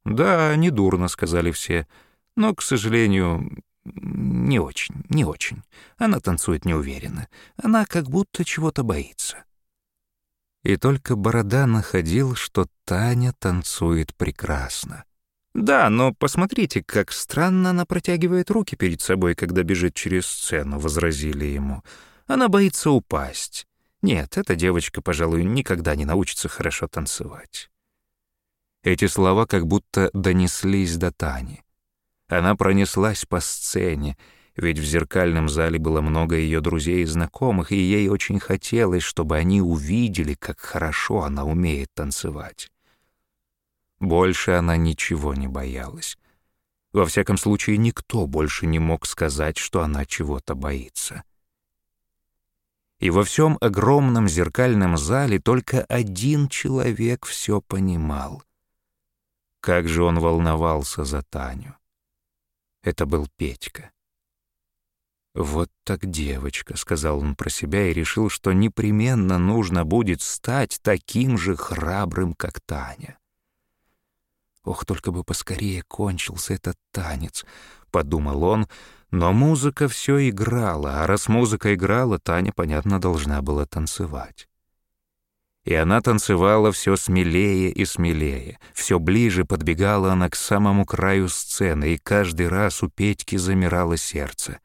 «Да, недурно», — сказали все. «Но, к сожалению, не очень, не очень. Она танцует неуверенно. Она как будто чего-то боится». И только Борода находил, что Таня танцует прекрасно. «Да, но посмотрите, как странно она протягивает руки перед собой, когда бежит через сцену», — возразили ему. «Она боится упасть. Нет, эта девочка, пожалуй, никогда не научится хорошо танцевать». Эти слова как будто донеслись до Тани. Она пронеслась по сцене, ведь в зеркальном зале было много ее друзей и знакомых, и ей очень хотелось, чтобы они увидели, как хорошо она умеет танцевать. Больше она ничего не боялась. Во всяком случае, никто больше не мог сказать, что она чего-то боится. И во всем огромном зеркальном зале только один человек все понимал. Как же он волновался за Таню. Это был Петька. «Вот так девочка», — сказал он про себя и решил, что непременно нужно будет стать таким же храбрым, как Таня. «Ох, только бы поскорее кончился этот танец», — подумал он, но музыка все играла, а раз музыка играла, Таня, понятно, должна была танцевать. И она танцевала все смелее и смелее. Все ближе подбегала она к самому краю сцены, и каждый раз у Петьки замирало сердце.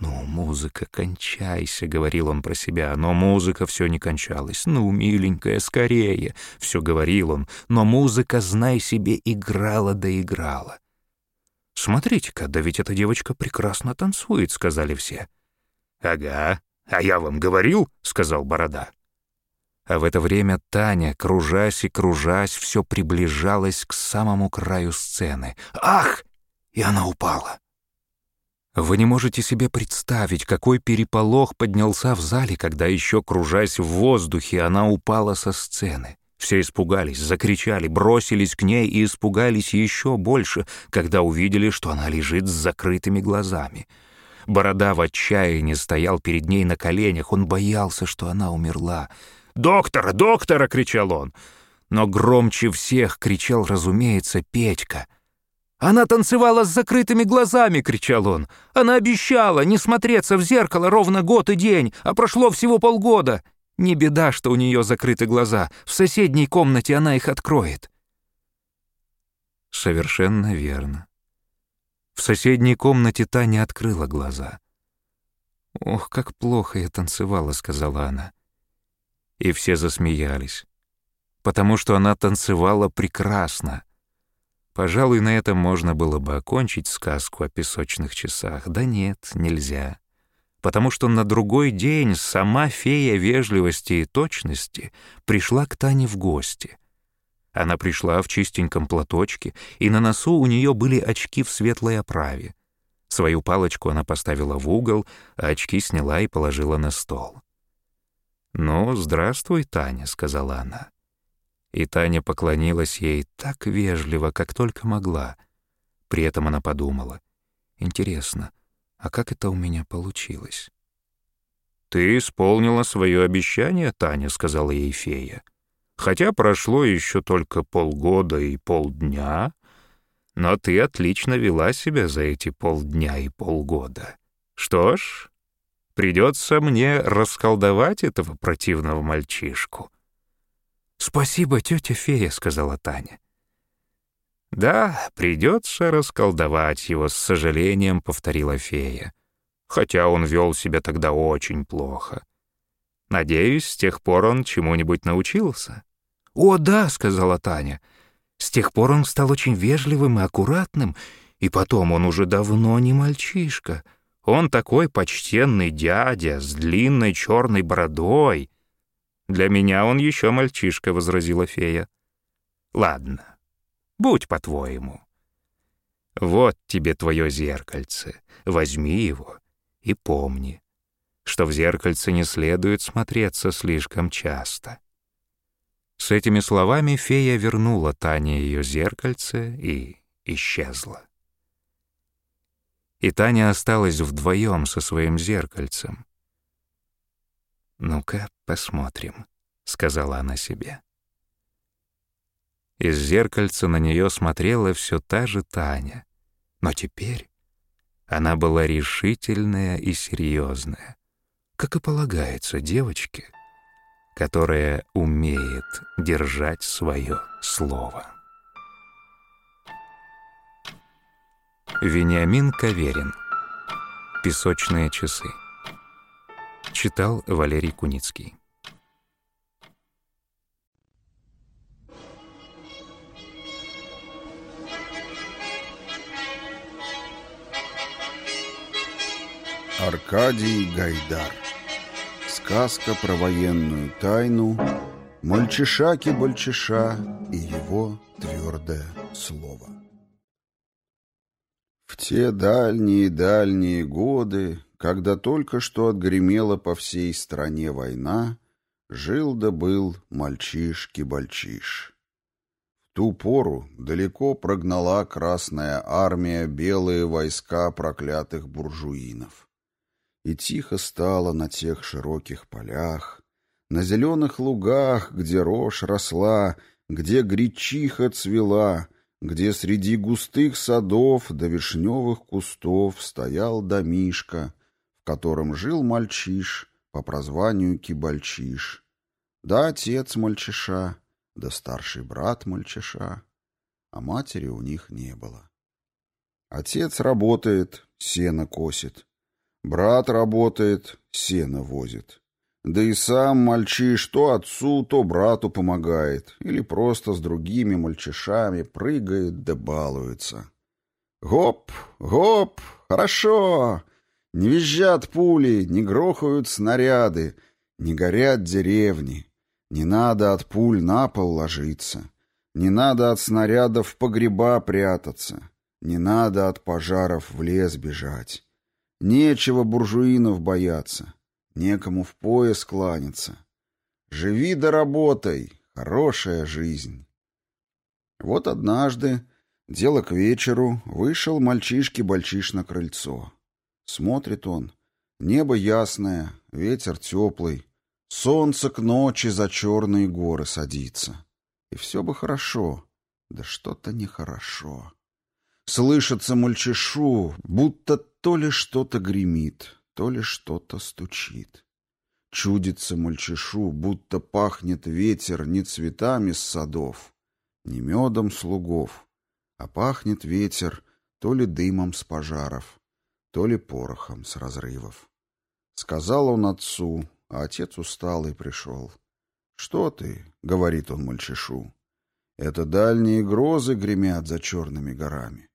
«Ну, музыка, кончайся», — говорил он про себя, но музыка все не кончалась. «Ну, миленькая, скорее», — все говорил он, но музыка, знай себе, играла да играла. «Смотрите-ка, да ведь эта девочка прекрасно танцует», — сказали все. «Ага, а я вам говорил», — сказал Борода. А в это время Таня, кружась и кружась, все приближалась к самому краю сцены. «Ах!» И она упала. Вы не можете себе представить, какой переполох поднялся в зале, когда еще, кружась в воздухе, она упала со сцены. Все испугались, закричали, бросились к ней и испугались еще больше, когда увидели, что она лежит с закрытыми глазами. Борода в отчаянии стоял перед ней на коленях, он боялся, что она умерла. «Доктора! Доктора!» — кричал он. Но громче всех кричал, разумеется, Петька. «Она танцевала с закрытыми глазами!» — кричал он. «Она обещала не смотреться в зеркало ровно год и день, а прошло всего полгода. Не беда, что у нее закрыты глаза. В соседней комнате она их откроет». Совершенно верно. В соседней комнате Таня открыла глаза. «Ох, как плохо я танцевала», — сказала она. И все засмеялись, потому что она танцевала прекрасно. Пожалуй, на этом можно было бы окончить сказку о песочных часах. Да нет, нельзя. Потому что на другой день сама фея вежливости и точности пришла к Тане в гости — она пришла в чистеньком платочке, и на носу у нее были очки в светлой оправе. Свою палочку она поставила в угол, а очки сняла и положила на стол. «Ну, здравствуй, Таня», — сказала она. И Таня поклонилась ей так вежливо, как только могла. При этом она подумала, «Интересно, а как это у меня получилось?» «Ты исполнила свое обещание, Таня», — сказала ей фея. Хотя прошло еще только полгода и полдня, но ты отлично вела себя за эти полдня и полгода. Что ж, придется мне расколдовать этого противного мальчишку. «Спасибо, тетя фея», — сказала Таня. «Да, придется расколдовать его, с сожалением», — повторила фея. «Хотя он вел себя тогда очень плохо. Надеюсь, с тех пор он чему-нибудь научился». «О, да», — сказала Таня. «С тех пор он стал очень вежливым и аккуратным, и потом он уже давно не мальчишка. Он такой почтенный дядя с длинной черной бородой». «Для меня он еще мальчишка», — возразила фея. «Ладно, будь по-твоему. Вот тебе твое зеркальце, возьми его и помни, что в зеркальце не следует смотреться слишком часто. С этими словами фея вернула Тане ее зеркальце и исчезла. И Таня осталась вдвоем со своим зеркальцем. «Ну-ка, посмотрим», — сказала она себе. Из зеркальца на нее смотрела все та же Таня, но теперь она была решительная и серьезная, как и полагается девочке, которая умеет держать свое слово. Вениамин Каверин. «Песочные часы». Читал Валерий Куницкий. Аркадий Гайдар Сказка про военную тайну Мальчиша-кибальчиша и его твердое слово. В те дальние-дальние годы, когда только что отгремела по всей стране война, жил да был мальчиш-кибальчиш. В ту пору далеко прогнала Красная Армия белые войска проклятых буржуинов и тихо стало на тех широких полях, на зеленых лугах, где рожь росла, где гречиха цвела, где среди густых садов до вишневых кустов стоял домишка, котором жил мальчиш по прозванию Кибальчиш. Да отец мальчиша, да старший брат мальчиша, а матери у них не было. Отец работает, сено косит. Брат работает, сено возит. Да и сам мальчиш то отцу, то брату помогает, или просто с другими мальчишами прыгает да балуется. Гоп, гоп, хорошо! Не визжат пули, не грохают снаряды, не горят деревни. Не надо от пуль на пол ложиться, не надо от снарядов в погреба прятаться, не надо от пожаров в лес бежать. Нечего буржуинов бояться, некому в пояс кланяться. Живи да работай, хорошая жизнь. Вот однажды, дело к вечеру, вышел мальчишки-бальчиш на крыльцо. Смотрит он, небо ясное, ветер теплый, солнце к ночи за черные горы садится. И все бы хорошо, да что-то нехорошо. Слышится мальчишу, будто то ли что-то гремит, то ли что-то стучит. Чудится мальчишу, будто пахнет ветер не цветами с садов, не медом слугов, а пахнет ветер то ли дымом с пожаров, то ли порохом с разрывов. Сказал он отцу, а отец устал и пришел. «Что ты?» — говорит он мальчишу. «Это дальние грозы гремят за черными горами.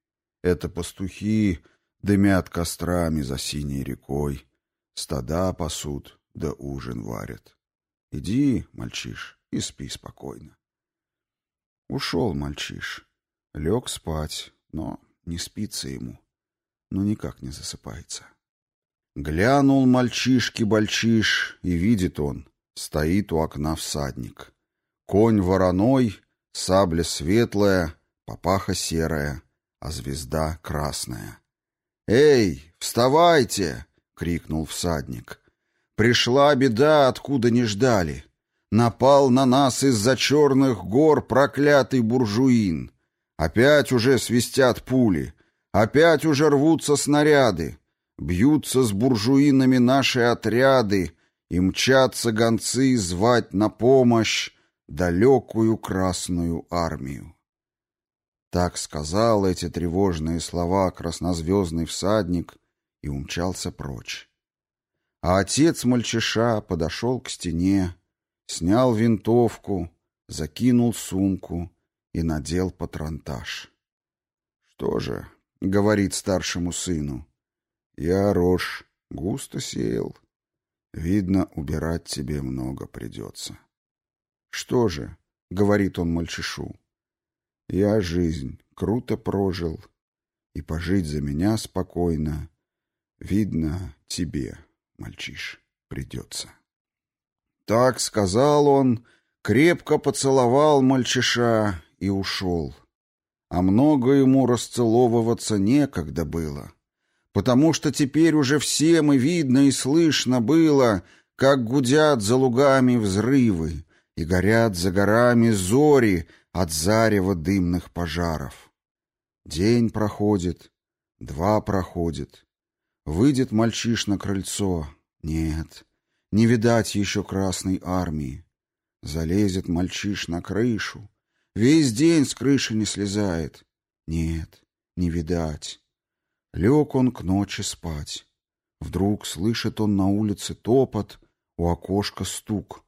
Это пастухи дымят кострами за синей рекой, стада пасут, да ужин варят. Иди, мальчиш, и спи спокойно». Ушел мальчиш, лег спать, но не спится ему, но никак не засыпается. Глянул мальчишки-бальчиш, и видит он, стоит у окна всадник. Конь вороной, сабля светлая, папаха серая, а звезда красная. «Эй, вставайте!» — крикнул всадник. «Пришла беда, откуда не ждали. Напал на нас из-за черных гор проклятый буржуин. Опять уже свистят пули, опять уже рвутся снаряды. Бьются с буржуинами наши отряды, и мчатся гонцы звать на помощь далекую Красную Армию. Так сказал эти тревожные слова краснозвездный всадник и умчался прочь. А отец мальчиша подошел к стене, снял винтовку, закинул сумку и надел патронтаж. «Что же?» — говорит старшему сыну. Я рожь густо сеял. Видно, убирать тебе много придется. Что же, — говорит он мальчишу, — я жизнь круто прожил, и пожить за меня спокойно, видно, тебе, мальчиш, придется. Так сказал он, крепко поцеловал мальчиша и ушел. А много ему расцеловываться некогда было — потому что теперь уже всем и видно, и слышно было, как гудят за лугами взрывы и горят за горами зори от зарева дымных пожаров. День проходит, два проходит. Выйдет мальчиш на крыльцо. Нет, не видать еще Красной Армии. Залезет мальчиш на крышу. Весь день с крыши не слезает. Нет, не видать. Лег он к ночи спать. Вдруг слышит он на улице топот, у окошка стук.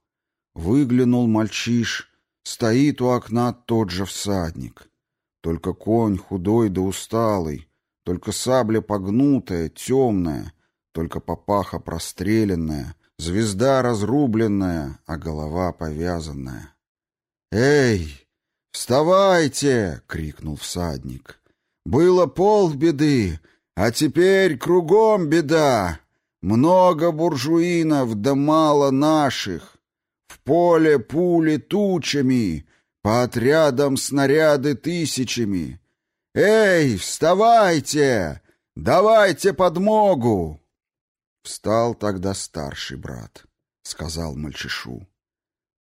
Выглянул мальчиш, стоит у окна тот же всадник. Только конь худой да усталый, только сабля погнутая, темная, только папаха простреленная, звезда разрубленная, а голова повязанная. «Эй, вставайте!» — крикнул всадник. «Было полбеды, а теперь кругом беда. Много буржуинов, да мало наших. В поле пули тучами, по отрядам снаряды тысячами. Эй, вставайте! Давайте подмогу! Встал тогда старший брат, сказал мальчишу.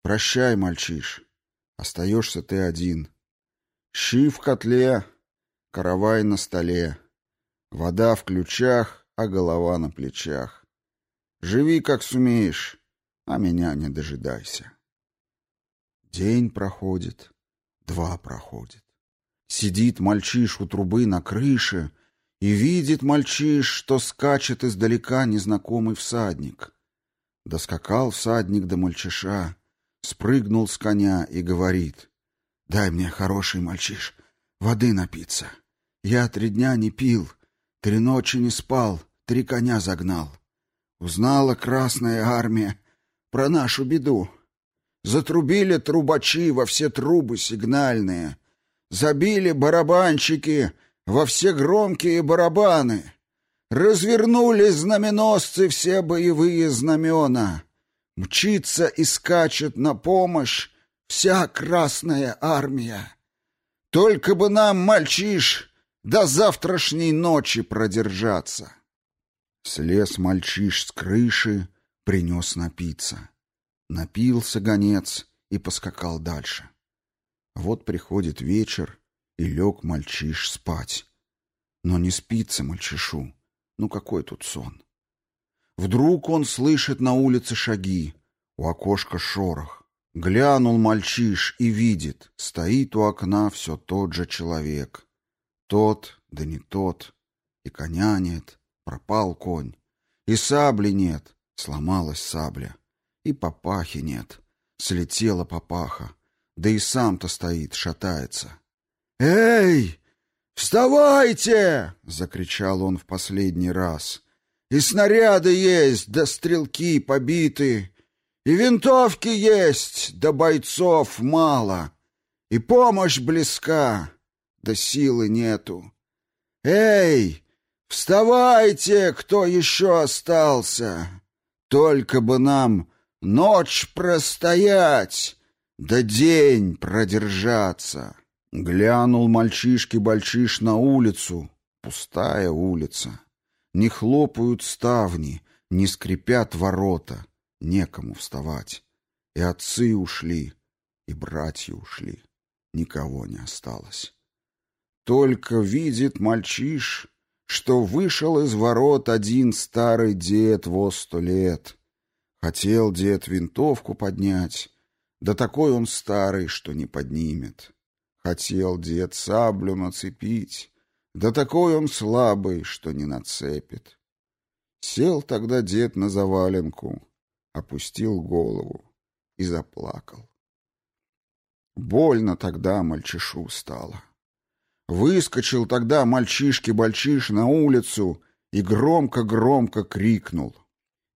Прощай, мальчиш, остаешься ты один. Щи в котле, каравай на столе. Вода в ключах, а голова на плечах. Живи, как сумеешь, а меня не дожидайся. День проходит, два проходит. Сидит мальчиш у трубы на крыше, и видит мальчиш, что скачет издалека незнакомый всадник. Доскакал всадник до мальчиша, спрыгнул с коня и говорит, «Дай мне, хороший мальчиш, воды напиться. Я три дня не пил, Три ночи не спал, три коня загнал. Узнала Красная Армия про нашу беду. Затрубили трубачи во все трубы сигнальные. Забили барабанщики во все громкие барабаны. Развернули знаменосцы все боевые знамена. Мчится и скачет на помощь вся Красная Армия. Только бы нам, мальчиш, до завтрашней ночи продержаться. Слез мальчиш с крыши, принес напиться. Напился гонец и поскакал дальше. Вот приходит вечер, и лег мальчиш спать. Но не спится мальчишу. Ну какой тут сон? Вдруг он слышит на улице шаги, у окошка шорох. Глянул мальчиш и видит, стоит у окна все тот же человек — Тот, да не тот, и коня нет, пропал конь, и сабли нет, сломалась сабля, и папахи нет, слетела папаха, да и сам-то стоит, шатается. «Эй, вставайте!» — закричал он в последний раз. «И снаряды есть, да стрелки побиты, и винтовки есть, да бойцов мало, и помощь близка, да силы нету. Эй, вставайте, кто еще остался! Только бы нам ночь простоять, да день продержаться!» Глянул мальчишки-бальчиш на улицу, пустая улица. Не хлопают ставни, не скрипят ворота, некому вставать. И отцы ушли, и братья ушли, никого не осталось. Только видит мальчиш, что вышел из ворот один старый дед во сто лет. Хотел дед винтовку поднять, да такой он старый, что не поднимет. Хотел дед саблю нацепить, да такой он слабый, что не нацепит. Сел тогда дед на заваленку, опустил голову и заплакал. Больно тогда мальчишу стало. Выскочил тогда мальчишки-бальчиш на улицу и громко-громко крикнул.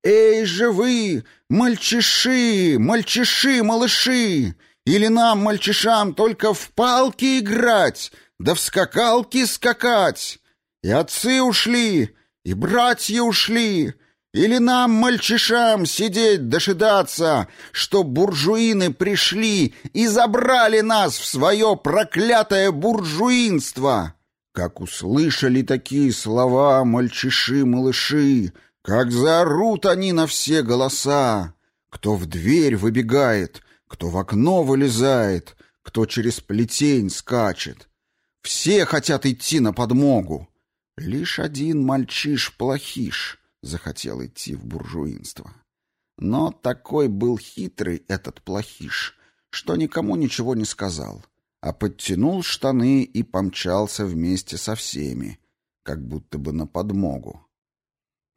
«Эй же вы, мальчиши, мальчиши-малыши! Или нам, мальчишам, только в палки играть, да в скакалки скакать? И отцы ушли, и братья ушли, или нам, мальчишам, сидеть дожидаться, что буржуины пришли и забрали нас в свое проклятое буржуинство? Как услышали такие слова мальчиши-малыши, как заорут они на все голоса, кто в дверь выбегает, кто в окно вылезает, кто через плетень скачет. Все хотят идти на подмогу. Лишь один мальчиш-плохиш захотел идти в буржуинство. Но такой был хитрый этот плохиш, что никому ничего не сказал, а подтянул штаны и помчался вместе со всеми, как будто бы на подмогу.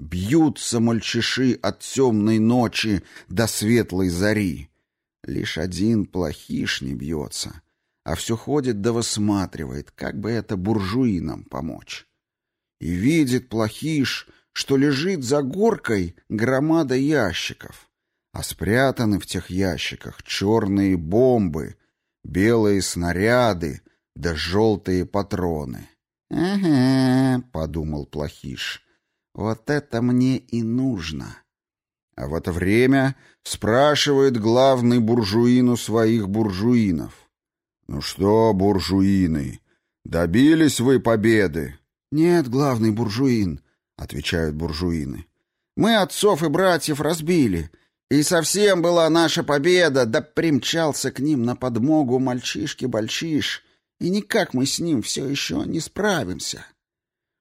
Бьются мальчиши от темной ночи до светлой зари. Лишь один плохиш не бьется, а все ходит да высматривает, как бы это буржуинам помочь. И видит плохиш, что лежит за горкой громада ящиков, а спрятаны в тех ящиках черные бомбы, белые снаряды да желтые патроны. «Ага», — подумал плохиш, — «вот это мне и нужно». А в это время спрашивает главный буржуин у своих буржуинов. «Ну что, буржуины, добились вы победы?» «Нет, главный буржуин», — отвечают буржуины. «Мы отцов и братьев разбили, и совсем была наша победа, да примчался к ним на подмогу мальчишки-бальчиш, и никак мы с ним все еще не справимся».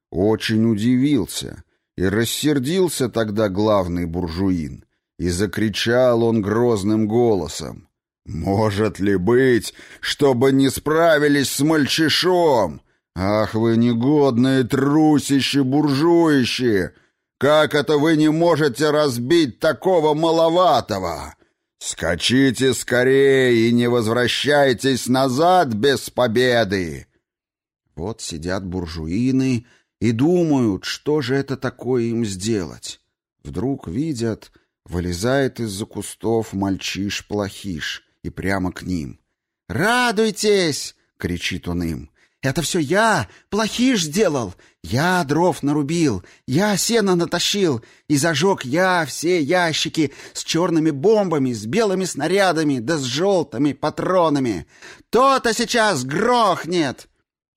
Очень удивился и рассердился тогда главный буржуин, и закричал он грозным голосом. «Может ли быть, чтобы не справились с мальчишом? Ах вы негодные трусищи буржуищи! Как это вы не можете разбить такого маловатого? Скачите скорее и не возвращайтесь назад без победы!» Вот сидят буржуины и думают, что же это такое им сделать. Вдруг видят, вылезает из-за кустов мальчиш-плохиш и прямо к ним. «Радуйтесь!» — кричит он им. «Это все я, плохиш сделал! Я дров нарубил, я сено натащил, и зажег я все ящики с черными бомбами, с белыми снарядами, да с желтыми патронами! То-то сейчас грохнет!»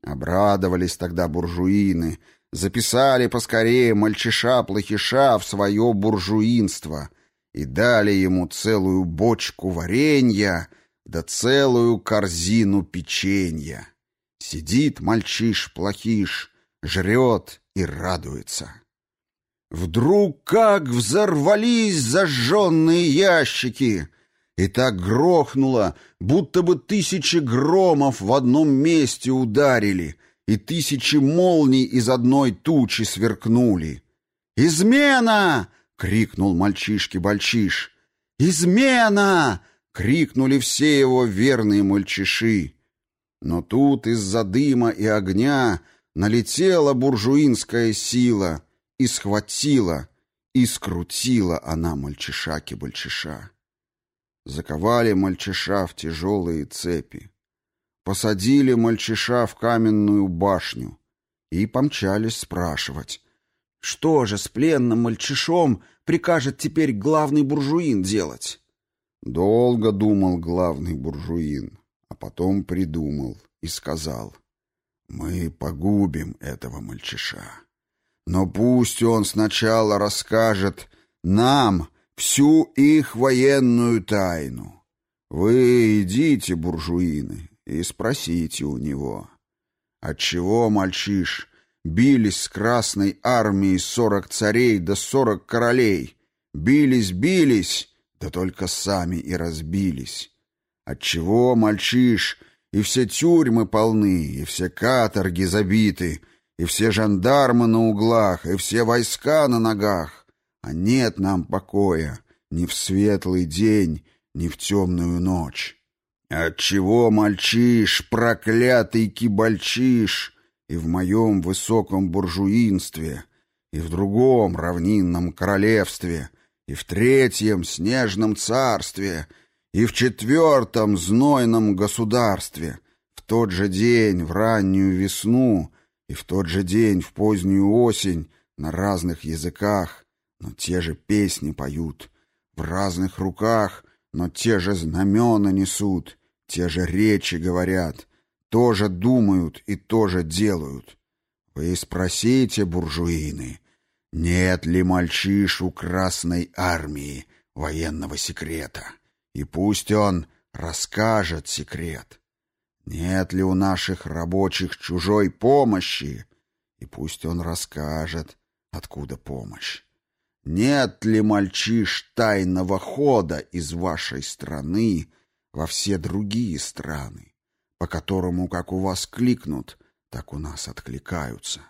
Обрадовались тогда буржуины — записали поскорее мальчиша-плохиша в свое буржуинство и дали ему целую бочку варенья да целую корзину печенья. Сидит мальчиш-плохиш, жрет и радуется. Вдруг как взорвались зажженные ящики, и так грохнуло, будто бы тысячи громов в одном месте ударили — и тысячи молний из одной тучи сверкнули. «Измена!» — крикнул мальчишки-бальчиш. «Измена!» — крикнули все его верные мальчиши. Но тут из-за дыма и огня налетела буржуинская сила и схватила, и скрутила она мальчиша-кибальчиша. Заковали мальчиша в тяжелые цепи. Посадили мальчиша в каменную башню и помчались спрашивать, что же с пленным мальчишом прикажет теперь главный буржуин делать? Долго думал главный буржуин, а потом придумал и сказал, «Мы погубим этого мальчиша. Но пусть он сначала расскажет нам всю их военную тайну. Вы идите, буржуины, и спросите у него, отчего мальчиш бились с Красной армией сорок царей да сорок королей, бились, бились, да только сами и разбились. Отчего мальчиш и все тюрьмы полны, и все каторги забиты, и все жандармы на углах, и все войска на ногах, а нет нам покоя ни в светлый день, ни в темную ночь. Отчего мальчиш, проклятый кибальчиш, и в моем высоком буржуинстве, и в другом равнинном королевстве, и в третьем снежном царстве, и в четвертом знойном государстве, в тот же день, в раннюю весну, и в тот же день, в позднюю осень, на разных языках, но те же песни поют, в разных руках, но те же знамена несут, те же речи говорят, тоже думают и тоже делают. Вы спросите, буржуины, нет ли мальчиш у Красной Армии военного секрета? И пусть он расскажет секрет. Нет ли у наших рабочих чужой помощи? И пусть он расскажет, откуда помощь. Нет ли мальчиш тайного хода из вашей страны во все другие страны, по которому, как у вас кликнут, так у нас откликаются?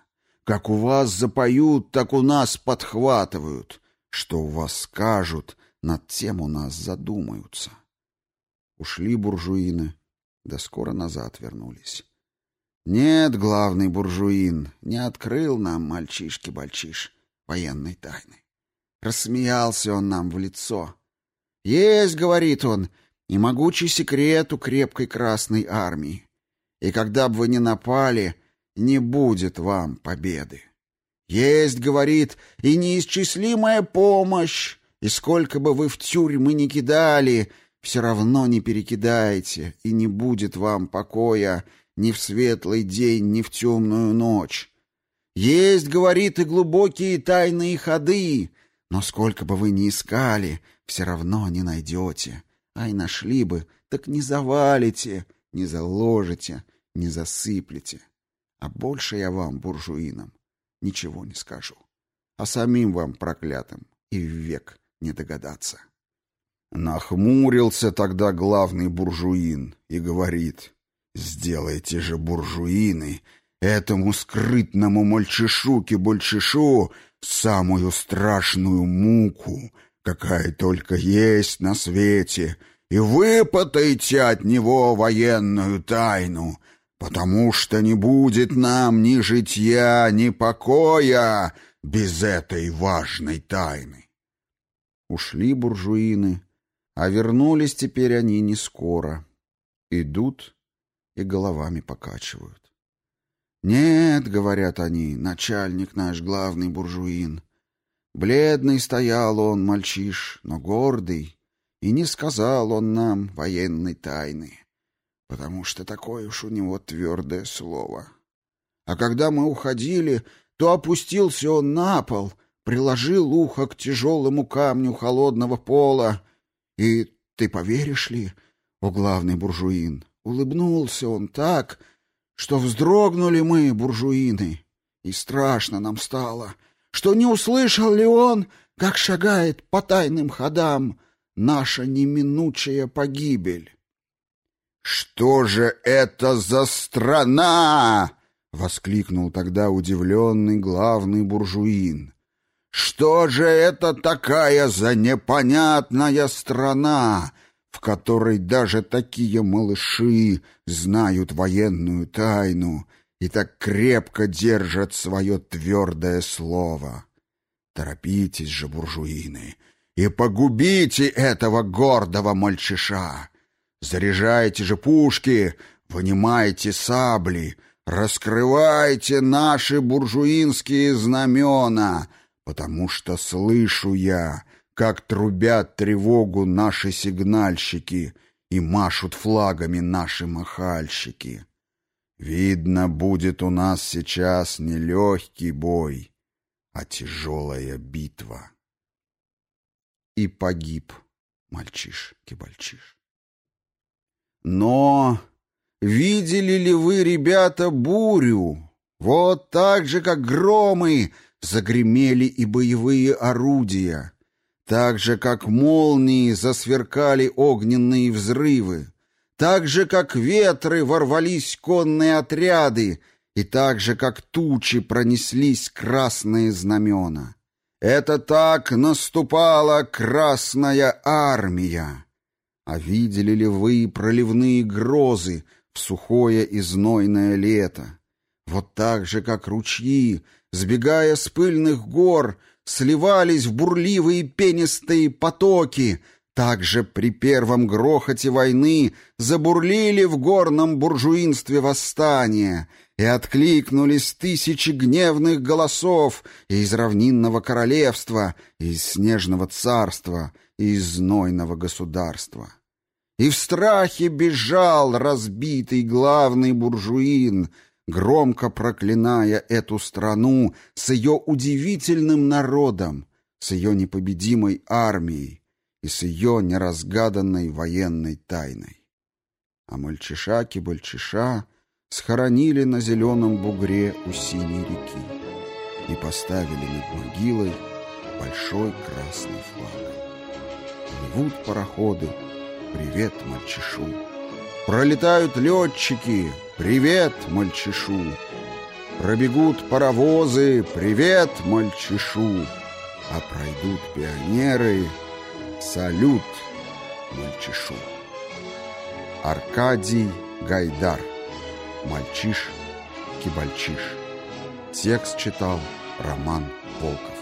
Как у вас запоют, так у нас подхватывают. Что у вас скажут, над тем у нас задумаются. Ушли буржуины, да скоро назад вернулись. Нет, главный буржуин, не открыл нам, мальчишки-бальчиш, военной тайны. Рассмеялся он нам в лицо. Есть, говорит он, и могучий секрет у крепкой Красной Армии. И когда бы вы ни напали, не будет вам победы. Есть, говорит, и неисчислимая помощь, и сколько бы вы в тюрьмы не кидали, все равно не перекидайте, и не будет вам покоя ни в светлый день, ни в темную ночь. Есть, говорит, и глубокие тайные ходы, но сколько бы вы ни искали, все равно не найдете. Ай, нашли бы, так не завалите, не заложите, не засыплете. А больше я вам, буржуинам, ничего не скажу. А самим вам, проклятым, и век не догадаться. Нахмурился тогда главный буржуин и говорит, «Сделайте же, буржуины, этому скрытному мальчишу-кибальчишу самую страшную муку, какая только есть на свете, и выпотайте от него военную тайну, потому что не будет нам ни житья, ни покоя без этой важной тайны. Ушли буржуины, а вернулись теперь они не скоро. Идут и головами покачивают. «Нет, — говорят они, — начальник наш главный буржуин. Бледный стоял он, мальчиш, но гордый, и не сказал он нам военной тайны потому что такое уж у него твердое слово. А когда мы уходили, то опустился он на пол, приложил ухо к тяжелому камню холодного пола, и, ты поверишь ли, о главный буржуин, улыбнулся он так, что вздрогнули мы, буржуины, и страшно нам стало, что не услышал ли он, как шагает по тайным ходам наша неминучая погибель. «Что же это за страна?» — воскликнул тогда удивленный главный буржуин. «Что же это такая за непонятная страна, в которой даже такие малыши знают военную тайну и так крепко держат свое твердое слово? Торопитесь же, буржуины, и погубите этого гордого мальчиша! Заряжайте же пушки, вынимайте сабли, раскрывайте наши буржуинские знамена, потому что слышу я, как трубят тревогу наши сигнальщики и машут флагами наши махальщики. Видно, будет у нас сейчас не легкий бой, а тяжелая битва. И погиб мальчиш-кибальчиш. Но видели ли вы, ребята, бурю? Вот так же, как громы, загремели и боевые орудия. Так же, как молнии, засверкали огненные взрывы. Так же, как ветры, ворвались конные отряды, и так же, как тучи, пронеслись красные знамена. Это так наступала Красная Армия. А видели ли вы проливные грозы в сухое и знойное лето? Вот так же, как ручьи, сбегая с пыльных гор, сливались в бурливые пенистые потоки, так же при первом грохоте войны забурлили в горном буржуинстве восстания и откликнулись тысячи гневных голосов из равнинного королевства, из снежного царства — из знойного государства. И в страхе бежал разбитый главный буржуин, громко проклиная эту страну с ее удивительным народом, с ее непобедимой армией и с ее неразгаданной военной тайной. А мальчиша-кибальчиша схоронили на зеленом бугре у синей реки и поставили над могилой большой красный флаг. Плывут пароходы. Привет, мальчишу. Пролетают летчики. Привет, мальчишу. Пробегут паровозы. Привет, мальчишу. А пройдут пионеры. Салют, мальчишу. Аркадий Гайдар. Мальчиш, кибальчиш. Текст читал Роман Волков.